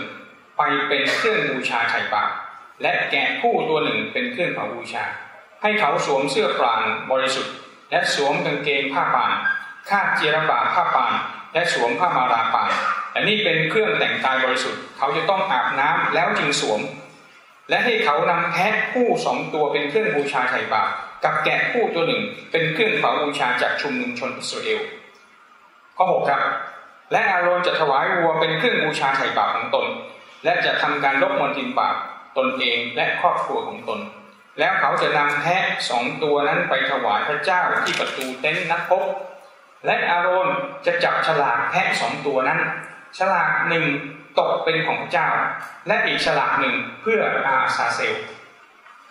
ไปเป็นเครื่องบูชาไถ่บาปและแกะผู้ตัวหนึ่งเป็นเครื่องเผาบูชา ให้เขาสวมเสื้อปรางบริสุทธิ์ และสวมกางเกงผ้าป่านคาดเจีรบาผ้าป่าน และสวมผ้ามาราป่านและนี่เป็นเครื่องแต่งกายบริสุทธิ์ เขาจะต้องอาบน้ำแล้วจึงสวม และให้เขานำแพะผู้สองตัวเป็นเครื่องบูชาไถ่บาปกับแกะผู้ตัวหนึ่งเป็นเครื่องเผาบูชาจากชุมนุมชนอิสราเอลข้อ6ครับ และอาโรนจะถวายวัวเป็นเครื่องบูชาไถ่บาปของตน และจะทำการลบมลทินบาปตนเองและครอบครัวของตน แล้วเขาจะนำแพะสองตัวนั้นไปถวายพระเจ้าที่ประตูเต็นท์นัดพบและอาโรนจะจับฉลากแพะสองตัวนั้น ฉลากหนึ่ง ตกเป็นของพระเจ้า และอีกฉลากหนึ่งเพื่ออาซาเซล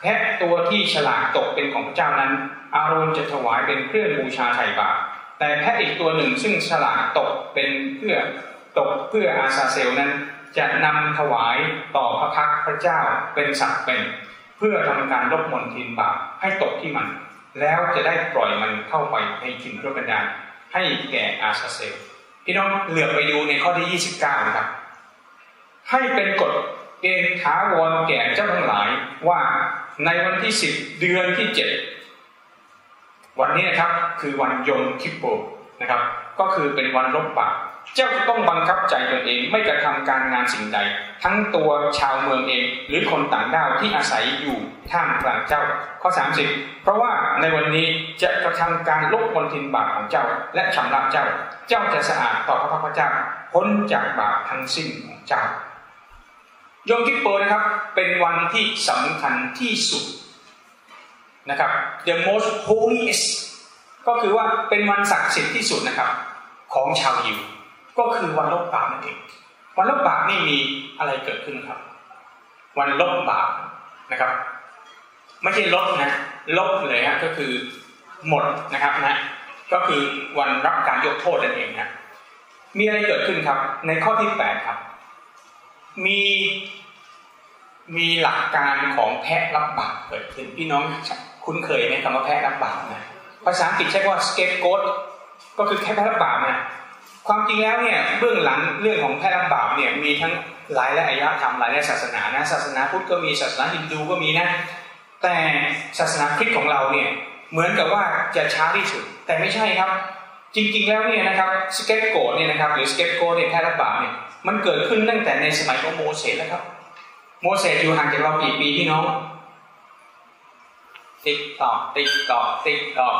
แพะตัวที่ฉลากตกเป็นของพระเจ้านั้น อาโรนจะถวายเป็นเครื่องบูชาไถ่บาปแต่แพะอีกตัวหนึ่งซึ่งฉลากตกเป็นเพื่อตกเพื่ออาซาเซลนั้น จะนำถวายต่อพระพักพระเจ้าเป็นสัตว์เป็น เพื่อทำการลบมลทินบาปให้ตกที่มัน แล้วจะได้ปล่อยมันเข้าไปในถิ่นพระบันดาลให้แก่อาซาเซลพี่น้องเหลือไปดูในข้อที่ 29นะครับ ให้เป็นกฎเกณฑ์ถาวรแก่เจ้าทั้งหลายว่าในวันที่10เดือนที่7วันนี้นะครับคือวันยมคิปโปนะครับ ก็คือเป็นวันลบบาปเจ้าจะต้องบังคับใจตนเองไม่กระทำการงานสิ่งใด ทั้งตัวชาวเมืองเอง หรือคนต่างด้าวที่อาศัยอยู่ท่ามกลางเจ้า ข้อ 30 เพราะว่าในวันนี้จะกระทำการลบมลทินบาปของเจ้า และชำระเจ้า เจ้าจะสะอาดต่อพระพักพระเจ้าพ้นจากบาปทั้งสิ้นของเจ้า ยมคิปโปนะครับเป็นวันที่สำคัญที่สุดนะครับ the most holiest ก็คือว่าเป็นวันศักดิ์สิทธิ์ที่สุดนะครับ ของชาวยิว ก็คือวันลบบาปนั่นเองวันลบบาปนี่มีอะไรเกิดขึ้นครับ วันลบบาปนะครับ ไม่ใช่ลบนะลบเลยฮะก็คือหมดนะครับนะก็คือวันรับการยกโทษนั่นเองนะมีอะไรเกิดขึ้นครับ ในข้อที่แปดครับ มีมีหลักการของแพะรับบาปเกิดขึ้นพี่น้องคุ้นเคยไหมคำว่าแพะรับบาปนะภาษาอังกฤษใช้ว่า scapegoat ก็คือแค่แพะรับบาปนะความจริงแล้วเนี่ยเบื้องหลังเรื่องของแพะรับบาปเนี่ยมีทั้งหลายและอายะธรรมหลายและศาสนานะศาสนาพุทธก็มีศาสนาฮินดูก็มีนะแต่ศาสนาคริสต์ของเราเนี่ยเหมือนกับว่าจะช้าที่สุด แต่ไม่ใช่ครับ จริงๆแล้วเนี่ยนะครับ scapegoat เนี่ยนะครับหรือ scapegoat เนี่ยแพะรับบาปเนี่ย มันเกิดขึ้นตั้งแต่ในสมัยของโมเสสแล้วครับ โมเสสอยู่ห่างจากเรากี่ปีพี่น้อง tick tock tick tock tick tock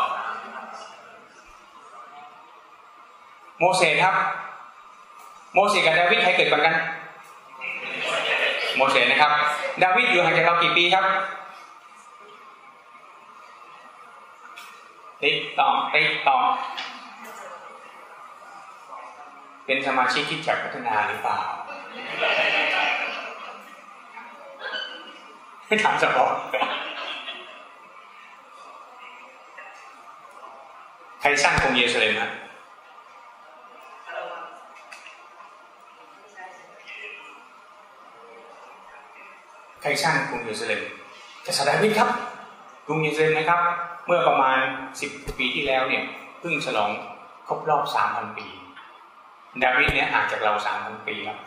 โมเสสครับ โมเสสกับดาวิดใครเกิดก่อนกัน โมเสสนะครับ ดาวิดอยู่ห่างจากเรากี่ปีครับtick tock tick tock เป็นสมาชิกคริสตจักรพัฒนาหรือเปล่าไม่ถามเฉพาะใครสร้างกรุงเยรูซาเล็มฮะใครสร้างกรุงเยรูซาเล็มกษัตริย์ดาวิดครับ กรุงเยรูซาเล็มนะครับ เมื่อประมาณสิบปีที่แล้วเนี่ยเพิ่งฉลองครบรอบสามพันปี ดาวิดเนี่ยห่างจากเราสามพันปีครับ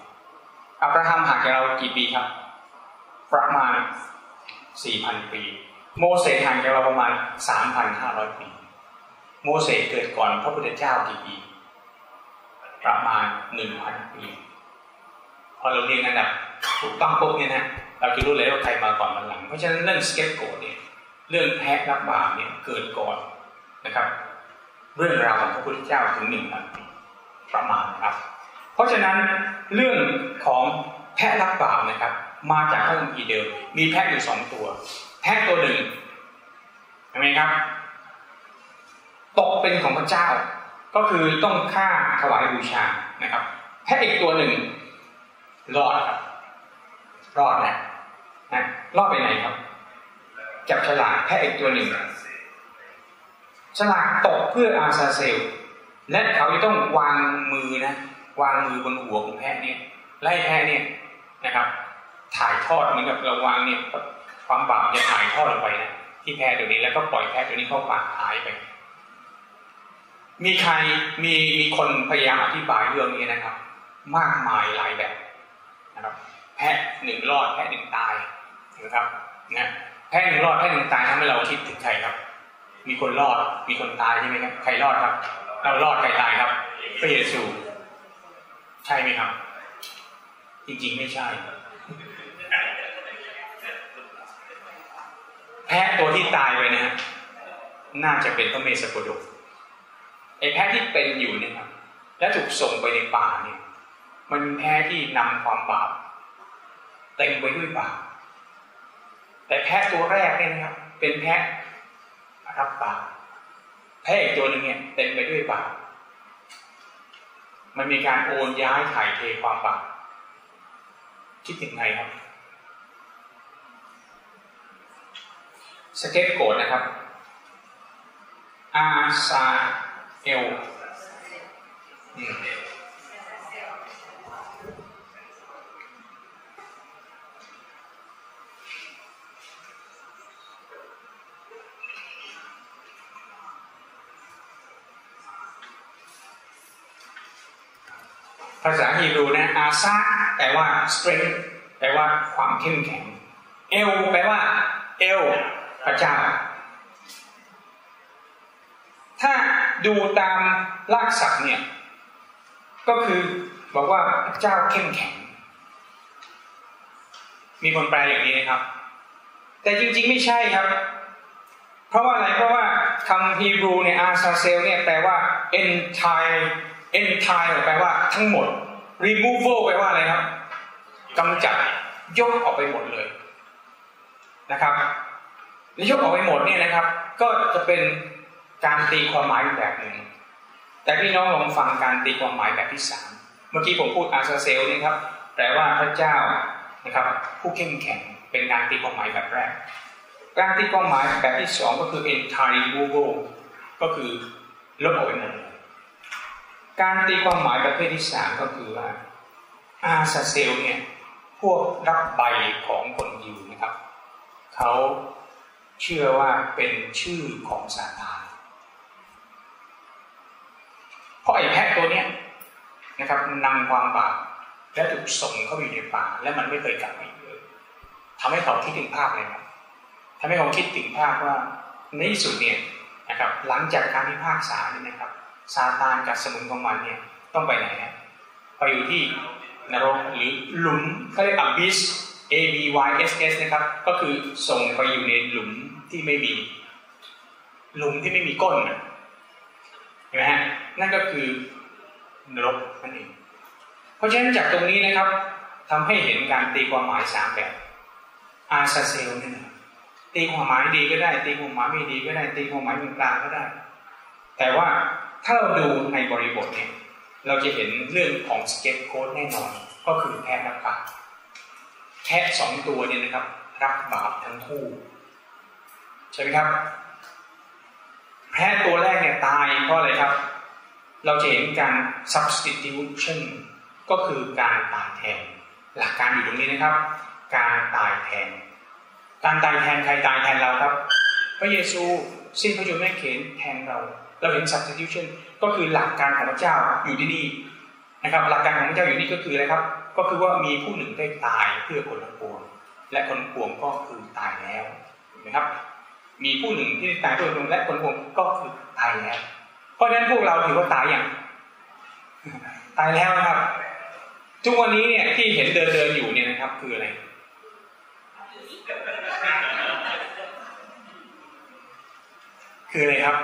อับราฮัมห่างจากเรากี่ปีครับ ประมาณสี่พันปี โมเสสห่างจากเราประมาณสามพันห้าร้อยปี โมเสสเกิดก่อนพระพุทธเจ้ากี่ปี ประมาณหนึ่งพันปี พอเราเรียงอันดับถูกต้องปุ๊บเนี่ยนะเราจะรู้เลยว่าใครมาก่อนมาหลัง เพราะฉะนั้นเรื่องสเก็ตโกดเนี่ยเรื่องแพ้รับบาปเนี่ยเกิดก่อนนะครับ เรื่องราวของพระพุทธเจ้าถึงหนึ่งพันปี ประมาณนะครับ เพราะฉะนั้นเรื่องของแพะรับบาปนะครับ มาจากพระคัมภีร์เดิม มีแพะอยู่สองตัว แพะตัวหนึ่งเห็นไหมครับ ตกเป็นของพระเจ้า ก็คือต้องฆ่าถวายบูชานะครับ แพะอีกตัวหนึ่งรอดครับรอดนะนะรอดไปไหนครับ จับฉลากแพะอีกตัวหนึ่งฉลากตกเพื่ออาซาเซล และเขาจะต้องวางมือนะวางมือบนหัวของแพะเนี่ยไล่แพะเนี่ยนะครับ ถ่ายทอดเหมือนกับเราวางเนี่ยความบาปจะถ่ายทอดลงไปนะที่แพะตัวนี้แล้วก็ปล่อยแพะตัวนี้เข้าป่าหายไป มีใครมีมีคนพยายามอธิบายเรื่องนี้นะครับ มากมายหลายแบบนะครับ แพะหนึ่งรอดแพะหนึ่งตายนะครับนะแพะหนึ่งรอดแพะหนึ่งตายทำให้เราคิดถึงใครครับ มีคนรอดมีคนตายใช่ไหมครับใครรอดครับ เรารอดใครตายครับ พระเยซู ใช่ไหมครับ จริงๆไม่ใช่ แพะตัวที่ตายไปนะฮะน่าจะเป็นพระเมสสโปดกไอ้แพะที่เป็นอยู่เนี่ยครับและถูกส่งไปในป่าเนี่ย มันแพ้ที่นำความบาปเต็มไปด้วยบาปแต่แพะตัวแรกเนี่ยนะครับ เป็นแพะรับบาป แพะอีกตัวหนึ่งเนี่ยเต็มไปด้วยบาปมันมีการโอนย้ายถ่ายเทความบาปคิดถึงไงครับ สเก็ตโกดนะครับ อาซาเอล ภาษาฮีบรูนะอาซาแปลว่า strength แปลว่าความเข้มแข็ง เอลแปลว่า เอลพระเจ้า ถ้าดูตามลากศัพท์เนี่ย ก็คือบอกว่าพระเจ้าเข้มแข็ง มีคนแปลอย่างนี้นะครับ แต่จริงๆไม่ใช่ครับ เพราะว่าอะไรเพราะว่าคำฮีบรูเนี่ยอาซาเซลเนี่ยแปลว่า entire entire แปลว่าทั้งหมด removal แปลว่าอะไรครับกำจัดยกออกไปหมดเลยนะครับยกออกไปหมดเนี่ยนะครับ ก็จะเป็นการตีความหมายแบบหนึ่ง แต่พี่น้องลองฟังการตีความหมายแบบที่สามเมื่อกี้ผมพูดอาซาเซลนี่ครับแปลว่าพระเจ้านะครับ ผู้เข้มแข็งเป็นการตีความหมายแบบแรก การตีความหมายแบบที่สองก็คือ entire removal ก็คือลบออกไปหมดเลย การตีความหมายประเภทที่สามก็คือว่าอาซาเซลเนี่ยผวกรับใบของคนยิวนะครับเขาเชื่อว่าเป็นชื่อของซาตานเพราะไอ้แพะตัวเนี้ยนะครับนำความบาปและถูกส่งเข้าไปอยู่ในป่า และมันไม่เคยกลับมาอีกเลยทำให้เขาคิดถึงภาพเลยครับทำให้เขาคิดถึงภาพว่าในที่สุดเนี่ยนะครับหลังจากการพิพากษาเนี่ยนะครับ ซาตานกับสมุนของมันเนี่ยต้องไปไหนนะไปอยู่ที่นรกหรือหลุมเขาเรียก abyss A B Y S S นะครับ ก็คือส่งไปอยู่ในหลุมที่ไม่มี หลุมที่ไม่มีก้นนะเห็นไหมฮะนั่นก็คือนรกนั่นเองเพราะฉะนั้นจากตรงนี้นะครับทำให้เห็นการตีความหมายสามแบบอาซาเซลเนี่ยนะตีความหมายดีก็ได้ ตีความหมายไม่ดีก็ได้ ตีความหมายกลางก็ได้ แต่ว่า ถ้าเราดูในบริบทเนี่ยเราจะเห็นเรื่องของสเก็ตโค้ดแน่นอนก็คือแพะรับบาปแพะสองตัวเนี่ยนะครับรับบาปทั้งคู่ใช่ไหมครับ แพะตัวแรกเนี่ยตายเพราะอะไรครับ เราจะเห็นการ substitution ก็คือการตายแทน หลักการอยู่ตรงนี้นะครับ การตายแทน การตายแทนใครตายแทนเราครับ พระเยซูสิ้นพระชนม์แม่เขนแทนเรา เราเห็น substitution ก็คือหลักการของพระเจ้าอยู่ที่นี่นะครับ หลักการของพระเจ้าอยู่นี่ก็คืออะไรครับ ก็คือว่ามีผู้หนึ่งได้ตายเพื่อคนทั้งปวง และคนทั้งปวงก็คือตายแล้วนไหมครับ มีผู้หนึ่งที่ตายเพื่อคนและคนทั้งปวงก็คือตายแล้ว เพราะฉะนั้นพวกเราถือว่าตายอย่างตายแล้วนะครับ ทุกวันนี้เนี่ยที่เห็นเดินเดินอยู่เนี่ยนะครับ คืออะไรคืออะไรครับ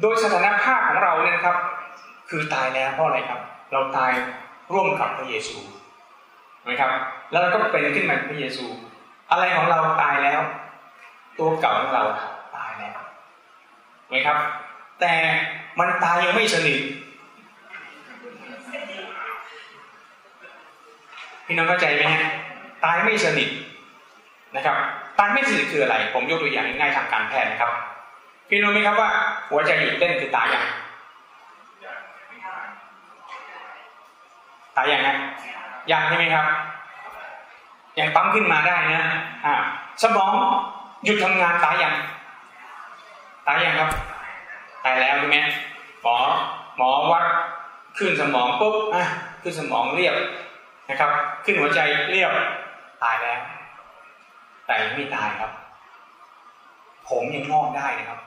โดยสถานภาพของเราเนี่ยนะครับ คือตายแล้วเพราะอะไรครับ เราตายร่วมกับพระเยซูนะครับแล้วเราก็เป็นขึ้นมาพระเยซู อะไรของเราตายแล้ว ตัวเก่าของเราตายแล้วไหมครับ แต่มันตายยังไม่สนิทพี่น้องเข้าใจไหมฮะตายไม่สนิทนะครับ ตายไม่สนิทคืออะไร ผมยกตัวอย่างง่ายทางการแพทย์นะครับ พี่รู้ไหมครับว่า หัวใจหยุดเต้นคือตายอยังตายอยังไงยังใช่ไหมครับยังปั๊มขึ้นมาได้นะอ่าสมองหยุดทำงานตายอยังตายอยังครับตายแล้วใช่ไหมหมอหมอวัดขึ้นสมองปุ๊บอะขึ้นสมองเรียบนะครับ ขึ้นหัวใจเรียบตายแล้วแต่ไม่ตายครับ ผมยังงอกได้นะครับ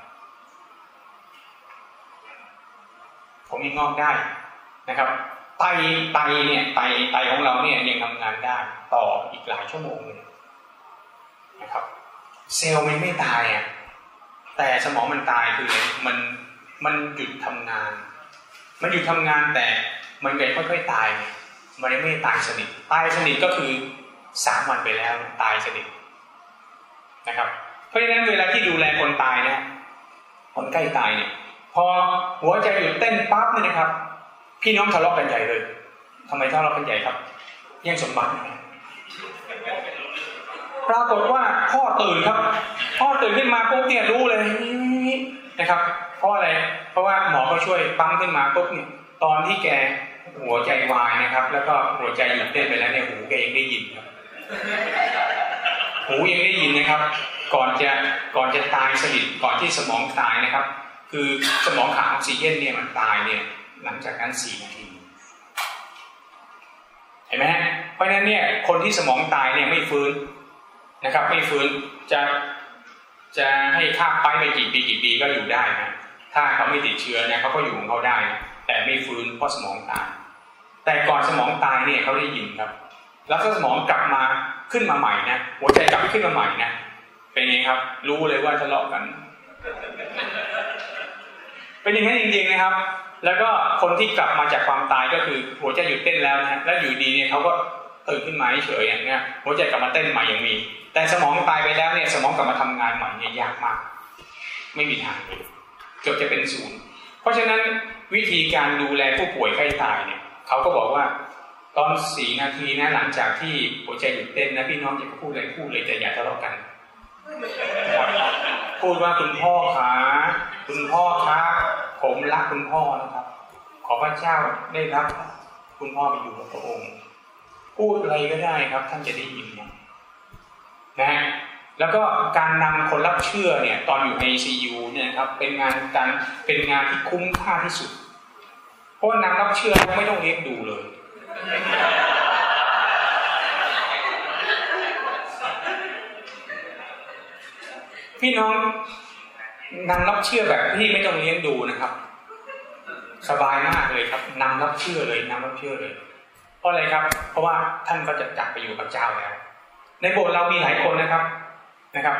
ผมยังงอกได้นะครับไตไตเนี่ยไตไตของเราเนี่ยยังทำงานได้ต่ออีกหลายชั่วโมงเลยนะครับ เซลล์มันไม่ตายอะแต่สมองมันตายคือมันมันหยุดทำงาน มันหยุดทำงานแต่มันไปค่อยๆตาย มันยังไม่ตายสนิทตายสนิทก็คือสามวันไปแล้วตายสนิทนะครับ เพราะฉะนั้นเวลาที่ดูแลคนตายเนี่ยคนใกล้ตายเนี่ย พอหัวใจหยุดเต้นปั๊บเนี่ยนะครับ พี่น้องทะเลาะกันใหญ่เลยทำไมทะเลาะกันใหญ่ครับแย่งสมบัติปรากฏว่าพ่อตื่นครับ พ่อตื่นขึ้นมาปุ๊บเนี่ยรู้เลยนะครับ เพราะอะไร เพราะว่าหมอเขาช่วยปั๊มขึ้นมาปุ๊บเนี่ย ตอนที่แกหัวใจวายนะครับ แล้วก็หัวใจหยุดเต้นไปแล้วเนี่ยหูแกยังได้ยินครับ หูยังได้ยินนะครับ ก่อนจะก่อนจะตายสนิทก่อนที่สมองตายนะครับ คือสมองขาดออกซิเจนเนี่ยมันตายเนี่ยหลังจากนั้นสี่นาทีเห็นไหมฮะเพราะฉะนั้นเนี่ยคนที่สมองตายเนี่ยไม่ฟื้นนะครับไม่ฟื้นจะจะให้ค่าไปไปกี่ปีกี่ปีก็อยู่ได้นะถ้าเขาไม่ติดเชื้อเนี่ยเขาก็อยู่ของเขาได้นะแต่ไม่ฟื้นเพราะสมองตาย แต่ก่อนสมองตายเนี่ยเขาได้ยินครับ แล้วถ้าสมองกลับมาขึ้นมาใหม่นะหัวใจกลับขึ้นมาใหม่นะเป็นไงครับ รู้เลยว่าทะเลาะกัน เป็นอย่างนั้นจริงๆนะครับ แล้วก็คนที่กลับมาจากความตายก็คือหัวใจหยุดเต้นแล้วนะแล้วอยู่ดีเนี่ยเขาก็ตื่นขึ้นมาเฉยๆอย่างเงี้ยหัวใจกลับมาเต้นใหม่ยังมี แต่สมองตายไปแล้วเนี่ยสมองกลับมาทำงานใหม่เนี่ยยากมาก ไม่มีทางเลยเกือบจะเป็นศูนย์เพราะฉะนั้นวิธีการดูแลผู้ป่วยใกล้ตายเนี่ยเขาก็บอกว่าตอนสี่นาทีนะหลังจากที่หัวใจหยุดเต้นนะพี่น้องจะพูดอะไรพูดเลยแต่อย่าทะเลาะกัน พูดว่าคุณพ่อขาคุณพ่อคะผมรักคุณพ่อนะครับ ขอพระเจ้าได้รับคุณพ่อไปอยู่กับพระองค์ พูดอะไรก็ได้ครับ ท่านจะได้ยินนะฮะแล้วก็การนำคนรับเชื่อเนี่ย ตอนอยู่ในซียูเนี่ยครับ เป็นงานการเป็นงานที่คุ้มค่าที่สุด เพราะว่านำรับเชื่อไม่ต้องเลี้ยงดูเลย พี่น้องนำรับเชื่อแบบที่ไม่ต้องเลี้ยงดูนะครับ สบายมากเลยครับนำรับเชื่อเลยนำรับเชื่อเลย เพราะอะไรครับ เพราะว่าท่านก็จะจับไปอยู่กับเจ้าแล้ว ในโบสถ์เรามีหลายคนนะครับนะครับ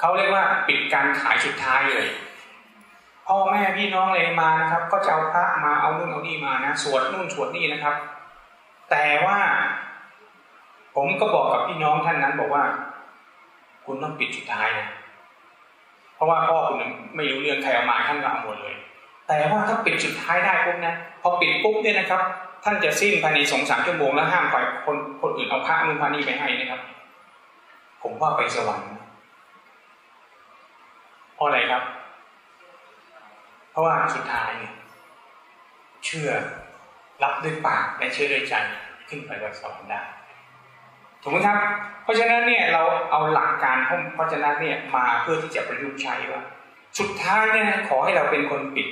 เขาเรียกว่าปิดการขายสุดท้ายเลยพ่อแม่พี่น้องอะไรมานะครับ ก็จะเอาพระมาเอานู่นเอานี่มานะสวดนู่นสวดนี่นะครับ แต่ว่าผมก็บอกกับพี่น้องท่านนั้นบอกว่า คุณต้องปิดสุดท้ายนะ เพราะว่าพ่อคุณไม่รู้เรื่องใครเอามาท่านก็เอาหมดเลย แต่ว่าถ้าปิดสุดท้ายได้ปุ๊บนะพอปิดปุ๊บเนี่ยนะครับ ท่านจะสิ้นภายในสองสามชั่วโมงแล้วห้ามปล่อยคนคนอื่นเอาพระนู่นพระนี่ไปให้นะครับ ผมว่าไปสวรรค์เพราะอะไรครับ เพราะว่าสุดท้ายเนี่ยเชื่อรับด้วยปากและเชื่อด้วยใจขึ้นไปบนสวรรค์ได้ ถูกไหมครับ เพราะฉะนั้นเนี่ยเราเอาหลักการของพระเจ้าเนี่ยมาเพื่อที่จะประยุกต์ใช้ว่า สุดท้ายเนี่ยขอให้เราเป็นคนปิด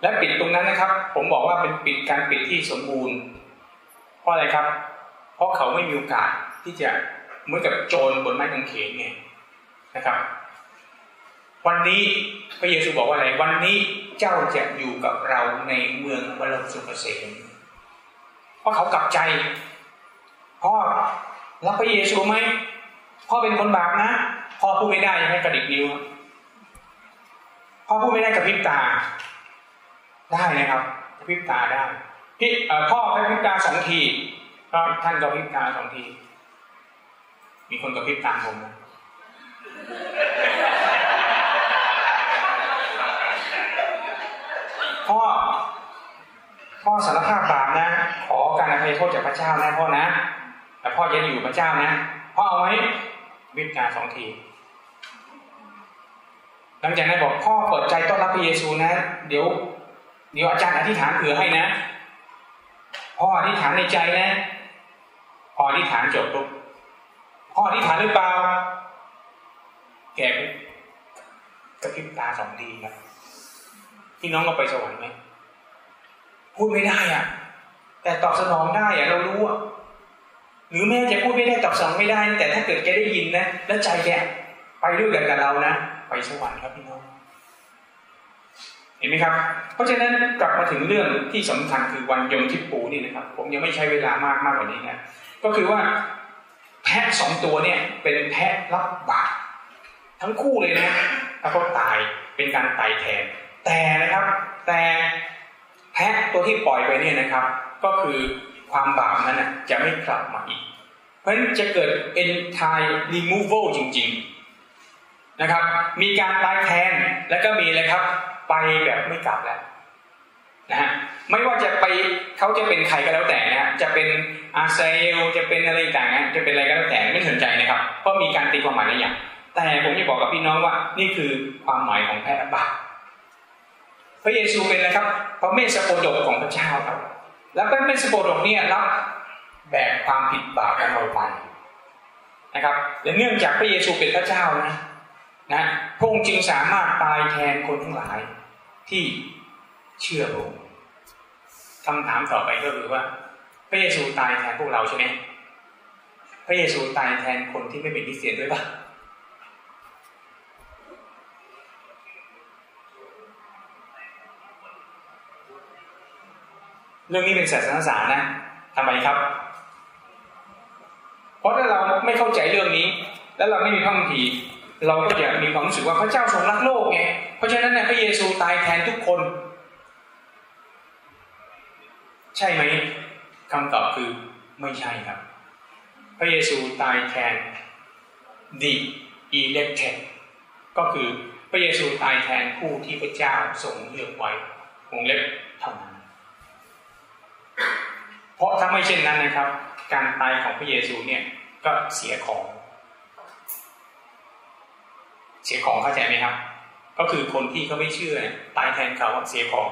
และปิดตรงนั้นนะครับ ผมบอกว่าเป็นปิดการปิดที่สมบูรณ์ เพราะอะไรครับ เพราะเขาไม่มีโอกาสที่จะเหมือนกับโจรบนไม้กางเขนเนี่ยนะครับ วันนี้พระเยซูบอกว่าอะไร วันนี้เจ้าจะอยู่กับเราในเมืองวรสุขเกษมเพราะเขากลับใจ พ่อรับพระเยซูไหมพ่อเป็นคนบาปนะพ่อพูดไม่ได้ให้กระดิกนิ้วพ่อพูดไม่ได้กับพิบตา ได้นะครับพิบตาได้พี่พ่อกระพริบตาสองทีท่านกระพริบตาสองที มีคนกระพริบตาผมนะพ่อพ่อสารภาพบาปนะ ขอการอภัยโทษจากพระเจ้านะพ่อนะ แต่พ่อจะอยู่พระเจ้านะพ่อเอาไว้วิบตาสองที หลังจากนั้นบอกพ่อเปิดใจต้อนรับพระเยซูนะ เดี๋ยว เดี๋ยวอาจารย์อธิษฐานเผื่อให้นะพ่ออธิษฐานในใจนะพออธิษฐานจบปุ๊บพ่ออธิษฐานหรือเปล่าแกกระพริบตาสองทีครับพี่น้องเราไปสวรรค์ไหมพูดไม่ได้อะ แต่ตอบสนองได้อะเรารู้อะ หรือแม่จะพูดไม่ได้ตอบสนองไม่ได้ แต่ถ้าเกิดแกได้ยินนะ แล้วใจแกไปด้วยกันกับเรานะไปสวรรค์ครับพี่น้องเห็นไหมครับ เพราะฉะนั้นกลับมาถึงเรื่องที่สำคัญคือวันยมทิปูนี่นะครับ ผมยังไม่ใช้เวลามากมากกว่านี้นะก็คือว่า แพะสองตัวเนี่ย เป็นแพะรับบาปทั้งคู่เลยนะแล้วก็ตายเป็นการตายแทน แต่นะครับ แต่แพะตัวที่ปล่อยไปเนี่ยนะครับ ก็คือ ความบาปนั้นนะจะไม่กลับมาอีก เพราะฉะนั้นจะเกิด entire removal จริง ๆนะครับ มีการตายแทนแล้วก็มีอะไรครับ ไปแบบไม่กลับแล้วนะฮะไม่ว่าจะไปเขาจะเป็นใครก็แล้วแต่นะฮะจะเป็นอาเซลจะเป็นอะไรต่างๆจะเป็นอะไรก็แล้วแต่ไม่สนใจนะครับ เพราะมีการตีความหมายหลายอย่างแต่ผมจะบอกกับพี่น้องว่า นี่คือความหมายของแพะบาปพระเยซูเป็นอะครับ พระเมสสโปดกของพระเจ้าครับ แล้วพระเมสสโปดกเนี่ยรับแบกความผิดบาปของเราไปนะครับและเนื่องจากพระเยซูเป็นพระเจ้านะนะพระองค์จึงสามารถตายแทนคนทั้งหลายที่เชื่อพระองค์คำถามต่อไปก็คือว่า พระเยซูตายแทนพวกเราใช่ไหมพระเยซูตายแทนคนที่ไม่เป็นคริสเตียนด้วยปะ เรื่องนี้เป็นศาสนาศาสตร์นะทำไมครับ เพราะถ้าเราไม่เข้าใจเรื่องนี้ แล้วเราไม่มีพระคัมภีร์เราก็จะมีความรู้สึกว่าพระเจ้าทรงรักโลกไงเพราะฉะนั้นเนี่ยพระเยซูตายแทนทุกคน ใช่ไหมคำตอบคือไม่ใช่ครับ พระเยซูตายแทน the elected ก็คือพระเยซูตายแทนผู้ที่พระเจ้าทรงเลือกไว้วงเล็บ เพราะถ้าไม่เช่นนั้นนะครับ การตายของพระเยซูเนี่ยก็เสียของ เสียของเข้าใจไหมครับ ก็คือคนที่เขาไม่เชื่อตายแทนเขาเสียของ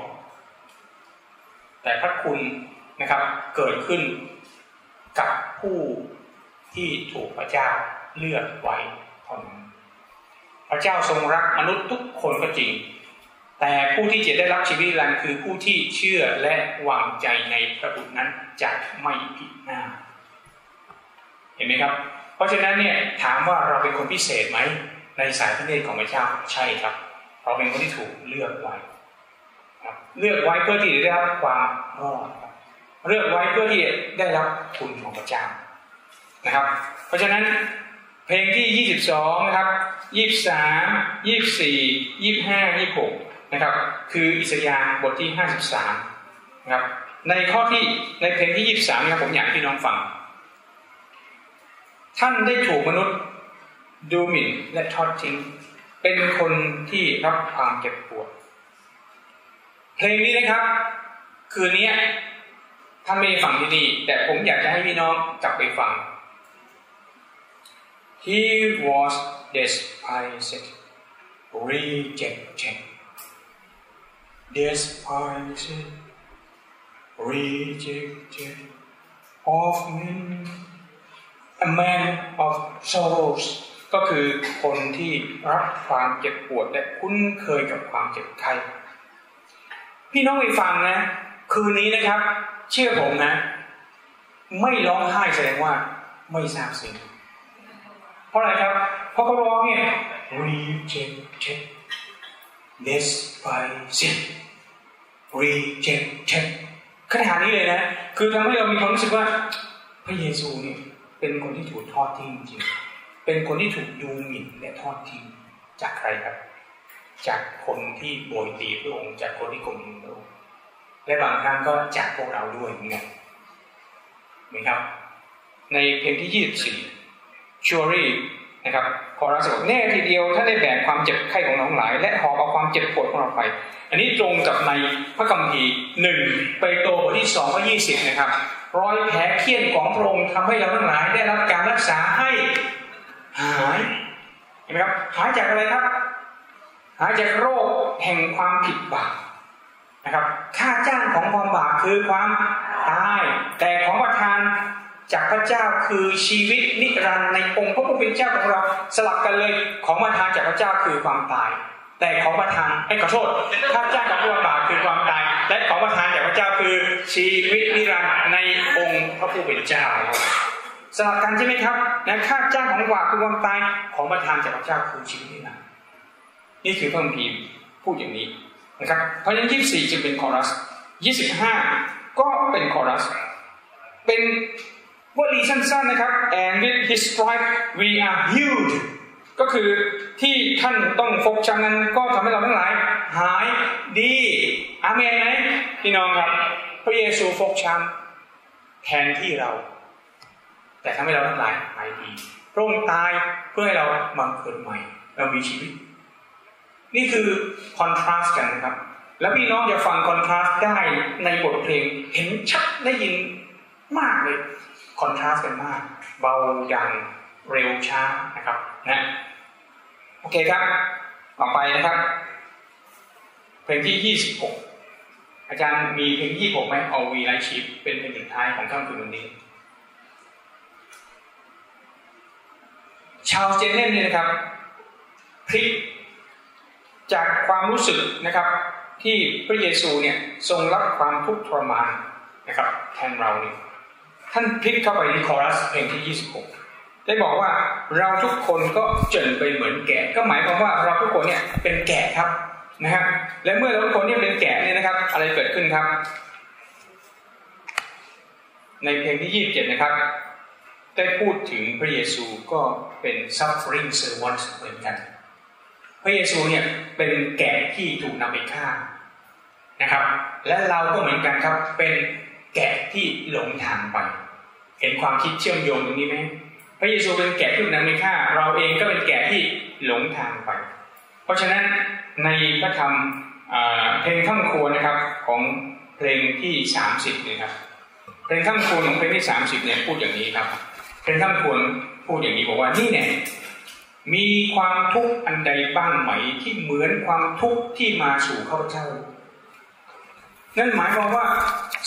แต่พระคุณนะครับเกิดขึ้นกับผู้ที่ถูกพระเจ้าเลือกไว้เท่านั้นพระเจ้าทรงรักมนุษย์ทุกคนก็จริง แต่ผู้ที่จะได้รับชีวิตนิรันดร์คือผู้ที่เชื่อและวางใจในพระบุตรนั้นจะไม่ผิดหน้า เห็นไหมครับ เพราะฉะนั้นเนี่ยถามว่าเราเป็นคนพิเศษไหมในสายพระเนตรของพระเจ้าใช่ครับ เราเป็นคนที่ถูกเลือกไว้ครับเลือกไว้เพื่อที่จะได้รับความรอดเลือกไว้เพื่อที่ได้รับคุณของพระเจ้านะครับ เพราะฉะนั้นเพลงที่ 22 นะครับ 23 24 25 26 นะครับ คืออิสยาห์บทที่ 53นะครับในข้อที่ในเพลงที่ 23นะครับผมอยากให้พี่น้องฟัง ท่านได้ถูกมนุษย์ดูหมิ่นและทอดทิ้ง เป็นคนที่รับความเจ็บปวดเพลงนี้นะครับ คืนนี้ท่านไม่ฟังที่นี่แต่ผมอยากจะให้พี่น้องกลับไปฟัง He was despised, rejected, despised, rejected of men, a man of sorrows ก็คือคนที่รับความเจ็บปวดและคุ้นเคยกับความเจ็บไข้พี่น้องไปฟังนะ คืนนี้นะครับ เชื่อผมนะ ไม่ร้องไห้แสดงว่า ไม่ทราบซึ้งเพราะอะไรครับเพราะเขาร้องเนี่ย rejected despised rejected ขนานี้เลยนะ คือทำให้เรามีความรู้สึกว่า พระเยซูเนี่ยเป็นคนที่ถูกทอดทิ้งจริง เป็นคนที่ถูกดูหมิ่นและทอดทิ้งจากใครครับ จากคนที่โบยตีพระองค์จากคนที่ข่มเหงพระองค์และบางครั้งก็จากพวกเราด้วยเหมือนกันไหมครับ ในเพลงที่24ชูรี่ นะครับขอรัสบอกแน่ทีเดียวท่านได้แบกความเจ็บไข้ของน้องหลาย และหอบเอาความเจ็บปวดของเราไป อันนี้ตรงกับในพระคัมภีร์หนึ่งไปโตบทที่สองข้อยี่สิบนะครับรอยแผลเคี้ยนของพระองค์ทำให้เราทั้งหลายได้รับการรักษาให้หายเห็นไหมครับหายจากอะไรครับ หายจากโรคแห่งความผิดบาปนะครับ ค่าจ้างของความบาปคือความตาย แต่ของประทาน จากพระเจ้าคือชีวิตนิรันดร์ในองค์พระผู้เป็นเจ้าของเราสลับกันเลยของประทานจากพระเจ้าคือความตาย แต่ของประทานไอ้ขอโทษค่าจ้าของควาบาปคือความตาย และของประทานจากพระเจ้าคือชีวิตนิรันดร์ในองค์พระผู้เป็นเจ้าสลับกันใช่ไหมครับนะค่าจ้างของบาปคือความตายของประทานจากพระเจ้าคือชีวิตนิรันดร์นี่คือพระคัมภีร์พูดอย่างนี้นะครับเพราะฉะนั้น24จึงเป็นคอรัส25ก็เป็นคอรัส เป็น วลีสั้นๆนะครับ and with his stripe we are healed ก็คือที่ท่านต้องฟกช้ำนั้นก็ทำให้เราทั้งหลาย หายดีอาเมนไหมพี่น้องครับ พระเยซูฟกช้ำแทนที่เรา แต่ทำให้เราทั้งหลายหายดีพระองค์ตายเพื่อให้เราบังเกิดใหม่ เรามีชีวิต นี่คือคอนทราสต์กันนะครับ แล้วพี่น้องจะฟังคอนทราสต์ได้ในบทเพลงเห็นชัดได้ยินมากเลย คอนทราสต์กันมาก เบาดังเร็วช้านะครับนะโอเคครับ ต่อไปนะครับ เพลงที่ 26 อาจารย์มีเพลงที่26ไหมเอาวีไลชิปเป็นเพลงสุดท้ายของค่ำคืนวันนี้ ชาวเจเนนเนี่ยนะครับพลิกจากความรู้สึกนะครับที่พระเยซูเนี่ยทรงรับความทุกข์ทรมานนะครับแทนเราเนี่ย ท่านพลิกเข้าไปในคอรัสเพลงที่ 26 ได้บอกว่าเราทุกคนก็เจินไปเหมือนแกะ ก็หมายความว่าเราทุกคนเนี่ยเป็นแกะครับนะฮะและเมื่อเราทุกคนเนี่ยเป็นแกะเนี่ยนะครับ อะไรเกิดขึ้นครับ ในเพลงที่ 27 นะครับ ได้พูดถึงพระเยซูก็เป็น suffering servant เหมือนกัน พระเยซูเนี่ยเป็นแกะที่ถูกนำไปฆ่านะครับ และเราก็เหมือนกันครับเป็น แกะที่หลงทางไป เห็นความคิดเชื่อมโยงตรงนี้ไหมพระเยซูเป็นแกะที่ถูกนำไปฆ่าเราเองก็เป็นแกะที่หลงทางไป เพราะฉะนั้นในพระธรรมเพลงข้ามควญนะครับของเพลงที่ 30เนี่ยครับเพลงข้ามควญของเพลงที่ 30เนี่ยพูดอย่างนี้ครับเพลงข้ามควญพูดอย่างนี้บอกว่านี่เนี่ยมีความทุกข์อันใดบ้างไหมที่เหมือนความทุกข์ที่มาสู่ข้าพเจ้า นั่นหมายความว่า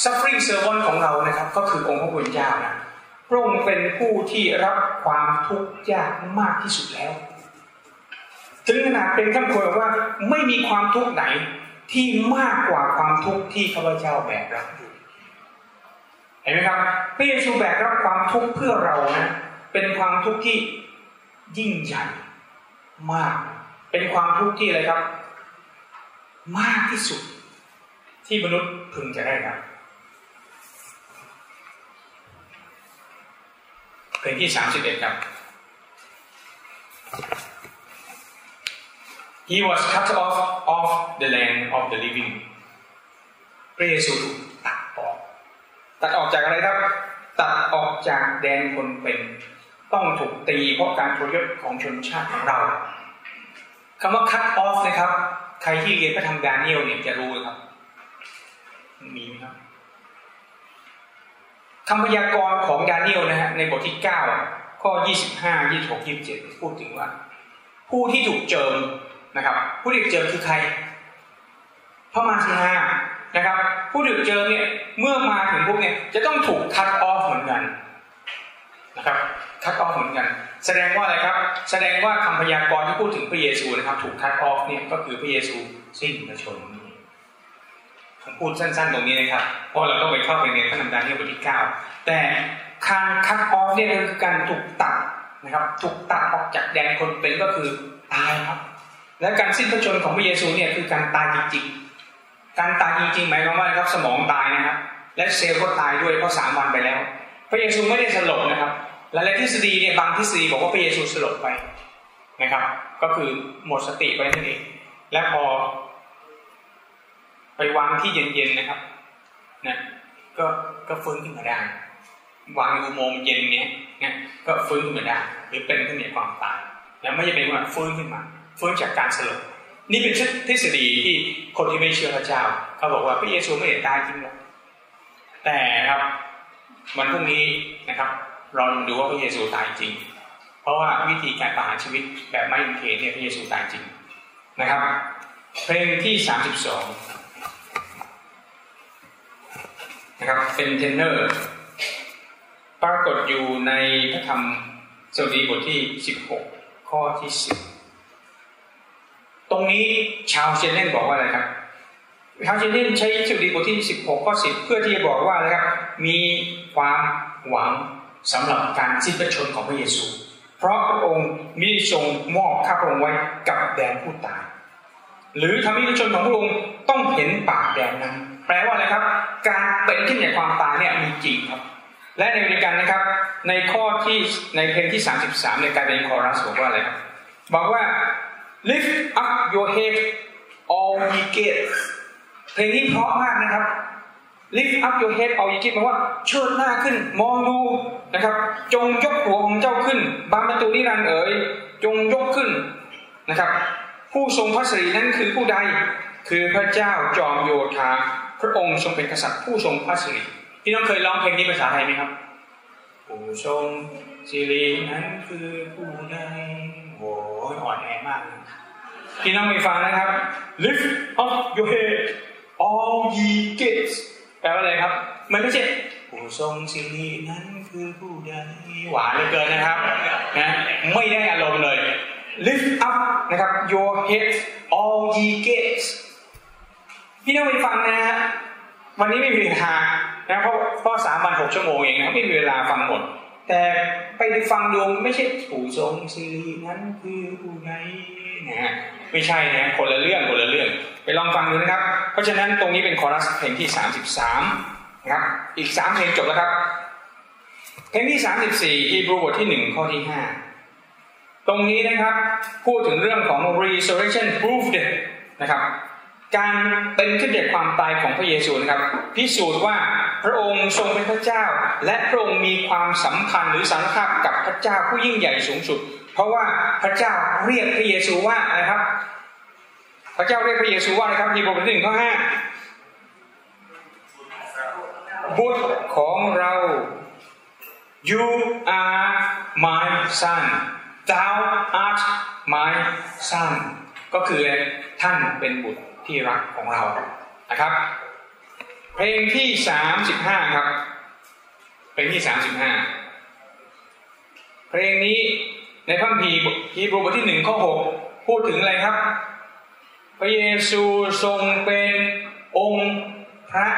suffering servant ของเรานะครับ ก็คือองค์พระผู้เป็นเจ้านะพระองค์เป็นผู้ที่รับความทุกข์ยากมากที่สุดแล้ว ถึงขนาดเป็นคำพูดว่าไม่มีความทุกข์ไหนที่มากกว่าความทุกข์ที่ข้าพเจ้าแบกรับอยู่เห็นไหมครับพระเยซูแบกรับความทุกข์เพื่อเรานะเป็นความทุกข์ที่ยิ่งใหญ่มาก เป็นความทุกข์ที่อะไรครับ มากที่สุดที่มนุษย์พึงจะได้รับ เพลงที่สามสิบเอ็ดครับ He was cut off of the land of the living พระเยซูถูกตัดออก ตัดออกจากอะไรครับ ตัดออกจากแดนคนเป็น ต้องถูกตีเพราะการทรยศของชนชาติของเราคำว่า cut off นะครับ ใครที่เรียนพระธรรมดาเนียลเนี่ยจะรู้ครับ มีไหมครับ คำพยากรณ์ของดาเนียลนะฮะในบทที่ 9 ข้อ 25 26 27 พูดถึงว่า ผู้ที่ถูกเจิมนะครับ ผู้ถูกเจิมคือใครพระมาสีหานะครับ ผู้ถูกเจิมเนี่ยเมื่อมาถึงพวกเนี่ยจะต้องถูกคัดออฟเหมือนกันนะครับคัดออฟเหมือนกัน แสดงว่าอะไรครับ แสดงว่าคำพยากรณ์ที่พูดถึงพระเยซูนะครับ ถูกคัดออฟเนี่ยก็คือพระเยซูสิ้นพระชนม์ ผมพูดสั้นๆตรงนี้นะครับ เพราะเราต้องไปเข้าไปในพระธรรมดานีบทที่เก้าแต่การคัดออฟเนี่ยคือการถูกตัดนะครับถูกตัดออกจากแดนคนเป็นก็คือตายครับ และการสิ้นพระชนของพระเยซูเนี่ยคือการตายจริงๆ การตายจริงๆหมายความว่าครับสมองตายนะครับ และเซลล์ก็ตายด้วยเพราะสามวันไปแล้ว พระเยซูไม่ได้สลบนะครับและในทฤษฎีเนี่ยบางทฤษฎีบอกว่าพระเยซูสลบไปนะครับ ก็คือหมดสติไปนั่นเองและพอ ไปวางที่เย็นๆนะครับนะก็ก็ฟื้นขึ้นมาได้วางอุโมงค์เย็นเนี้ยนะก็ฟื้นขึ้นมาได้หรือเป็นขึ้นในความตายแล้วไม่ใช่เป็นว่าฟื้นขึ้นมาฟื้นจากการสลบนี่เป็นทฤษฎีที่คนที่ไม่เชื่อพระเจ้า เขาบอกว่าพระเยซูไม่ได้ตายจริงหรอกแต่ครับวันพรุ่งนี้นะครับเราดูว่าพระเยซูตายจริง เพราะว่าวิธีการประหารชีวิตแบบไม่มีเขตเนี่ยพระเยซูตายจริงนะครับ เพลงที่สามสิบสอง นะครับเป็นเทนเนอร์ปรากฏอยู่ในพระธรรมสดุดีบทที่ 16 ข้อที่ 10 ตรงนี้ Charles Jennens บอกว่าอะไรครับ Charles Jennens ใช้สดุดีบทที่ 16 ข้อ 10 เพื่อที่จะบอกว่าอะไรครับมีความหวังสำหรับการสิ้นพระชนม์ของพระเยซู เพราะพระองค์มิทรงมอบข้าพระองค์ไว้กับแดนผู้ตาย หรือทำให้พระชนของพระองค์ต้องเห็นปากแดนนั้น แปลว่าอะไรครับ การเป็นขึ้นจากความตายเนี่ยมีจริงครับ และในเดียวกันนะครับ ในข้อที่ในเพลงที่ 33ในการเป็นคอรัสบอกว่าอะไรบบอกว่า lift up your head all ye gates เพลงนี้เพราะมากนะครับ lift up your head all ye gates แปลว่าเชิดหน้าขึ้นมองดูนะครับ จงยกหัวของเจ้าขึ้น บานประตูนิรันดร์เอ๋ยจงยกขึ้นนะครับ ผู้ทรงพระสิรินั้นคือผู้ใด คือพระเจ้าจอมโยธา พระองค์ทรงเป็นกษัตริย์ผู้ทรงพระสิริพี่น้องเคยร้องเพลงนี้ภาษาไทยไหมครับ ผู้ทรงสิรินั้นคือผู้ใดโอ้ยอ่อนแอมากพี่น้องไปฟังนะครับ lift up your head all ye gates แปลว่าอะไรครับ มันไม่ใช่ผู้ทรงสิรินั้นคือผู้ใดหวานเหลือเกินนะครับนะไม่ได้อารมณ์เลย lift up นะครับ your head all ye gates พี่น้องไปฟังนะฮะวันนี้ไม่มีเวลานะเพราะเพราะสามวันหกชั่วโมงเองนะไม่มีเวลาฟังหมด แต่ไปฟังดูไม่ใช่ผู้ทรงสิรินั้นคือผู้ใดนะฮะไม่ใช่นะคนละเรื่องคนละเรื่อง ไปลองฟังดูนะครับ เพราะฉะนั้นตรงนี้เป็นคอรัสเพลงที่33นะครับอีก3เพลงจบแล้วครับเพลงที่34ที่บรูบทที่1ข้อที่5ตรงนี้นะครับพูดถึงเรื่องของ resurrection proved นะครับ การเป็นขึ้นจากความตายของพระเยซูนะครับ พิสูจน์ว่าพระองค์ทรงเป็นพระเจ้า และพระองค์มีความสัมพันธ์หรือสัมพันธ์กับพระเจ้าผู้ยิ่งใหญ่สูงสุด เพราะว่าพระเจ้าเรียกพระเยซูว่าอะครับ พระเจ้าเรียกพระเยซูว่าอะไรครับในบทที่หนึ่งข้อห้าบุตรของเรา you are my son thou art my son ก็คือท่านเป็นบุตร ที่รักของเรานะครับ เพลงที่สามสิบห้าครับ เพลงที่สามสิบห้าเพลงนี้ในพระคัมภีร์ฮีบรูบทที่หนึ่งข้อหกพูดถึงอะไรครับ พระเยซูทรงเป็นองค์พระ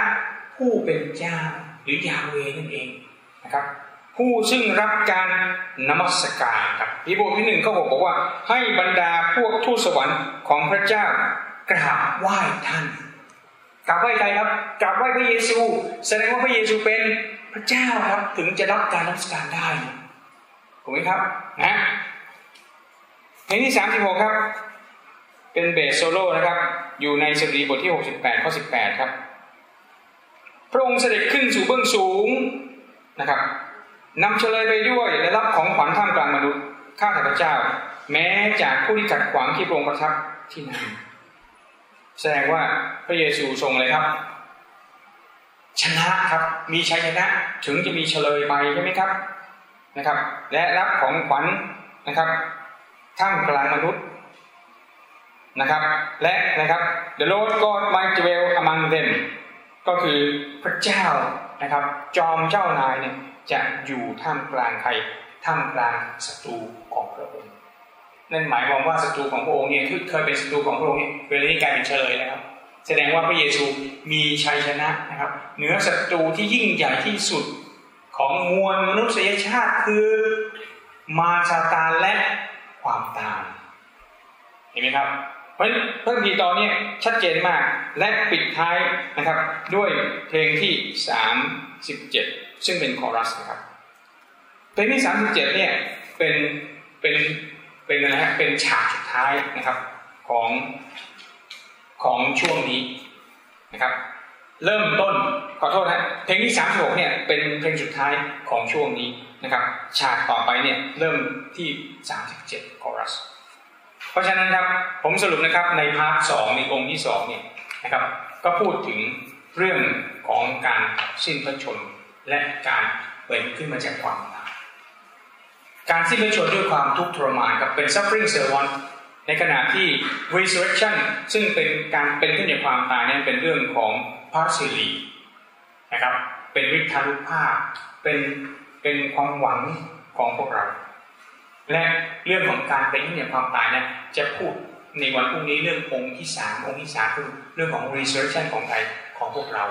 ผู้เป็นเจ้าหรือยาเวนั่นเองนะครับ ผู้ซึ่งรับการนมัสการครับฮีบรูที่หนึ่งข้อหกบอกว่า ให้บรรดาพวกทูตสวรรค์ของพระเจ้า กราบไหว้ท่านกราบไหว้ใครครับกราบไหว้พระเยซู แสดงว่าพระเยซูเป็นพระเจ้าครับถึงจะรับการนมัสการได้ถูกไหมครับนะเพลงที่สามสิบหกครับ เป็นเบสโซโล่นะครับ อยู่ในสตรีบทที่หกสิบแปดข้อสิบแปดครับ พระองค์เสด็จขึ้นสู่เบื้องสูงนะครับนำเฉลยไปด้วยและรับของขวัญท่ามกลางมนุษย์ข้าแต่พระเจ้า แม้จากผู้ที่ขัดขวางที่พระองค์ประทับที่นั่น แสดงว่าพระเยซูทรงอะไรครับ ชนะครับมีชัยชนะถึงจะมีเฉลยไปใช่ไหมครับนะครับ และรับของขวัญนะครับท่ามกลางมนุษย์นะครับ และนะครับ the Lord God might dwell among them ก็คือพระเจ้านะครับ จอมเจ้านายเนี่ยจะอยู่ท่ามกลางใครท่ามกลางศัตรูของพระองค์ นั่นหมายความว่าศัตรูของพระองค์เนี่ยที่เคยเป็นศัตรูของพระองค์เนี่ยเวลานี้กลายเป็นเฉลยแล้วครับ แสดงว่าพระเยซูมีชัยชนะนะครับเหนือศัตรูที่ยิ่งใหญ่ที่สุดของมวลมนุษยชาติคือมาซาตานและความตายเห็นไหมครับ เพราะพระคัมภีร์ตอนนี้ชัดเจนมากและปิดท้ายนะครับ ด้วยเพลงที่ 37 ซึ่งเป็นคอรัสนะครับเพลงที่ 37เนี่ยเป็นเป็น เป็นอะไรฮะเป็นฉากสุดท้ายนะครับของของช่วงนี้นะครับ เริ่มต้นขอโทษนะเพลงที่36เนี่ยเป็นเพลงสุดท้ายของช่วงนี้นะครับ ฉากต่อไปเนี่ยเริ่มที่37คอรัสเพราะฉะนั้นครับผมสรุปนะครับในพาร์ทสองในองค์ที่สองเนี่ยนะครับ ก็พูดถึงเรื่องของการสิ้นพระชน และการเป็นขึ้นมาจากความตาย การสิ้นพระชนด้วยความทุกข์ทรมานกับเป็น suffering servant ในขณะที่ resurrection ซึ่งเป็นการเป็นขึ้นจากความตายนั้นเป็นเรื่องของพระสิรินะครับ เป็นวิทานุภาพ เป็นเป็นความหวังของพวกเรา และเรื่องของการเป็นขึ้นจากความตายนั้นจะพูดในวันพรุ่งนี้เรื่ององค์ที่สามองค์ที่สามคือเรื่องของ resurrection ของใครของพวกเรา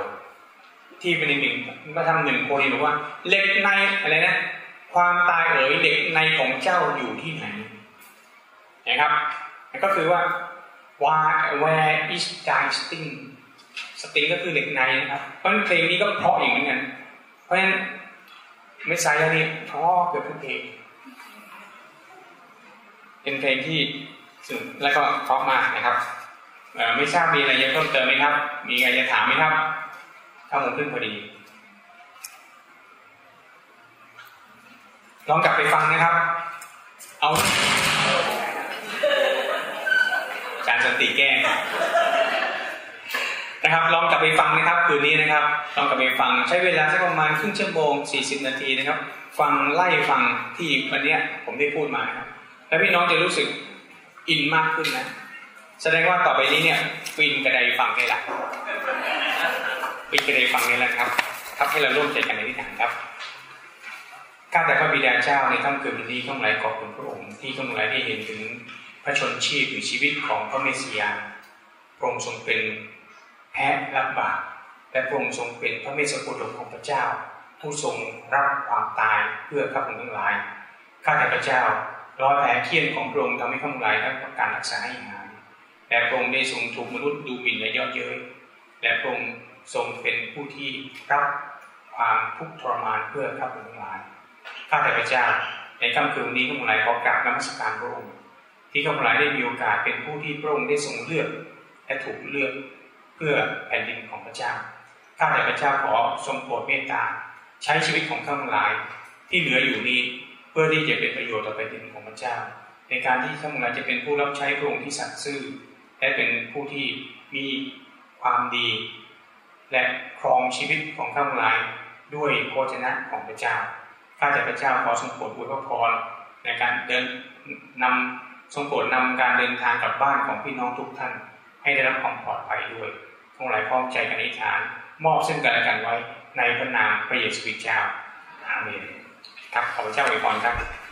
ที่เป็นหนึ่งมาทำหนึ่งโครินบอกว่าเล็กในอะไรนะ ความตายเอ๋ยเหล็กในของเจ้าอยู่ที่ไหนนะครับก็คือว่า where where is thy sting สติงก็คือเหล็กในนะครับ เพราะเพลงนี้ก็เพราะอย่างนี้กัน เพราะฉะนั้นไม่สายนี่เพราะเกือบทุกเพลง เป็นเพลงที่สุดแล้วก็เพราะมากนะครับ ไม่ทราบมีอะไรจะเพิ่มเติมไหมครับ มีอะไรจะถามไหมครับ ถ้าผมขึ้นพอดี ลองกลับไปฟังนะครับ เอาจารย์สติแก้นะครับ ลองกลับไปฟังนะครับคืนนี้นะครับ ลองกลับไปฟังใช้เวลาสักประมาณครึ่งชั่วโมง 40 นาทีนะครับ ฟังไล่ฟังที่วันนี้ผมได้พูดมาครับ แล้วพี่น้องจะรู้สึกอินมากขึ้นนะ แสดงว่าต่อไปนี้เนี่ยปีนกระไดฟังได้ละปีนกระไดฟังได้แล้วครับ ครับให้เราร่วมใจกันในที่ฐานครับ ข้าแต่พระบิดาเจ้าในค่ำคืนนี้ต้องไหลขอบคุณพระองค์ที่ต้องไหลได้เห็นถึงพระชนชีพหรือชีวิตของพระเมสสิยาพระองค์ทรงเป็นแพะรับบาปและพระองค์ทรงเป็นพระเมสสโปรดกของพระเจ้า ผู้ทรงรับความตายเพื่อข้าพเจ้าทั้งหลายข้าแต่พระเจ้ารอยแผลเคี้ยนของพระองค์ทำให้ข้าพเจ้าได้รับการรักษาให้หายและพระองค์ได้ทรงถูกมนุษย์ดูหมิ่นและเยาะเย้ยและพระองค์ทรงเป็นผู้ที่รับความทุกข์ทรมานเพื่อข้าพเจ้าทั้งหลาย ข้าแต่พระเจ้า ในค่ำคืนนี้ข้าพเจ้าขอกราบนมัสการพระองค์ ที่ข้าพเจ้าได้มีโอกาสเป็นผู้ที่พระองค์ได้ทรงเลือก และถูกเลือกเพื่อแผ่นดินของพระเจ้า ข้าแต่พระเจ้าขอทรงโปรดเมตตา ใช้ชีวิตของข้าพเจ้าที่เหลืออยู่นี้เพื่อที่จะเป็นประโยชน์ต่อแผ่นดินของพระเจ้า ในการที่ข้าพเจ้าจะเป็นผู้รับใช้พระองค์ที่สัตย์ซื่อ และเป็นผู้ที่มีความดี และครองชีวิตของข้าพเจ้าด้วยโภชนะของพระเจ้า ข้าแต่พระเจ้าขอทรงโปรดอวยพรในการเดินนำทรงโปรดนำการเดินทางกลับบ้านของพี่น้องทุกท่าน ให้ได้รับความปลอดภัยด้วยทั้งหลายพร้อมใจกันอธิษฐาน มอบซึ่งกันและกันไว้ในพระนามพระเยซูคริสต์เจ้าอาเมนครับขอพระเจ้าอวยพรครับ